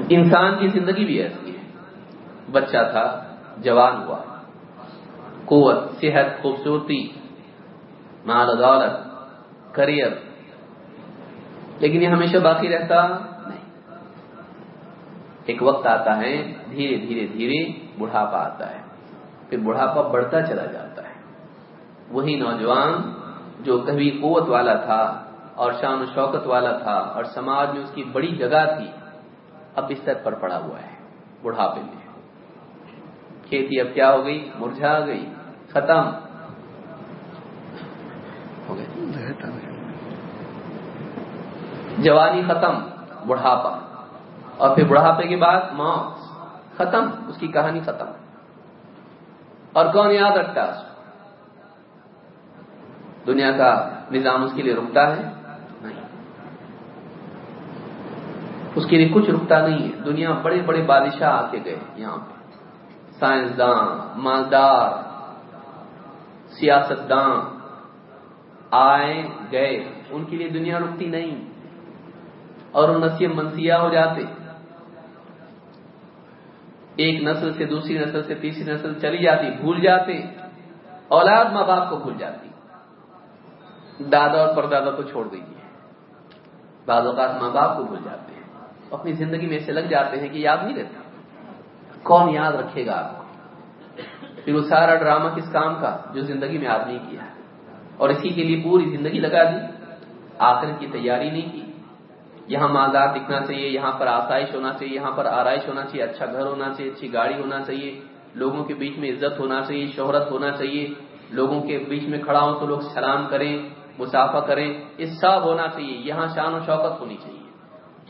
انسان کی زندگی بھی ایسی ہے۔ بچہ تھا، جوان ہوا۔ قوت، صحت، خوبصورتی، مال دولت کریئر لیکن یہ ہمیشہ باقی رہتا نہیں۔ ایک وقت آتا ہے، دھیرے دھیرے دھیرے بڑھاپا آتا ہے۔ پھر بڑھاپا بڑھتا چلا جاتا ہے۔ وہی نوجوان جو کبھی قوت والا تھا اور شان و شوکت والا تھا اور سماج میں اس کی بڑی جگہ تھی، اب بستر پر پڑا ہوا ہے، بڑھاپے میں۔ کھیتی اب کیا ہو گئی؟ مرجھا گئی، ختم۔ ہو گئی جوانی ختم، بڑھاپا۔ اور پھر بڑھاپے کے بعد موت، ختم، اس کی کہانی ختم۔ اور کون یاد رکھتا اس دنیا کا نظام اس کے لیے رکتا ہے؟ نہیں. اس کے لیے کچھ رکتا نہیں ہے. دنیا بڑے بڑے بادشاہ آ کے گئے یہاں پہ سائنسداں مالدار سیاستداں آئے، گئے. ان کے لیے دنیا رکتی نہیں. اور وہ نصیب منسیہ ہو جاتے. ایک نسل سے دوسری نسل سے تیسری نسل چلی جاتی، بھول جاتے. اولاد ماں باپ کو بھول جاتی. دادا اور پردادا کو چھوڑ دیجیے بعض اوقات ماں باپ کو بھول جاتے ہیں۔ اپنی زندگی میں ایسے لگ جاتے ہیں کہ یاد نہیں رہتا۔ کون یاد رکھے گا آپ کو؟ پھر وہ سارا ڈرامہ کس کام کا؟ جو زندگی میں آدمی کیا۔ اور اسی کے لیے پوری زندگی لگا دی۔ آخر کی تیاری نہیں کی۔ یہاں مالدار دکھنا چاہیے، یہاں پر آسائش ہونا چاہیے، یہاں پر آرائش ہونا چاہیے اچھا گھر ہونا چاہیے، اچھی گاڑی ہونا چاہیے، لوگوں کے بیچ میں عزت ہونا چاہیے، شہرت ہونا چاہیے، لوگوں کے بیچ میں کھڑا ہوں تو لوگ سلام کریں۔ مسافہ کریں یہ سب ہونا چاہیے، یہاں شان و شوقت ہونی چاہیے۔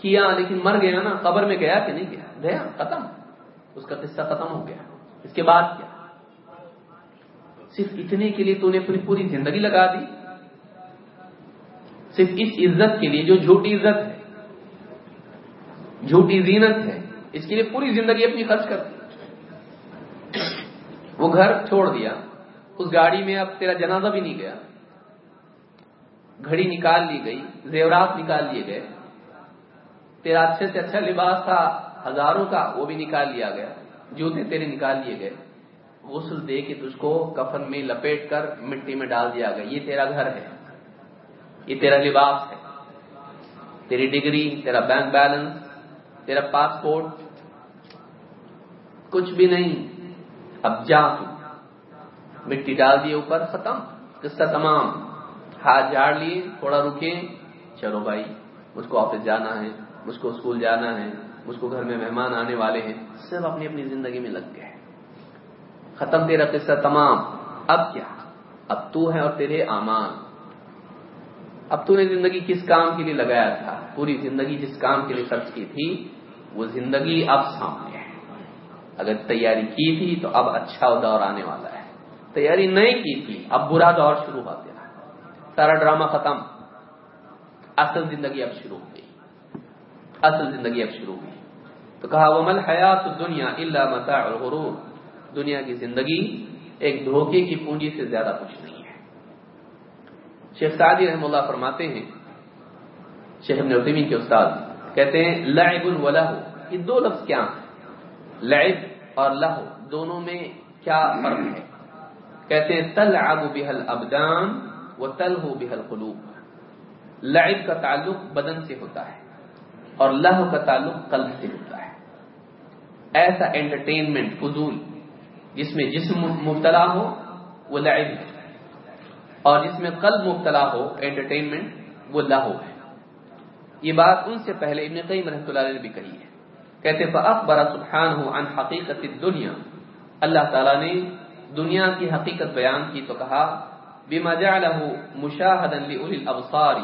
کیا لیکن مر گیا نا، قبر میں گیا کہ نہیں گیا؟ گیا، ختم۔ اس کا قصہ ختم ہو گیا۔ اس کے بعد کیا؟ صرف اتنے کے لیے تو نے پوری پوری زندگی لگا دی۔ صرف اس عزت کے لیے جو جھوٹی عزت ہے، جھوٹی زینت ہے، اس کے لیے پوری زندگی اپنی خرچ کر دی۔ وہ گھر چھوڑ دیا۔ اس گاڑی میں اب تیرا جنازہ بھی نہیں گیا۔ گھڑی نکال لی گئی، زیورات نکال لیے گئے۔ تیرا اچھے سے اچھا لباس تھا، ہزاروں کا، وہ بھی نکال لیا گیا۔ جوتے تیرے نکال لیے گئے۔ غسل دے کے تجھ کو کفن میں لپیٹ کر مٹی میں ڈال دیا گیا۔ یہ تیرا گھر ہے۔ یہ تیرا لباس ہے۔ تیری ڈگری، تیرا بینک بیلنس، تیرا پاسپورٹ۔ کچھ بھی نہیں۔ اب جا تو۔ مٹی ڈال دیے اوپر، ختم۔ قصہ تمام۔ ہاتھ جھاڑ لیے، تھوڑا رکے چلو بھائی، مجھ کو آفس جانا ہے، مجھ کو اسکول جانا ہے، مجھ کو گھر میں مہمان آنے والے ہیں۔ سب اپنی اپنی زندگی میں لگ گئے۔ ختم تیرا قصہ تمام۔ اب کیا؟ اب تو ہے اور تیرے امان اب تو نے زندگی کس کام کے لیے لگایا تھا؟ پوری زندگی جس کام کے لیے خرچ کی تھی، وہ زندگی اب سامنے ہے۔ اگر تیاری کی تھی تو اب اچھا دور آنے والا ہے۔ تیاری نہیں کی تھی، اب برا دور شروع ہوا تیرا سارا ڈرامہ ختم۔ اصل زندگی اب شروع ہو گئی۔ اصل زندگی اب شروع ہوئی تو کہا وہ مل حیات دنیا اللہ متا الغرور۔ دنیا کی زندگی ایک دھوکے کی پونجی سے زیادہ کچھ نہیں ہے۔ شیخ سعدی رحم اللہ فرماتے ہیں، شیخ ابن کے استاد کہتے ہیں، لعب و لہو یہ دو لفظ کیا ہیں؟ لعب اور لہو دونوں میں کیا فرق ہے؟ کہتے ہیں تل آب بحل ابدان و تل ہو بحل قلوب لعب کا تعلق بدن سے ہوتا ہے اور لہو کا تعلق قلب سے ہوتا ہے۔ ایسا انٹرٹینمنٹ فضول، جس میں جسم مبتلا ہو، وہ لعب ہے۔ اور جس میں قلب مبتلا ہو انٹرٹینمنٹ وہ لہو ہے۔ یہ بات ان سے پہلے ابن قیم رحمۃ اللہ علیہ نے بھی کہی ہے۔ کہتے فاخبر سبحانہ عن حقیقت الدنیا اللہ تعالی نے دنیا کی حقیقت بیان کی تو کہا بما جعله مشاهدا لاولی الابصار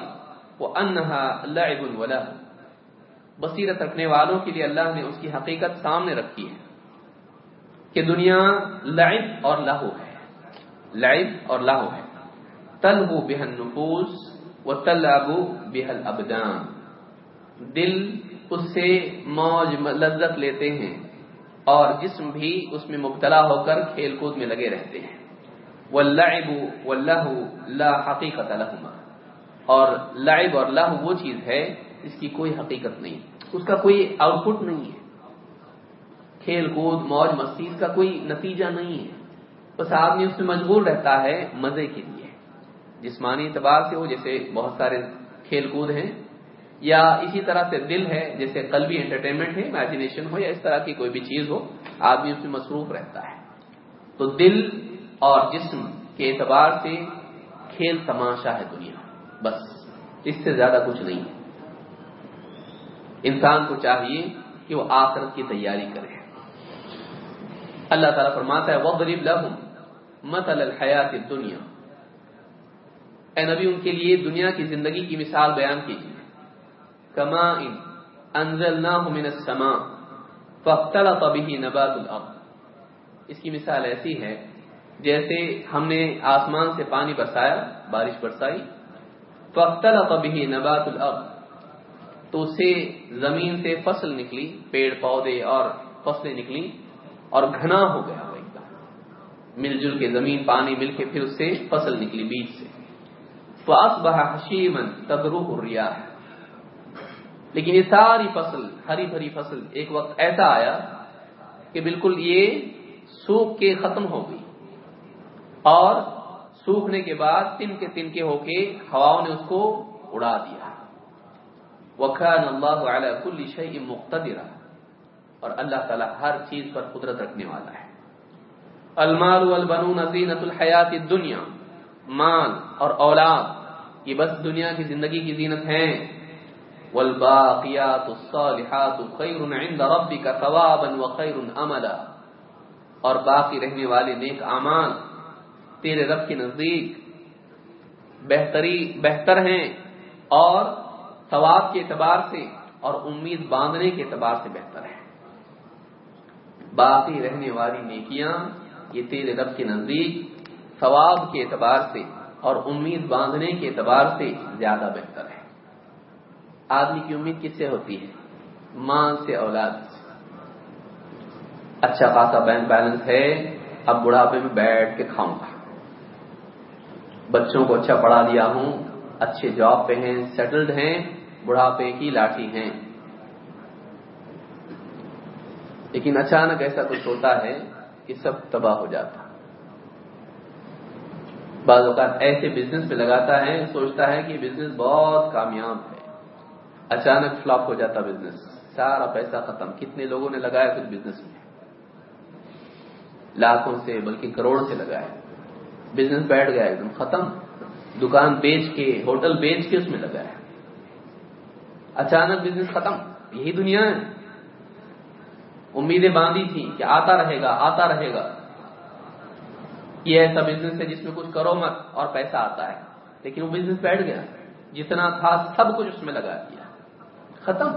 وانها لعب ولهو بصیرت رکھنے والوں کے لیے اللہ نے اس کی حقیقت سامنے رکھی ہے کہ دنیا لعب اور لہو ہے۔ لعب اور لہو ہے۔ تلبو بہن نفوس و تلابو بحل ابدان دل اس سے موج لذت لیتے ہیں اور جسم بھی اس میں مبتلا ہو کر کھیل کود میں لگے رہتے ہیں۔ واللعب واللہو لا حقیقت لہما۔ اور لعب اور لہو وہ چیز ہے اس کی کوئی حقیقت نہیں۔ اس کا کوئی آؤٹ پٹ نہیں ہے۔ کھیل کود، موج، مستی کا کوئی نتیجہ نہیں ہے۔ بس آدمی اس میں مجبور رہتا ہے مزے کے لیے۔ جسمانی اعتبار سے ہو، جیسے بہت سارے کھیل کود ہیں، یا اسی طرح سے دل ہے، جیسے قلبی انٹرٹینمنٹ ہے امیجنیشن ہو، یا اس طرح کی کوئی بھی چیز ہو، آدمی اس میں مصروف رہتا ہے۔ تو دل اور جسم کے اعتبار سے کھیل تماشا ہے دنیا۔ بس، اس سے زیادہ کچھ نہیں۔ ہے انسان کو چاہیے کہ وہ آخرت کی تیاری کرے۔ اللہ تعالیٰ فرماتا ہے وَضْرِبْ لَهُمْ مَثَلَ الْحَيَاةِ الدُّنْيَا۔ اے نبی، ان کے لیے دنیا کی زندگی کی مثال بیان کیجیے۔ کما ان انزلناہ من السماء فاختلط به نبات الارض اس کی مثال ایسی ہے جیسے ہم نے آسمان سے پانی برسایا، بارش برسائی، فاختلط به نبات الارض۔ تو سے زمین سے فصل نکلی، پیڑ، پودے اور فصلیں نکلی اور گھنا ہو گیا وہ ایک دم۔ مل جل کے زمین، پانی مل کے پھر اس سے فصل نکلی بیج سے۔ فاس بہا حشیمن تدرو ریا لیکن یہ ساری فصل، ہری بھری فصل ایک وقت ایسا آیا کہ بالکل یہ سوکھ کے ختم ہو گئی۔ اور سوکھنے کے بعد تن کے تن کے ہو کے ہواؤں نے اس کو اڑا دیا۔ وکان اللہ علیہ کل شعی مقتدرا۔ اور اللہ تعالی ہر چیز پر قدرت رکھنے والا ہے۔ المال والبنون زینت الحیات الدنیا مال اور اولاد، یہ بس دنیا کی زندگی کی زینت ہیں۔ والباقیات الصالحات خیر عند ربک ثوابا وخیر عملا اور باقی رہنے والے نیک اعمال تیرے رب کے نزدیک بہتری بہتر ہیں اور ثواب کے اعتبار سے اور امید باندھنے کے اعتبار سے بہتر ہے باقی رہنے والی نیکیاں یہ تیرے رب کے نزدیک ثواب کے اعتبار سے اور امید باندھنے کے اعتبار سے زیادہ بہتر ہے آدمی کی امید کس سے ہوتی ہے؟ ماں سے، اولاد سے۔ اچھا خاصا بینک بیلنس ہے، اب بڑھاپے میں بیٹھ کے کھاؤں گا۔ بچوں کو اچھا پڑھا دیا ہوں، اچھے جاب پہ ہیں سیٹلڈ ہیں، بڑھاپے کی لاٹھی ہیں۔ لیکن اچانک ایسا کچھ ہوتا ہے کہ سب تباہ ہو جاتا۔ بعض اوقات ایسے بزنس میں لگاتا ہے، سوچتا ہے کہ بزنس بہت کامیاب ہے۔ اچانک فلاپ ہو جاتا بزنس سارا پیسہ ختم۔ کتنے لوگوں نے لگایا کچھ بزنس میں؟ لاکھوں سے بلکہ کروڑ سے لگایا۔ بزنس بیٹھ گیا ایک دم ختم۔ دکان بیچ کے، ہوٹل بیچ کے اس میں لگایا اچانک بزنس ختم۔ یہی دنیا ہے۔ امیدیں باندھی تھی کہ آتا رہے گا، آتا رہے گا۔ یہ ایسا بزنس ہے جس میں کچھ کرو مت اور پیسہ آتا ہے۔ لیکن وہ بزنس بیٹھ گیا۔ جتنا تھا سب کچھ اس میں لگا دیا۔ ختم۔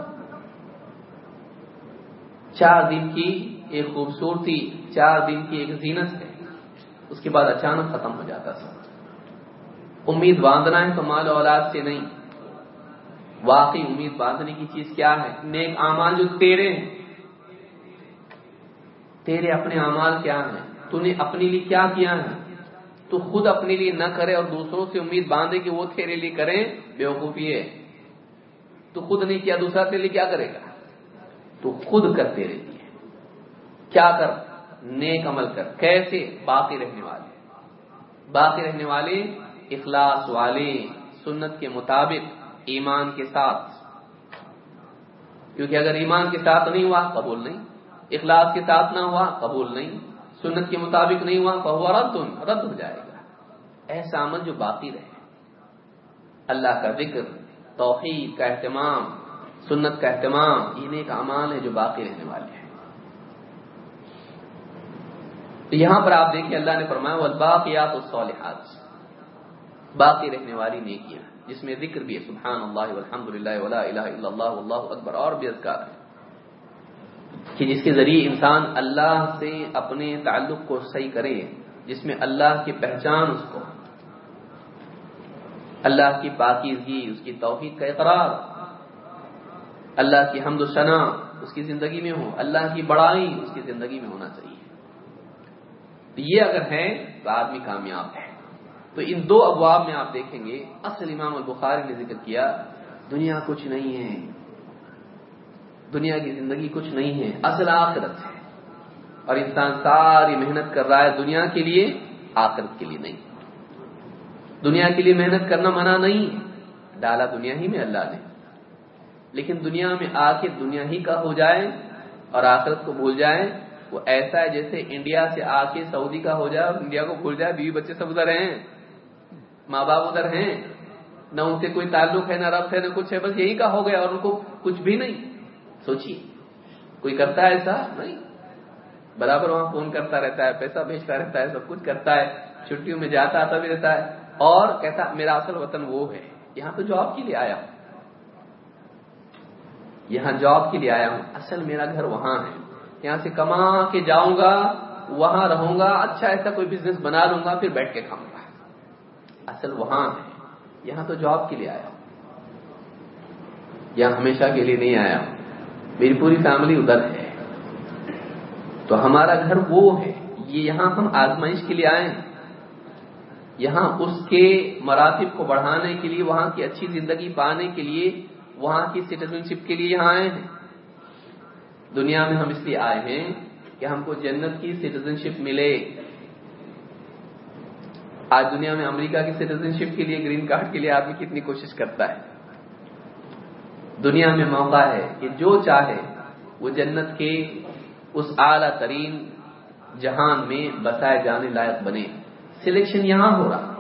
چار دن کی ایک خوبصورتی، چار دن کی ایک زینت ہے۔ اس کے بعد اچانک ختم ہو جاتا سب۔ امید باندھنا ہے تو مال اولاد سے نہیں۔ واقعی امید باندھنے کی چیز کیا ہے؟ نیک اعمال جو تیرے ہیں۔ تیرے اپنے اعمال کیا ہیں؟ تو نے اپنے لیے کیا کیا ہے تو خود اپنے لیے نہ کرے اور دوسروں سے امید باندھے کہ وہ تیرے لیے کریں بے وقوفی ہے۔ تو خود نہیں کیا، دوسرا تیرے لیے کیا کرے گا؟ تو خود کر تیرے لیے۔ کیا کر؟ نیک عمل کر۔ کیسے باقی رہنے والے باقی رہنے والے اخلاص والے سنت کے مطابق، ایمان کے ساتھ۔ کیونکہ اگر ایمان کے ساتھ نہیں ہوا، قبول نہیں۔ اخلاص کے ساتھ نہ ہوا، قبول نہیں۔ سنت کے مطابق نہیں ہوا تو رد رد ہو جائے گا۔ ایسا عمل جو باقی رہے۔ اللہ کا ذکر، توحید کا اہتمام، سنت کا اہتمام، یہ نیک اعمال ہے جو باقی رہنے والے ہیں تو یہاں پر آپ دیکھیں اللہ نے فرمایا وہ باقیات الصالحات. باقی رہنے والی نیکیاں، جس میں ذکر بھی ہے سبحان اللہ والحمد للہ ولا الہ الا اللہ، واللہ اکبر، اور بھی اذکار ہے کہ جس کے ذریعے انسان اللہ سے اپنے تعلق کو صحیح کرے، جس میں اللہ کی پہچان اس کو، اللہ کی پاکیزگی، اس کی توحید کا اقرار، اللہ کی حمد و ثنا اس کی زندگی میں ہو، اللہ کی بڑائی، اس کی زندگی میں ہونا چاہیے۔ تو یہ اگر ہے تو آدمی کامیاب ہے۔ تو ان دو ابواب میں آپ دیکھیں گے۔ اصل امام البخاری نے ذکر کیا، دنیا کچھ نہیں ہے۔ دنیا کی زندگی کچھ نہیں ہے، اصل آخرت ہے۔ اور انسان ساری محنت کر رہا ہے دنیا کے لیے، آخرت کے لیے نہیں۔ دنیا کے لیے محنت کرنا منع نہیں ڈالا دنیا ہی میں اللہ نے۔ لیکن دنیا میں آ کے دنیا ہی کا ہو جائے اور آخرت کو بھول جائے وہ ایسا ہے جیسے انڈیا سے آ کے سعودی کا ہو جائے اور انڈیا کو بھول جائے، بیوی بچے سب ادھر ہیں، ماں باپ ادھر ہیں، نہ ان سے کوئی تعلق ہے، نہ رب ہے، نہ کچھ ہے، بس یہی کا ہو گیا اور ان کو کچھ بھی نہیں۔ سوچیے، کوئی کرتا ہے ایسا؟ نہیں۔ برابر وہاں فون کرتا رہتا ہے، پیسہ بھیجتا رہتا ہے، سب کچھ کرتا ہے، چھٹیوں میں جاتا آتا بھی رہتا ہے۔ اور کہتا، میرا اصل وطن وہ ہے، یہاں تو جاب کے لیے آیا ہوں۔ یہاں جاب کے لیے آیا ہوں۔ اصل میرا گھر وہاں ہے۔ یہاں سے کما کے جاؤں گا، وہاں رہوں گا اچھا ایسا کوئی بزنس بنا لوں گا، پھر بیٹھ کے کھاؤں گا۔ اصل وہاں ہے۔ یہاں تو جاب کے لیے آیا ہوں۔ یہاں ہمیشہ کے لیے نہیں آیا ہوں۔ میری پوری فیملی ادھر ہے۔ تو ہمارا گھر وہ ہے۔ یہ یہاں ہم آزمائش کے لیے آئے ہیں۔ یہاں اس کے مراتب کو بڑھانے کے لیے، وہاں کی اچھی زندگی پانے کے لیے، وہاں کی سٹیزن شپ کے لیے یہاں آئے ہیں۔ دنیا میں ہم اس لیے آئے ہیں کہ ہم کو جنت کی سٹیزن شپ ملے۔ آج دنیا میں امریکہ کی سٹیزن شپ کے لیے گرین کارڈ کے لیے آدمی کتنی کوشش کرتا ہے۔ دنیا میں موقع ہے کہ جو چاہے وہ جنت کے اس اعلی ترین جہان میں بسائے جانے لائق بنے۔ سلیکشن یہاں ہو رہا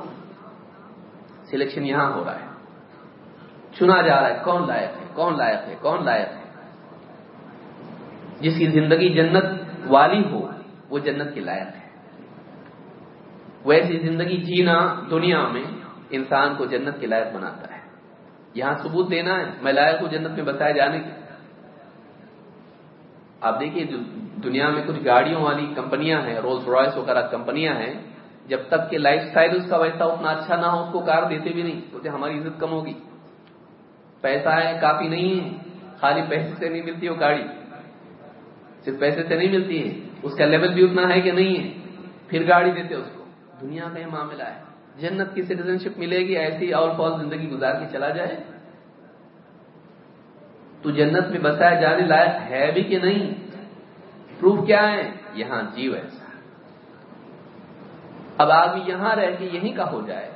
سلیکشن یہاں ہو رہا ہے۔ چنا جا رہا ہے کون لائق ہے، کون لائق ہے، کون لائق ہے؟ جس کی زندگی جنت والی ہو، وہ جنت کے لائق ہے۔ ویسی زندگی جینا دنیا میں انسان کو جنت کے لائق بناتا ہے۔ یہاں ثبوت دینا ہے، میں لائق ہوں جنت میں بتائے جانے کے۔ آپ دیکھیے دنیا میں کچھ گاڑیوں والی کمپنیاں ہیں رولس رائس وغیرہ کمپنیاں ہیں، جب تک کہ لائف سٹائل اس کا ویسا اتنا اچھا نہ ہو، اس کو کار دیتے بھی نہیں تو ہماری عزت کم ہوگی۔ پیسہ ہے، کافی نہیں ہے، خالی پیسے سے نہیں ملتی وہ گاڑی۔ صرف پیسے سے نہیں ملتی ہے اس کا لیول بھی اتنا ہے کہ نہیں ہے۔ پھر گاڑی دیتے اس کو۔ دنیا کا یہ معاملہ ہے۔ جنت کی سٹیزن شپ ملے گی، ایسی آل فال زندگی گزار کے چلا جائے۔ تو جنت میں بسایا جانے لائق ہے بھی کہ نہیں؟ پروف کیا ہے؟ یہاں جیو ایسا اب آدمی یہاں رہ کے یہیں کا ہو جائے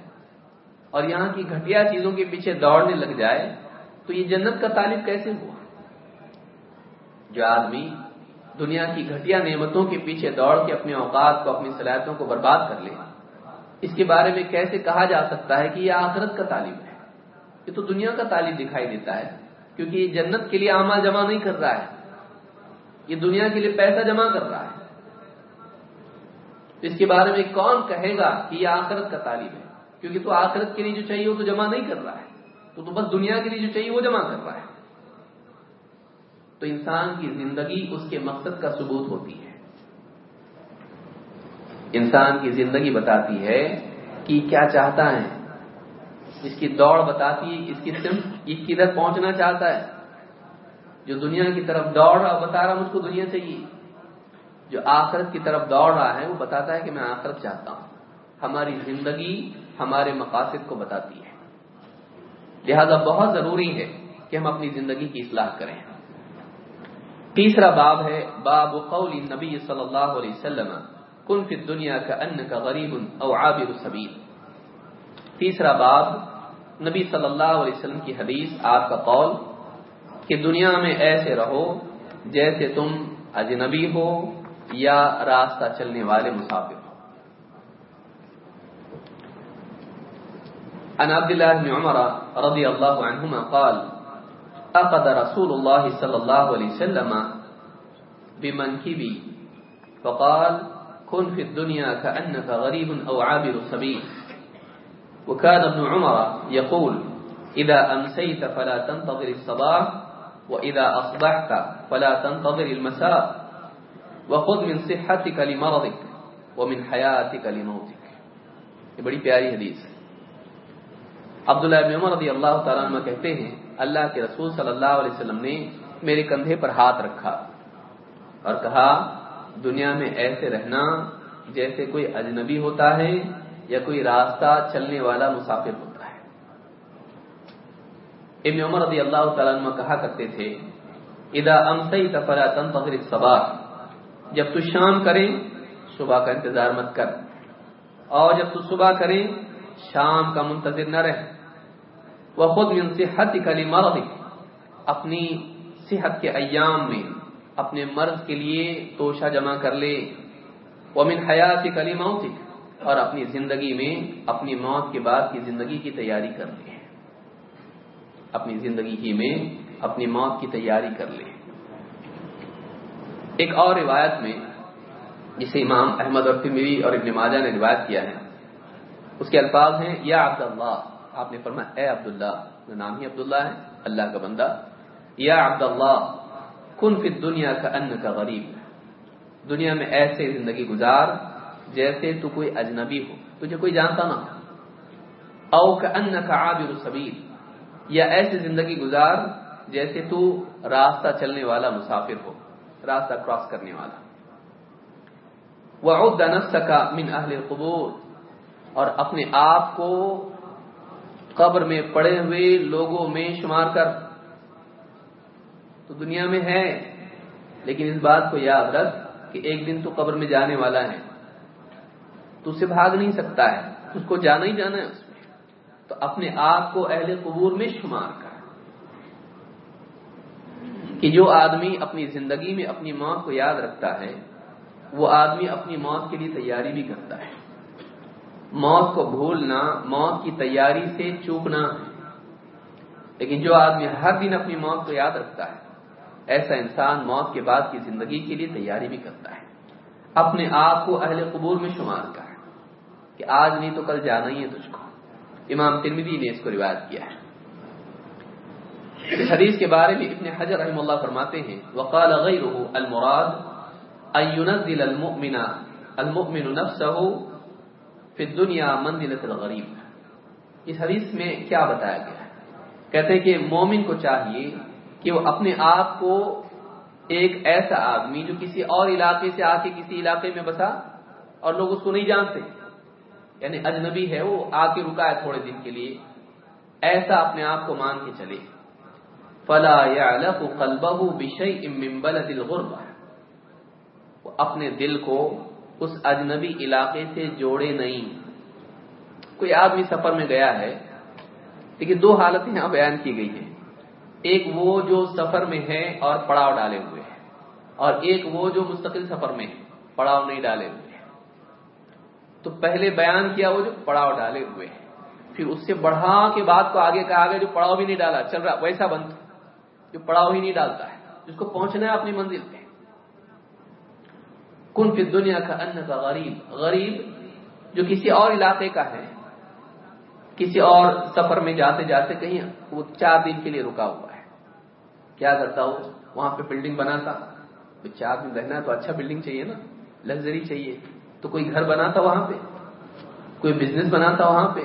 اور یہاں کی گھٹیا چیزوں کے پیچھے دوڑنے لگ جائے، تو یہ جنت کا طالب کیسے ہوا؟ جو آدمی دنیا کی گھٹیا نعمتوں کے پیچھے دوڑ کے اپنے اوقات کو، اپنی صلاحیتوں کو برباد کر لے۔ اس کے بارے میں کیسے کہا جا سکتا ہے کہ یہ آخرت کا طالب ہے؟ یہ تو دنیا کا طالب دکھائی دیتا ہے، کیونکہ یہ جنت کے لیے اعمال جمع نہیں کر رہا ہے۔ یہ دنیا کے لیے پیسہ جمع کر رہا ہے۔ اس کے بارے میں کون کہے گا کہ یہ آخرت کا طالب ہے؟ کیونکہ تو آخرت کے لیے جو چاہیے وہ تو جمع نہیں کر رہا ہے۔ تو تو بس دنیا کے لیے جو چاہیے وہ جمع کر رہا ہے۔ تو انسان کی زندگی اس کے مقصد کا ثبوت ہوتی ہے۔ انسان کی زندگی بتاتی ہے کہ کیا چاہتا ہے۔ اس کی دوڑ بتاتی ہے اس کی سمت یہ کدھر پہنچنا چاہتا ہے۔ جو دنیا کی طرف دوڑ رہا بتا رہا مجھ کو دنیا چاہیے۔ جو آخرت کی طرف دوڑ رہا ہے، وہ بتاتا ہے کہ میں آخرت چاہتا ہوں۔ ہماری زندگی ہمارے مقاصد کو بتاتی ہے۔ لہذا بہت ضروری ہے کہ ہم اپنی زندگی کی اصلاح کریں۔ تیسرا باب ہے، باب قول نبی صلی اللہ علیہ وسلم، کن فی دنیا کا ان کا غریب او عابر سبیل. تیسرا باب، نبی صلی اللہ علیہ وسلم کی حدیث، آپ کا قول کہ دنیا میں ایسے رہو جیسے تم اجنبی ہو یا راستہ چلنے والے مسافر ہو۔ عن عبد الله بن عمر رضي الله عنهما قال أخذ رسول الله صلى الله عليه وسلم بمنكبي فقال، كن في الدنيا كأنك غريب أو عابر سبيل. وكان ابن عمر يقول، إذا أمسيت فلا تنتظر الصباح، وإذا أصبحت فلا تنتظر المساء، وخذ من صحتك لمرضك، ومن حياتك لموتك. یہ بڑی پیاری حدیث ہے۔ عبداللہ ابن عمر رضی اللہ تعالیٰ عنہ کہتے ہیں اللہ کے رسول صلی اللہ علیہ وسلم نے میرے کندھے پر ہاتھ رکھا اور کہا، دنیا میں ایسے رہنا جیسے کوئی اجنبی ہوتا ہے یا کوئی راستہ چلنے والا مسافر ہوتا ہے۔ ابن عمر رضی اللہ تعالیٰ عنہ کہا کرتے تھے ادا امسئی تفرا تن صبح جب تو شام کرے صبح کا انتظار مت کر، اور جب تو صبح کرے شام کا منتظر نہ رہے وہ خود من صحت کلی مرض اپنی صحت کے ایام میں اپنے مرض کے لیے توشہ جمع کر لے۔ وہ من حیات کلی موت اور اپنی زندگی میں اپنی موت کے بعد کی زندگی کی تیاری کر لے۔ اپنی زندگی ہی میں اپنی موت کی تیاری کر لے۔ ایک اور روایت میں، جسے امام احمد اور تمری اور ابن ماجہ نے روایت کیا ہے، اس کے الفاظ ہیں، یا عبد اللہ آپ نے فرمایا، اے عبداللہ نام ہی عبداللہ ہے، اللہ کا بندہ۔ یا عبد اللہ کن فی دنیا کا ان کا غریب۔ دنیا میں ایسے زندگی گزار جیسے تو کوئی اجنبی ہو، تجھے کوئی جانتا نہ ہو۔ او کا ان کا عابر سبیل یا ایسی زندگی گزار جیسے تو راستہ چلنے والا مسافر ہو، راستہ کراس کرنے والا۔ وعد نفسك من اہل القبور، اور اپنے آپ کو قبر میں پڑے ہوئے لوگوں میں شمار کر۔ تو دنیا میں ہے، لیکن اس بات کو یاد رکھ کہ ایک دن تو قبر میں جانے والا ہے۔ تو اسے بھاگ نہیں سکتا ہے، اس کو جانا ہی جانا ہے۔ اس میں تو اپنے آپ کو اہل قبور میں شمار کر۔ کہ جو آدمی اپنی زندگی میں اپنی موت کو یاد رکھتا ہے، وہ آدمی اپنی موت کے لیے تیاری بھی کرتا ہے۔ موت کو بھولنا، موت کی تیاری سے چوکنا ہے لیکن جو آدمی ہر دن اپنی موت کو یاد رکھتا ہے، ایسا انسان موت کے بعد کی زندگی کے لیے تیاری بھی کرتا ہے۔ اپنے آپ کو اہل قبول میں شمار کا ہے کہ آج نہیں تو کل جانا ہی ہے تجھ کو۔ امام ترمیدی نے اس کو روایت کیا ہے۔ اس حدیث کے بارے میں ابن حجر رحم اللہ فرماتے ہیں، وقال غیره المراد ان ينزل المؤمن المؤمن نفسه في الدنيا منزلة الغریب۔ اس حدیث میں کیا بتایا گیا ہے؟ کہتے ہیں کہ مومن کو چاہیے کہ وہ اپنے آپ کو ایک ایسا آدمی جو کسی اور علاقے سے آ کے کسی علاقے میں بسا اور لوگ اس کو نہیں جانتے۔ یعنی اجنبی ہے وہ، آ کے رکا ہے تھوڑے دن کے لیے۔ ایسا اپنے آپ کو مان کے چلے۔ فلا يعلق قلبه بشيء من بلد اپنے دل کو اس اجنبی علاقے سے جوڑے نہیں۔ کوئی آدمی سفر میں گیا ہے، لیکن دو حالتیں یہاں بیان کی گئی ہیں۔ ایک وہ جو سفر میں ہے اور پڑاؤ ڈالے ہوئے ہے اور ایک وہ جو مستقل سفر میں ہے، پڑاؤ نہیں ڈالے ہوئے ہیں۔ تو پہلے بیان کیا وہ جو پڑاؤ ڈالے ہوئے ہیں، پھر اس سے بڑھا کے بعد کو آگے کہا گیا جو پڑاؤ بھی نہیں ڈالا، چل رہا، ویسا بند۔ جو پڑاؤ ہی نہیں ڈالتا ہے، جس کو پہنچنا ہے اپنی منزل پہ۔ کن فی دنیا کا ان کا غریب غریب جو کسی اور علاقے کا ہے، کسی اور سفر میں جاتے جاتے کہیں وہ چار دن کے لیے رکا ہوا ہے۔ کیا کرتا ہو؟ وہاں پہ بلڈنگ بناتا۔ تو چار دن رہنا تو اچھا بلڈنگ چاہیے نا لگژری چاہیے۔ تو کوئی گھر بناتا وہاں پہ، کوئی بزنس بناتا وہاں پہ،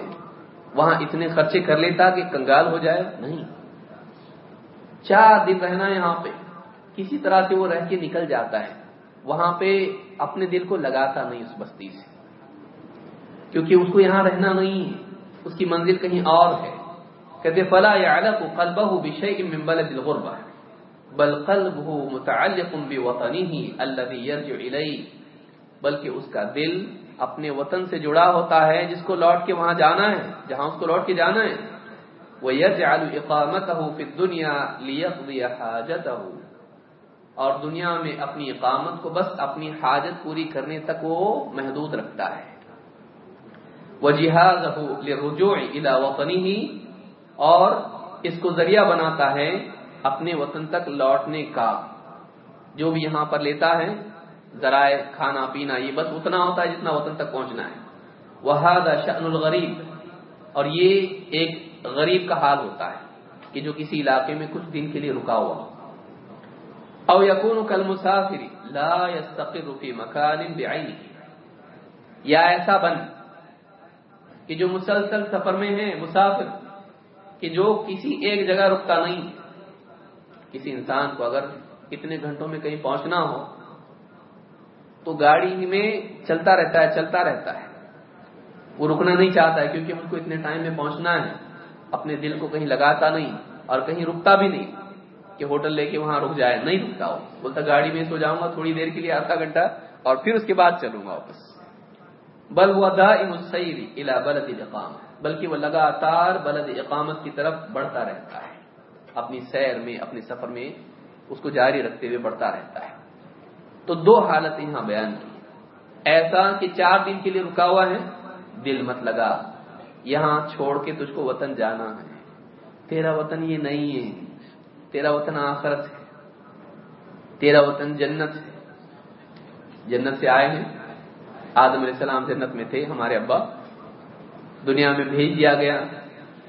وہاں اتنے خرچے کر لیتا کہ کنگال ہو جائے؟ نہیں۔ چار دن رہنا یہاں پہ۔ کسی طرح سے وہ رہ کے نکل جاتا ہے۔ وہاں پہ اپنے دل کو لگاتا نہیں اس بستی سے۔ کیونکہ اس کو یہاں رہنا نہیں ہے، اس کی منزل کہیں اور ہے۔ کہتے فلا يعلق قلبه بشيء من بلد الغربة، بل قلبه متعلق بوطنه الذي يرجع اليه بلکہ اس کا دل اپنے وطن سے جڑا ہوتا ہے، جس کو لوٹ کے وہاں جانا ہے، جہاں اس کو لوٹ کے جانا ہے۔ وَيَجْعَلُ إِقَامَتَهُ فِي الدُّنْيَا لِيَقْضِيَ حَاجَتَهُ۔ اور دنیا میں اپنی اقامت کو بس اپنی حاجت پوری کرنے تک وہ محدود رکھتا ہے۔ وَجِهَازَهُ لِرُجُوعِ إِلَى وَطَنِهِ اور اس کو ذریعہ بناتا ہے اپنے وطن تک لوٹنے کا۔ جو بھی یہاں پر لیتا ہے، ذرائع، کھانا، پینا، یہ بس اتنا ہوتا ہے جتنا وطن تک پہنچنا ہے۔ وَهَذَا شَأْنُ الْغَرِيبِ اور یہ ایک غریب کا حال ہوتا ہے کہ جو کسی علاقے میں کچھ دن کے لیے رکا ہوا او یکون کالمسافر لا يستقر في مكان بعينه یا ایسا بن کہ جو مسلسل سفر میں ہے، مسافر، کہ جو کسی ایک جگہ رکتا نہیں کسی انسان کو اگر اتنے گھنٹوں میں کہیں پہنچنا ہو، تو گاڑی میں چلتا رہتا ہے، چلتا رہتا ہے۔ وہ رکنا نہیں چاہتا ہے کیونکہ مجھ کو اتنے ٹائم میں پہنچنا ہے۔ اپنے دل کو کہیں لگاتا نہیں اور کہیں رکتا بھی نہیں۔ کہ ہوٹل لے کے وہاں رک جائے، نہیں رکتا ہو بولتا گاڑی میں سو جاؤں گا تھوڑی دیر کے لیے آدھا گھنٹہ اور پھر اس کے بعد چلوں گا واپس۔ بل وہ دائم السیر الى بلد الاقام بلکہ وہ لگاتار بلد اقامت کی طرف بڑھتا رہتا ہے۔ اپنی سیر میں، اپنے سفر میں اس کو جاری رکھتے ہوئے بڑھتا رہتا ہے۔ تو دو حالتیں یہاں بیان کی۔ ایسا کہ چار دن کے لیے رکا ہوا ہے، دل مت لگا۔ یہاں چھوڑ کے تجھ کو وطن جانا ہے۔ تیرا وطن یہ نہیں ہے۔ تیرا وطن آخرت ہے، تیرا وطن جنت ہے۔ جنت سے آئے ہیں۔ آدم علیہ السلام جنت میں تھے، ہمارے ابا۔ دنیا میں بھیج دیا گیا۔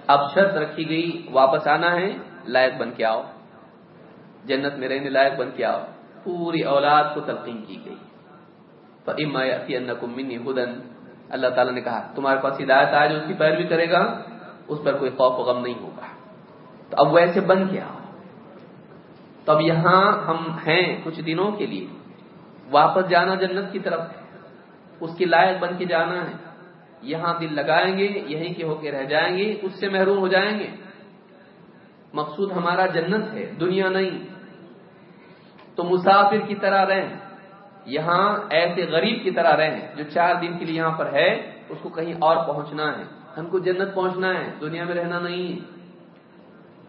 اب شرط رکھی گئی، واپس آنا ہے، لائق بن کے آؤ۔ جنت میں رہنے لائق بن کے آؤ۔ پوری اولاد کو تلقین کی گئی۔ تو اما منی ہدن اللہ تعالیٰ نے کہا، تمہارے پاس ہدایت آئے جو اس کی پیروی کرے گا، اس پر کوئی خوف و غم نہیں ہوگا۔ تو اب ویسے بن کے آؤ۔ تو اب یہاں ہم ہیں کچھ دنوں کے لیے۔ واپس جانا جنت کی طرف اس کی لائق بن کے جانا ہے۔ یہاں دل لگائیں گے، یہیں کے ہو کے رہ جائیں گے، اس سے محروم ہو جائیں گے۔ مقصود ہمارا جنت ہے، دنیا نہیں۔ تو مسافر کی طرح رہیں۔ یہاں ایسے غریب کی طرح رہیں۔ جو چار دن کے لیے یہاں پر ہے، اس کو کہیں اور پہنچنا ہے۔ ہم کو جنت پہنچنا ہے، دنیا میں رہنا نہیں ہے۔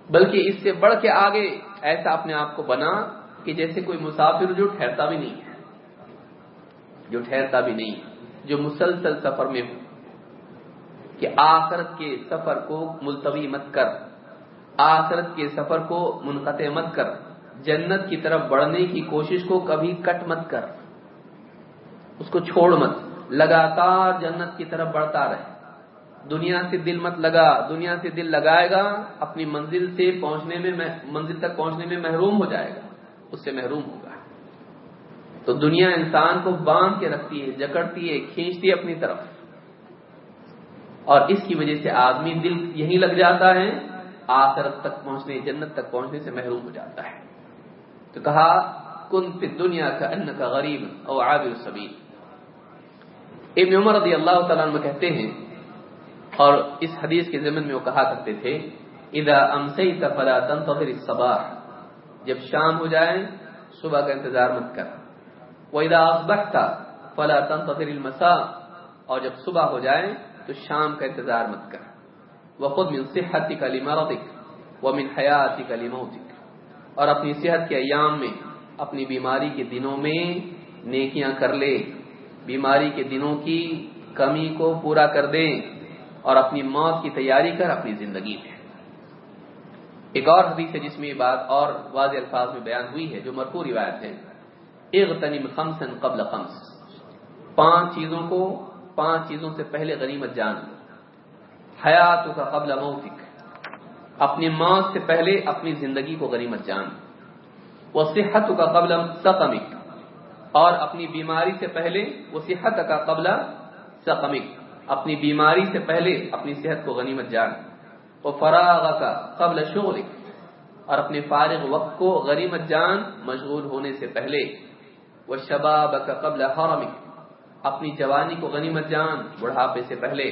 بلکہ اس سے بڑھ کے آگے ایسا اپنے آپ کو بنا کہ جیسے کوئی مسافر جو ٹھہرتا بھی نہیں ہے، جو ٹھہرتا بھی نہیں ہے، جو مسلسل سفر میں ہو، کہ آخرت کے سفر کو ملتوی مت کر، آخرت کے سفر کو منقطع مت کر، جنت کی طرف بڑھنے کی کوشش کو کبھی کٹ مت کر، اس کو چھوڑ مت، لگاتار جنت کی طرف بڑھتا رہے۔ دنیا سے دل مت لگا، دنیا سے دل لگائے گا، اپنی منزل سے پہنچنے میں منزل تک پہنچنے میں محروم ہو جائے گا، اس سے محروم ہوگا۔ تو دنیا انسان کو باندھ کے رکھتی ہے، جکڑتی ہے، کھینچتی ہے اپنی طرف۔ اور اس کی وجہ سے آدمی دل یہی لگ جاتا ہے، آخرت تک پہنچنے، جنت تک پہنچنے سے محروم ہو جاتا ہے۔ تو کہا، کن پہ دنیا کا ان کا غریب اور عابر سبیل. ابن عمر رضی اللہ تعالیٰ کہتے ہیں اور اس حدیث کے ضمن میں وہ کہا کرتے تھے، اذا امسیت فلا تنتظر الصباح. جب شام ہو جائے، صبح کا انتظار مت کر۔ وَإِذَا أَصْبَحْتَ فَلَا تَنْتَظِرِ الْمَسَاء۔ اور جب صبح ہو جائے، تو شام کا انتظار مت کر۔ وَخُذْ مِنْ صِحَّتِكَ لِمَرَضِكَ وَمِنْ حَيَاتِكَ لِمَوْتِكَ۔ اور اپنی صحت کے ایام میں، اپنی بیماری کے دنوں میں نیکیاں کر لے۔ بیماری کے دنوں کی کمی کو پورا کر دیں اور اپنی موت کی تیاری کر اپنی زندگی میں۔ ایک اور حدیث ہے جس میں یہ بات اور واضح الفاظ میں بیان ہوئی ہے جو مرفوع روایت ہے۔ اغتنم خمسا قبل خمس۔ پانچ چیزوں کو، پانچ چیزوں سے پہلے غنیمت جان۔ حیات کا قبل موتک۔ اپنی موت سے پہلے اپنی زندگی کو غنیمت جان۔ وہ صحت کا قبل سقمک۔ اور اپنی بیماری سے پہلے وہ صحت کا قبل سقمک۔ اپنی بیماری سے پہلے اپنی صحت کو غنیمت جان۔ وہ فراغ کا قبل شغلک۔ اور اپنے فارغ وقت کو غنیمت جان مشغول ہونے سے پہلے۔ وہ شباب کا قبل حرمک۔ اپنی جوانی کو غنیمت جان بڑھاپے سے پہلے۔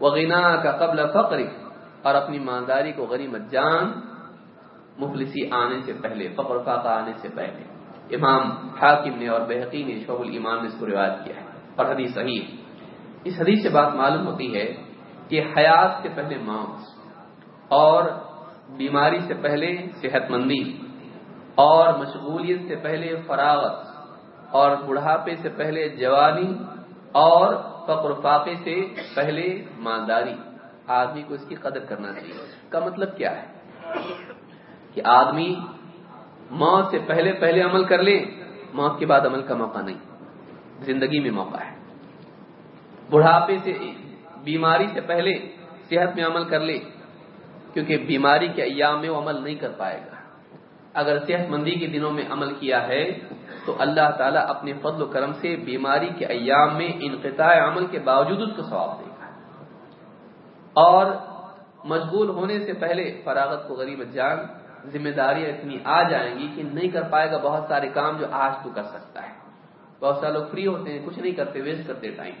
وہ غنا کا قبل فقرک۔ اور اپنی مانداری کو غنیمت جان مفلسی آنے سے پہلے، فقر فاقہ آنے سے پہلے۔ امام حاکم نے اور بحقی نے شعب الایمان نے اس کو روایت کیا ہے۔ اور حدیث صحیح اس حدیث سے بات معلوم ہوتی ہے کہ حیات سے پہلے موت اور بیماری سے پہلے صحت مندی اور مشغولیت سے پہلے فراغت اور بڑھاپے سے پہلے جوانی اور فقر فاقے سے پہلے مانداری آدمی کو اس کی قدر کرنا چاہیے۔ کا مطلب کیا ہے؟ کہ آدمی موت سے پہلے پہلے عمل کر لے، موت کے بعد عمل کا موقع نہیں۔ زندگی میں موقع ہے۔ بڑھاپے سے بیماری سے پہلے صحت میں عمل کر لے، کیونکہ بیماری کے ایام میں وہ عمل نہیں کر پائے گا۔ اگر صحت مندی کے دنوں میں عمل کیا ہے، تو اللہ تعالیٰ اپنے فضل و کرم سے بیماری کے ایام میں انقطاع عمل کے باوجود اس کو ثواب دے گا۔ اور مشغول ہونے سے پہلے فراغت کو غریب جان، ذمہ داریاں اتنی آ جائیں گی کہ نہیں کر پائے گا بہت سارے کام جو آج تو کر سکتا ہے۔ بہت سارے لوگ فری ہوتے ہیں، کچھ نہیں کرتے ویسٹ کرتے ٹائم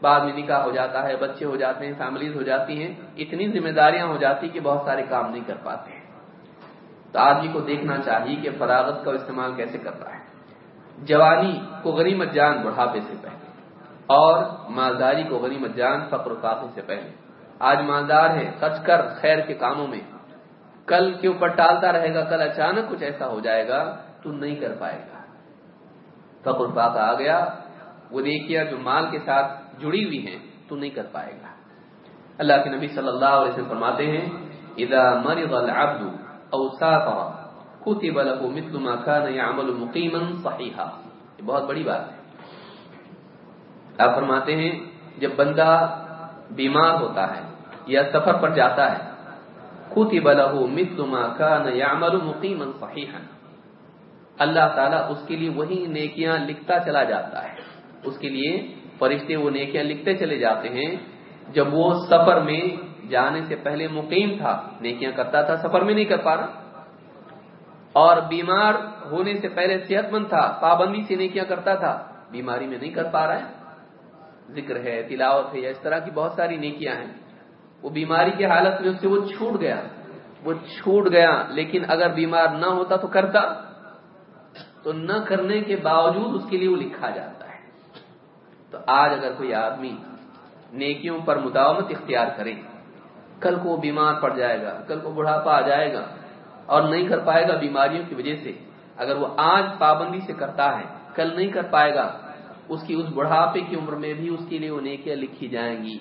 بعد میں نکاح ہو جاتا ہے، بچے ہو جاتے ہیں فیملیز ہو جاتی ہیں، اتنی ذمہ داریاں ہو جاتی کہ بہت سارے کام نہیں کر پاتے ہیں۔ تو آدمی کو دیکھنا چاہیے کہ فراغت کا استعمال کیسے کرتا ہے۔ جوانی کو غنیمت جان بڑھاپے سے پہلے اور مالداری کو غنیمت جان فقر و فاقے سے پہلے۔ آج مالدار ہے خرچ کر خیر کے کاموں میں۔ کل کے اوپر ٹالتا رہے گا، کل اچانک کچھ ایسا ہو جائے گا، تو نہیں کر پائے گا۔ فقر فاقہ آ گیا۔ وہ دیکھیا جو مال کے ساتھ جڑی ہوئی ہیں، تو نہیں کر پائے گا۔ اللہ کے نبی صلی اللہ علیہ وسلم فرماتے ہیں، اذا مرض العبد او سافر كتب له مثل ما كان يعمل مقيما صحيحا یہ بہت بڑی بات ہے۔ آپ فرماتے ہیں، جب بندہ بیمار ہوتا ہے یا سفر پر جاتا ہے كتب له مثل ما كان يعمل مقيما صحيحا اللہ تعالیٰ اس کے لیے وہی نیکیاں لکھتا چلا جاتا ہے۔ اس کے لیے فرشتے وہ نیکیاں لکھتے چلے جاتے ہیں۔ جب وہ سفر میں جانے سے پہلے مقیم تھا، نیکیاں کرتا تھا، سفر میں نہیں کر پا رہا۔ اور بیمار ہونے سے پہلے صحت مند تھا، پابندی سے نیکیاں کرتا تھا۔ بیماری میں نہیں کر پا رہا ہے۔ ذکر ہے، تلاوت ہے، یا اس طرح کی بہت ساری نیکیاں ہیں۔ وہ بیماری کی حالت میں اس سے وہ چھوٹ گیا۔ وہ چھوٹ گیا، لیکن اگر بیمار نہ ہوتا تو کرتا۔ تو نہ کرنے کے باوجود اس کے لیے وہ لکھا جاتا۔ تو آج اگر کوئی آدمی نیکیوں پر مداومت اختیار کرے، کل کو وہ بیمار پڑ جائے گا، کل کو بڑھاپا آ جائے گا اور نہیں کر پائے گا بیماریوں کی وجہ سے، اگر وہ آج پابندی سے کرتا ہے، کل نہیں کر پائے گا، اس کی اس بڑھاپے کی عمر میں بھی اس کے لیے وہ نیکیاں لکھی جائیں گی۔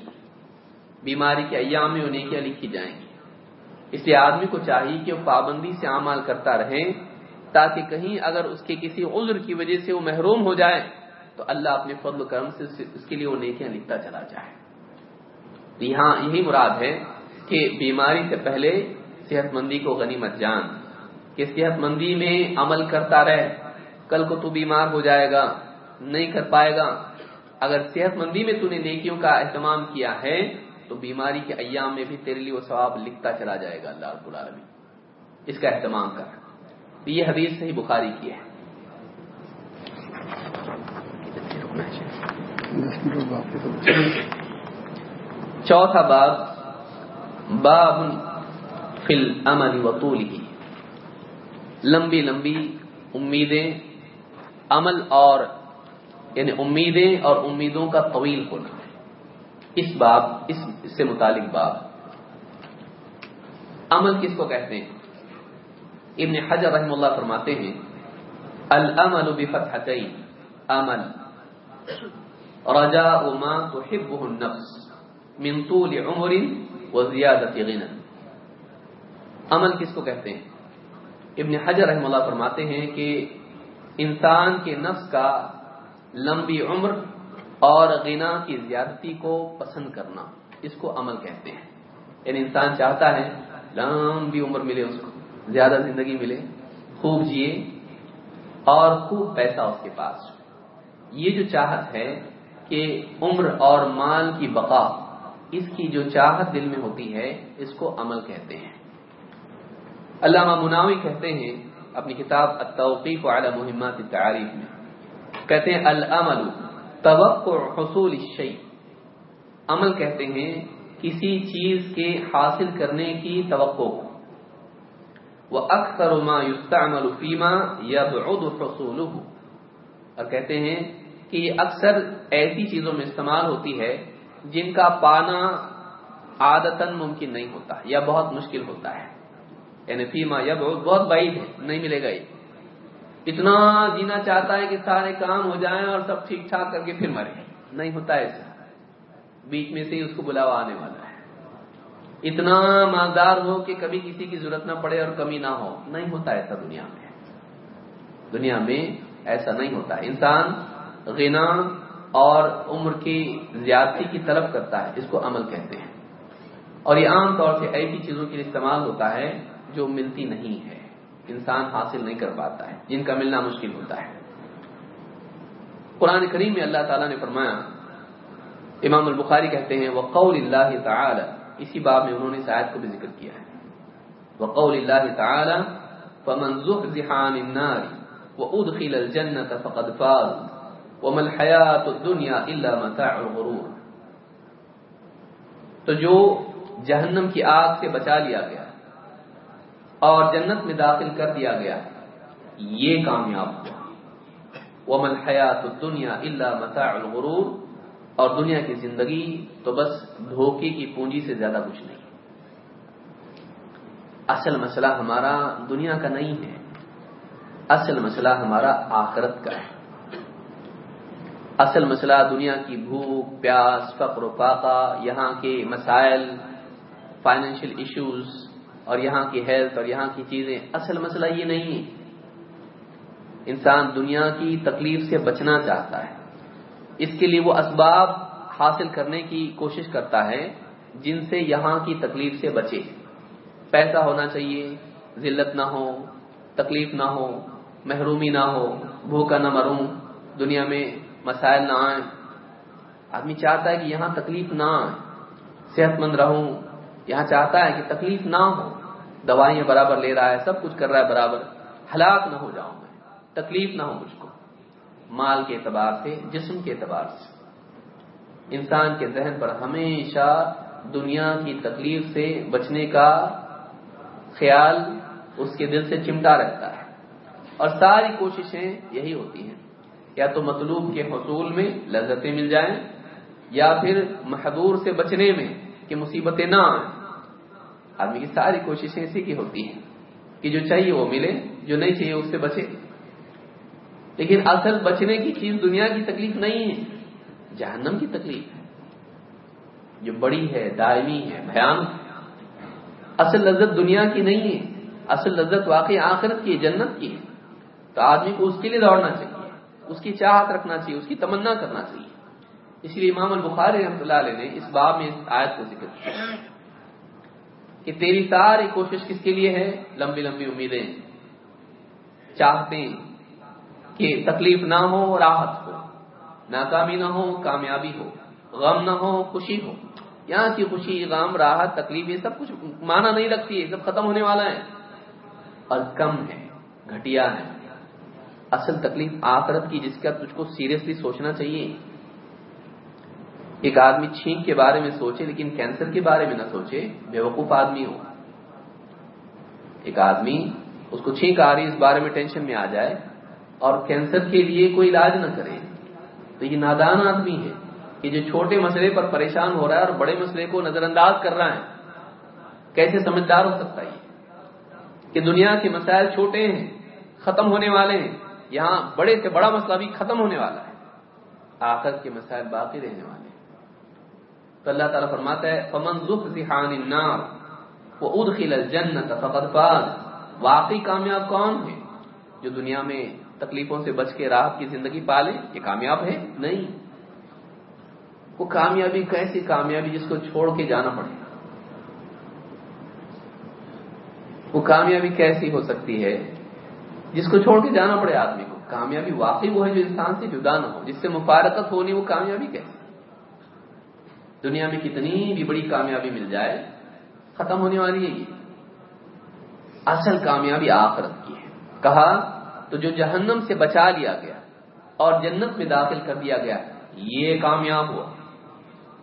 بیماری کے ایام میں وہ نیکیاں لکھی جائیں گی۔ اس لیے آدمی کو چاہیے کہ وہ پابندی سے عمال کرتا رہے، تاکہ کہیں اگر اس کے کسی عذر کی وجہ سے وہ محروم ہو جائے تو اللہ اپنے فضل و کرم سے اس کے لیے وہ نیکیاں لکھتا چلا جائے۔ یہاں یہی مراد ہے کہ بیماری سے پہلے صحت مندی کو غنیمت جان، کہ صحت مندی میں عمل کرتا رہے، کل کو تو بیمار ہو جائے گا، نہیں کر پائے گا۔ اگر صحت مندی میں تو نے نیکیوں کا اہتمام کیا ہے، تو بیماری کے ایام میں بھی تیرے لیے وہ ثواب لکھتا چلا جائے گا اللہ رب العالمین۔ اس کا اہتمام کر۔ یہ حدیث صحیح بخاری کی ہے۔ چوتھا باب باب فل امن وطول ہی لمبی لمبی امیدیں، عمل اور یعنی امیدیں اور امیدوں کا طویل ہونا. اس باب، اس سے متعلق باب. عمل کس کو کہتے ہیں؟ ابن حجر رحم اللہ فرماتے ہیں، الامل بفتحتین، عمل. رجاء ما تحبه النفس من طول عمر وزیادت غنى. عمل کس کو کہتے ہیں؟ ابن حجر رحم اللہ فرماتے ہیں کہ انسان کے نفس کا لمبی عمر اور غنا کی زیادتی کو پسند کرنا اس کو عمل کہتے ہیں۔ یعنی انسان چاہتا ہے لمبی عمر ملے اس کو، زیادہ زندگی ملے، خوب جیے اور خوب پیسہ اس کے پاس۔ یہ جو چاہت ہے کہ عمر اور مال کی بقا، اس کی جو چاہت دل میں ہوتی ہے، اس کو عمل کہتے ہیں۔ علامہ مناوی کہتے ہیں، اپنی کتاب التوقیف علی مہمات التعاریف میں، کہتے ہیں، العمل توقع حصول الشیء۔ عمل کہتے ہیں، کسی چیز کے حاصل کرنے کی توقع وہ اکثر ما یستعمل فیما یبعد حصوله۔ اور کہتے ہیں کہ یہ اکثر ایسی چیزوں میں استعمال ہوتی ہے جن کا پانا عادتاً ممکن نہیں ہوتا یا بہت مشکل ہوتا ہے۔ یعنی فیما یا بہت بہت بعید ہے، نہیں ملے گا یہ۔ اتنا جینا چاہتا ہے کہ سارے کام ہو جائیں اور سب ٹھیک ٹھاک کر کے پھر مرے۔ نہیں ہوتا ایسا۔ بیچ میں سے ہی اس کو بلاوا آنے والا ہے۔ اتنا مالدار ہو کہ کبھی کسی کی ضرورت نہ پڑے اور کمی نہ ہو۔ نہیں ہوتا ایسا دنیا میں۔ دنیا میں ایسا نہیں ہوتا۔ انسان غنا اور عمر کی زیادتی کی طلب کرتا ہے، اس کو عمل کہتے ہیں۔ اور یہ عام طور سے ایسی چیزوں کے لیے استعمال ہوتا ہے جو ملتی نہیں ہے۔ انسان حاصل نہیں کر پاتا ہے، جن کا ملنا مشکل ہوتا ہے۔ قرآن کریم میں اللہ تعالیٰ نے فرمایا، امام البخاری کہتے ہیں وہ قول اللہ تعالی اسی باب میں انہوں نے شاید کو بھی ذکر کیا ہے۔ وہ قول اللہ تعالی فمن زحزحان النار وادخل الجنة فقد فاز. وما الحیات الدنیا الا متاع الغرور. تو جو جہنم کی آگ سے بچا لیا گیا اور جنت میں داخل کر دیا گیا، یہ کامیاب ہوا. ومن حیات الدنیا الا متاع الغرور. اور دنیا کی زندگی تو بس دھوکے کی پونجی سے زیادہ کچھ نہیں. اصل مسئلہ ہمارا دنیا کا نہیں ہے اصل مسئلہ ہمارا آخرت کا ہے۔ اصل مسئلہ دنیا کی بھوک، پیاس، فقر و فاقہ، یہاں کے مسائل فائنینشیل ایشوز اور یہاں کی ہیلتھ اور یہاں کی چیزیں۔ اصل مسئلہ یہ نہیں ہے۔ انسان دنیا کی تکلیف سے بچنا چاہتا ہے۔ اس کے لیے وہ اسباب حاصل کرنے کی کوشش کرتا ہے جن سے یہاں کی تکلیف سے بچے۔ پیسہ ہونا چاہیے، ذلت نہ ہو، تکلیف نہ ہو محرومی نہ ہو، بھوکا نہ مروں، دنیا میں مسائل نہ آئیں۔ آدمی چاہتا ہے کہ یہاں تکلیف نہ آئے، صحت مند رہوں۔ یہاں چاہتا ہے کہ تکلیف نہ ہو، دوائیاں برابر لے رہا ہے، سب کچھ کر رہا ہے برابر۔ ہلاک نہ ہو جاؤں میں، تکلیف نہ ہو مجھ کو۔ مال کے اعتبار سے، جسم کے اعتبار سے۔ انسان کے ذہن پر ہمیشہ دنیا کی تکلیف سے بچنے کا خیال اس کے دل سے چمٹا رہتا ہے۔ اور ساری کوششیں یہی ہوتی ہیں۔ یا تو مطلوب کے حصول میں لذتیں مل جائیں یا پھر محدور سے بچنے میں کہ مصیبتیں نہ آئیں۔ آدمی کی ساری کوششیں اسی کی ہوتی ہیں کہ جو چاہیے وہ ملے، جو نہیں چاہیے اس سے بچے۔ لیکن اصل بچنے کی چیز دنیا کی تکلیف نہیں ہے، جہنم کی تکلیف ہے۔ جو بڑی ہے، دائمی ہے، بھیان۔ اصل لذت دنیا کی نہیں ہے، اصل لذت واقعی آخرت کی ہے، جنت کی ہے۔ تو آدمی کو اس کے لیے دوڑنا چاہیے، اس کی چاہت رکھنا چاہیے، اس کی تمنا کرنا چاہیے۔ اس لیے امام البخاری رحمۃ اللہ علیہ نے اس باب میں اس آیت کو ذکر کیا۔ کہ تیری ساری کوشش کس کے لیے ہے؟ لمبی لمبی امیدیں چاہتے کہ تکلیف نہ ہو، راحت ہو۔ ناکامی نہ ہو، کامیابی ہو۔ غم نہ ہو، خوشی ہو۔ یہاں کی خوشی، غم، راحت، تکلیف، یہ سب کچھ مانا نہیں رکھتی ہے سب ختم ہونے والا ہے۔ اور کم ہے، گھٹیا ہے۔ اصل تکلیف آخرت کی، جس کا تجھ کو سیریسلی سوچنا چاہیے۔ ایک آدمی چھینک کے بارے میں سوچے لیکن کینسر کے بارے میں نہ سوچے، بے وقوف آدمی ہو۔ ایک آدمی اس کو چھینک آ رہی اس بارے میں ٹینشن میں آ جائے اور کینسر کے لیے کوئی علاج نہ کرے۔ تو یہ نادان آدمی ہے کہ جو چھوٹے مسئلے پر پریشان ہو رہا ہے اور بڑے مسئلے کو نظر انداز کر رہا ہے۔ کیسے سمجھدار ہو سکتا ہے کہ دنیا کے مسائل چھوٹے ہیں، ختم ہونے والے ہیں۔ یہاں بڑے سے بڑا مسئلہ بھی ختم ہونے والا ہے۔ آخر کے مسائل باقی رہنے والے ہیں۔ تو اللہ تعالیٰ فرماتا ہے، فمن النار وادخل الجنت فقد فاز۔ واقعی کامیاب کون ہے جو دنیا میں تکلیفوں سے بچ کے راحت کی زندگی پالے؟ یہ کامیاب ہے؟ نہیں۔ وہ کامیابی کیسی کامیابی جس کو چھوڑ کے جانا پڑے۔ وہ کامیابی کیسی ہو سکتی ہے؟ جس کو چھوڑ کے جانا پڑے آدمی کو۔ کامیابی واقعی وہ ہے جو انسان سے جدا نہ ہو، جس سے مفارقت ہونی وہ کامیابی کیسی دنیا میں کتنی بھی بڑی کامیابی مل جائے، ختم ہونے والی ہے یہ۔ اصل کامیابی آخرت کی ہے۔ کہا، تو جو جہنم سے بچا لیا گیا اور جنت میں داخل کر دیا گیا، یہ کامیاب ہوا۔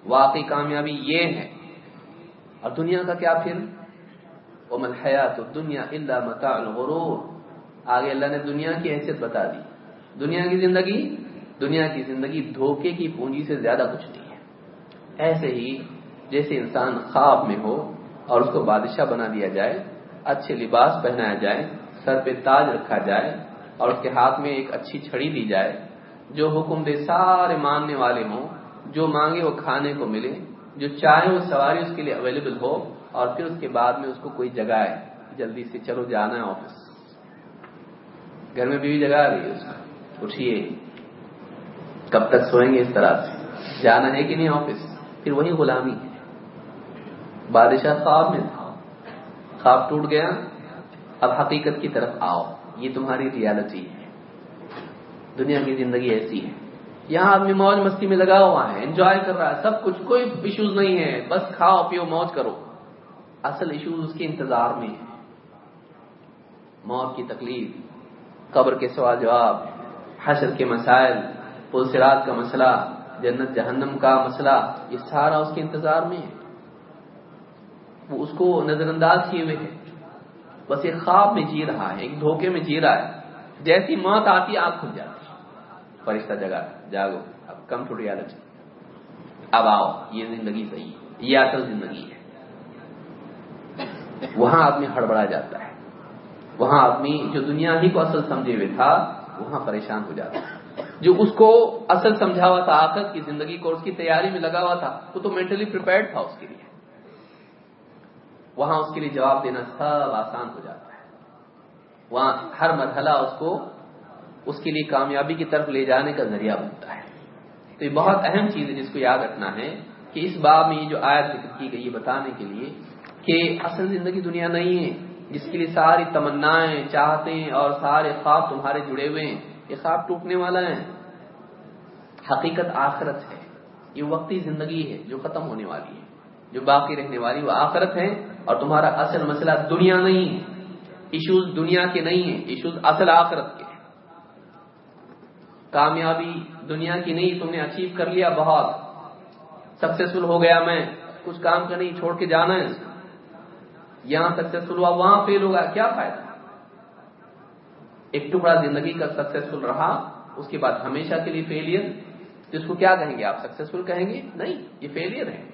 واقعی کامیابی یہ ہے۔ اور دنیا کا کیا پھر؟ امل حیات دنیا اللہ متا الغرور۔ آگے اللہ نے دنیا کی حیثیت بتا دی۔ دنیا کی زندگی، دنیا کی زندگی دھوکے کی پونجی سے زیادہ کچھ نہیں ہے۔ ایسے ہی جیسے انسان خواب میں ہو اور اس کو بادشاہ بنا دیا جائے، اچھے لباس پہنایا جائے، سر پہ تاج رکھا جائے اور اس کے ہاتھ میں ایک اچھی چھڑی دی جائے، جو حکم دے سارے ماننے والے ہوں، جو مانگے وہ کھانے کو ملے، جو چاہے وہ سواری اس کے لیے اویلیبل ہو اور پھر اس کے بعد میں اس کو کوئی جگہ ہے، جلدی سے چلو جانا ہے آفس۔ گھر میں بھی جگہ آ رہی ہے اس کو اٹھیے۔ کب تک سوئیں گے اس طرح سے؟ جانا ہے کہ نہیں آفس؟ پھر وہی غلامی۔ ہے بادشاہ خواب میں تھا۔ خواب ٹوٹ گیا۔ اب حقیقت کی طرف آؤ۔ یہ تمہاری ریالٹی ہے۔ دنیا کی زندگی ایسی ہے۔ یہاں آدمی موج مستی میں لگا ہوا ہے انجوائے کر رہا ہے۔ سب کچھ، کوئی ایشوز نہیں ہے۔ بس کھاؤ، پیو، موج کرو۔ اصل ایشوز اس کے انتظار میں ہے موت کی تکلیف۔ قبر کے سوال جواب، حشر کے مسائل پلسرات کا مسئلہ، جنت جہنم کا مسئلہ، یہ سارا اس کے انتظار میں ہے۔ وہ اس کو نظر انداز کیے ہوئے ہے بس ایک خواب میں جی رہا ہے، ایک دھوکے میں جی رہا ہے۔ جیسی موت آتی آگ کھل جاتی فرشتہ جگہ، جاگو، اب کم ٹو ریالٹی اب آؤ، یہ زندگی صحیح ہے، یہ اصل زندگی ہے۔ وہاں آدمی ہڑبڑا جاتا ہے۔ وہاں آدمی جو دنیا ہی کو اصل سمجھے ہوئے تھا، وہاں پریشان ہو جاتا۔ جو اس کو اصل سمجھا ہوا تھا آخر کی زندگی کو اس کی تیاری میں لگا ہوا تھا، وہ تو مینٹلی پریپیئرڈ تھا اس کے لیے۔ وہاں اس کے لیے جواب دینا سب آسان ہو جاتا ہے۔ وہاں ہر مرحلہ اس کو، اس کے لیے کامیابی کی طرف لے جانے کا ذریعہ بنتا ہے۔ تو یہ بہت اہم چیز ہے جس کو یاد رکھنا ہے کہ اس باب میں یہ جو آیت ذکر کی گئی ہے بتانے کے لیے کہ اصل زندگی دنیا نہیں ہے۔ جس کے لیے ساری تمنائیں چاہتے اور سارے خواب تمہارے جڑے ہوئے ہیں، یہ خواب ٹوٹنے والا ہے۔ حقیقت آخرت ہے۔ یہ وقتی زندگی ہے جو ختم ہونے والی ہے، جو باقی رہنے والی وہ آخرت ہے۔ اور تمہارا اصل مسئلہ دنیا نہیں ہے۔ ایشوز دنیا کے نہیں ہیں ایشوز اصل آخرت کے کامیابی دنیا کی نہیں، تم نے اچیو کر لیا بہت۔ سکسیسفل ہو گیا میں، کچھ کام کا نہیں، چھوڑ کے جانا ہے۔ یہاں سکسیسفل ہوا، وہاں فیل ہوگا، کیا فائدہ؟ ایک ٹکڑا زندگی کا سکسیسفل رہا، اس کے بعد ہمیشہ کے لیے فیلئر جس کو کیا کہیں گے؟ آپ سکسیسفل کہیں گے؟ نہیں، یہ فیلئر ہے۔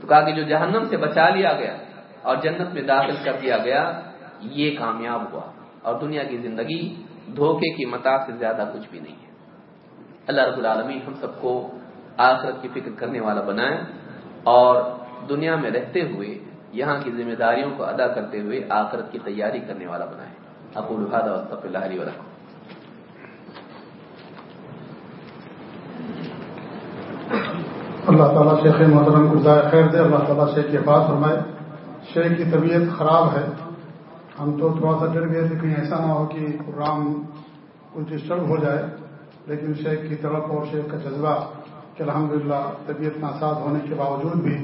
تو کہا کہ جو جہنم سے بچا لیا گیا اور جنت میں داخل کر دیا گیا، یہ کامیاب ہوا۔ اور دنیا کی زندگی دھوکے کی متا سے زیادہ کچھ بھی نہیں ہے۔ اللہ رب العالمین ہم سب کو آخرت کی فکر کرنے والا بنائے اور دنیا میں رہتے ہوئے یہاں کی ذمہ داریوں کو ادا کرتے ہوئے آخرت کی تیاری کرنے والا بنائے۔ ابو الحاد اللہ علیہ اللہ تعالیٰ شیخ محترم کو ضائع خیر دے، اللہ تعالیٰ شیخ کے پاس فرمائے، شیخ کی طبیعت خراب ہے، ہم تو تھوڑا سا ڈر گئے تھے کہیں ایسا نہ ہو کہ قرآن کچھ ڈسٹرب ہو جائے، لیکن شیخ کی طرف اور شیخ کا جذبہ کہ الحمدللہ طبیعت ناساز ہونے کے باوجود بھی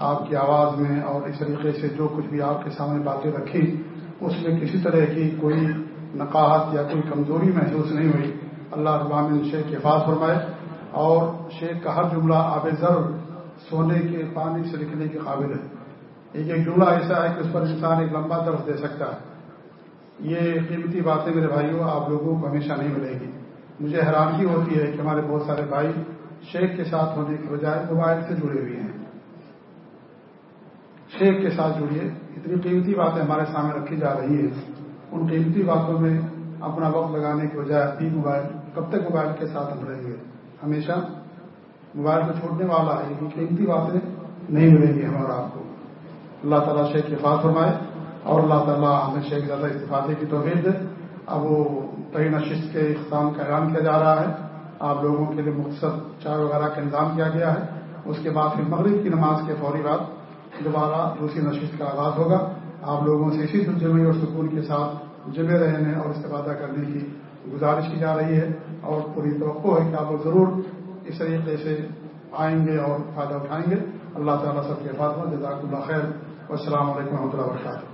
آپ کی آواز میں اور اس طریقے سے جو کچھ بھی آپ کے سامنے باتیں رکھی، اس میں کسی طرح کی کوئی نقاہت یا کوئی کمزوری محسوس نہیں ہوئی۔ اللہ ابامن شیخ کے پاس فرمائے۔ اور شیخ کا ہر جملہ آب ذر سونے کے پانی سے لکھنے کے قابل ہے۔ ایک ایک جملہ ایسا ہے کہ اس پر انسان ایک لمبا درس دے سکتا ہے۔ یہ قیمتی باتیں میرے بھائیوں، آپ لوگوں کو ہمیشہ نہیں ملے گی۔ مجھے حیرانگی ہوتی ہے کہ ہمارے بہت سارے بھائی شیخ کے ساتھ ہونے کے بجائے موبائل سے جڑے ہوئے ہیں۔ شیخ کے ساتھ جڑیے۔ اتنی قیمتی باتیں ہمارے سامنے رکھی جا رہی ہیں۔ ان قیمتی باتوں میں اپنا وقت لگانے کے بجائے ابھی موبائل، کب تک موبائل کے ساتھ ہم رہیں گے؟ ہمیشہ موبائل کو چھوڑنے والا ہے، یہ قیمتی باتیں نہیں ملیں گی ہمارا آپ کو۔ اللہ تعالیٰ شیخ کی بات فرمائے اور اللہ تعالیٰ ہمیں شیخ زیادہ استفادے کی توحید دے۔ اب وہ کئی نشست کے اختتام کا اعلان کیا جا رہا ہے۔ آپ لوگوں کے لیے مختصر چائے وغیرہ کا انتظام کیا گیا ہے۔ اس کے بعد پھر مغرب کی نماز کے فوری بعد دوبارہ دوسری نشست کا آغاز ہوگا۔ آپ لوگوں سے اسی سلجمے اور سکون کے ساتھ جمے رہنے اور استفادہ کرنے کی گزارش کی جا رہی ہے اور پوری توقع ہے کہ آپ لوگ ضرور اس طریقے سے آئیں گے اور فائدہ اٹھائیں گے۔ اللہ تعالیٰ سب کے فاطمہ جزاک اللہ خیر۔ السلام علیکم و رحمۃ اللہ وبرکاتہ۔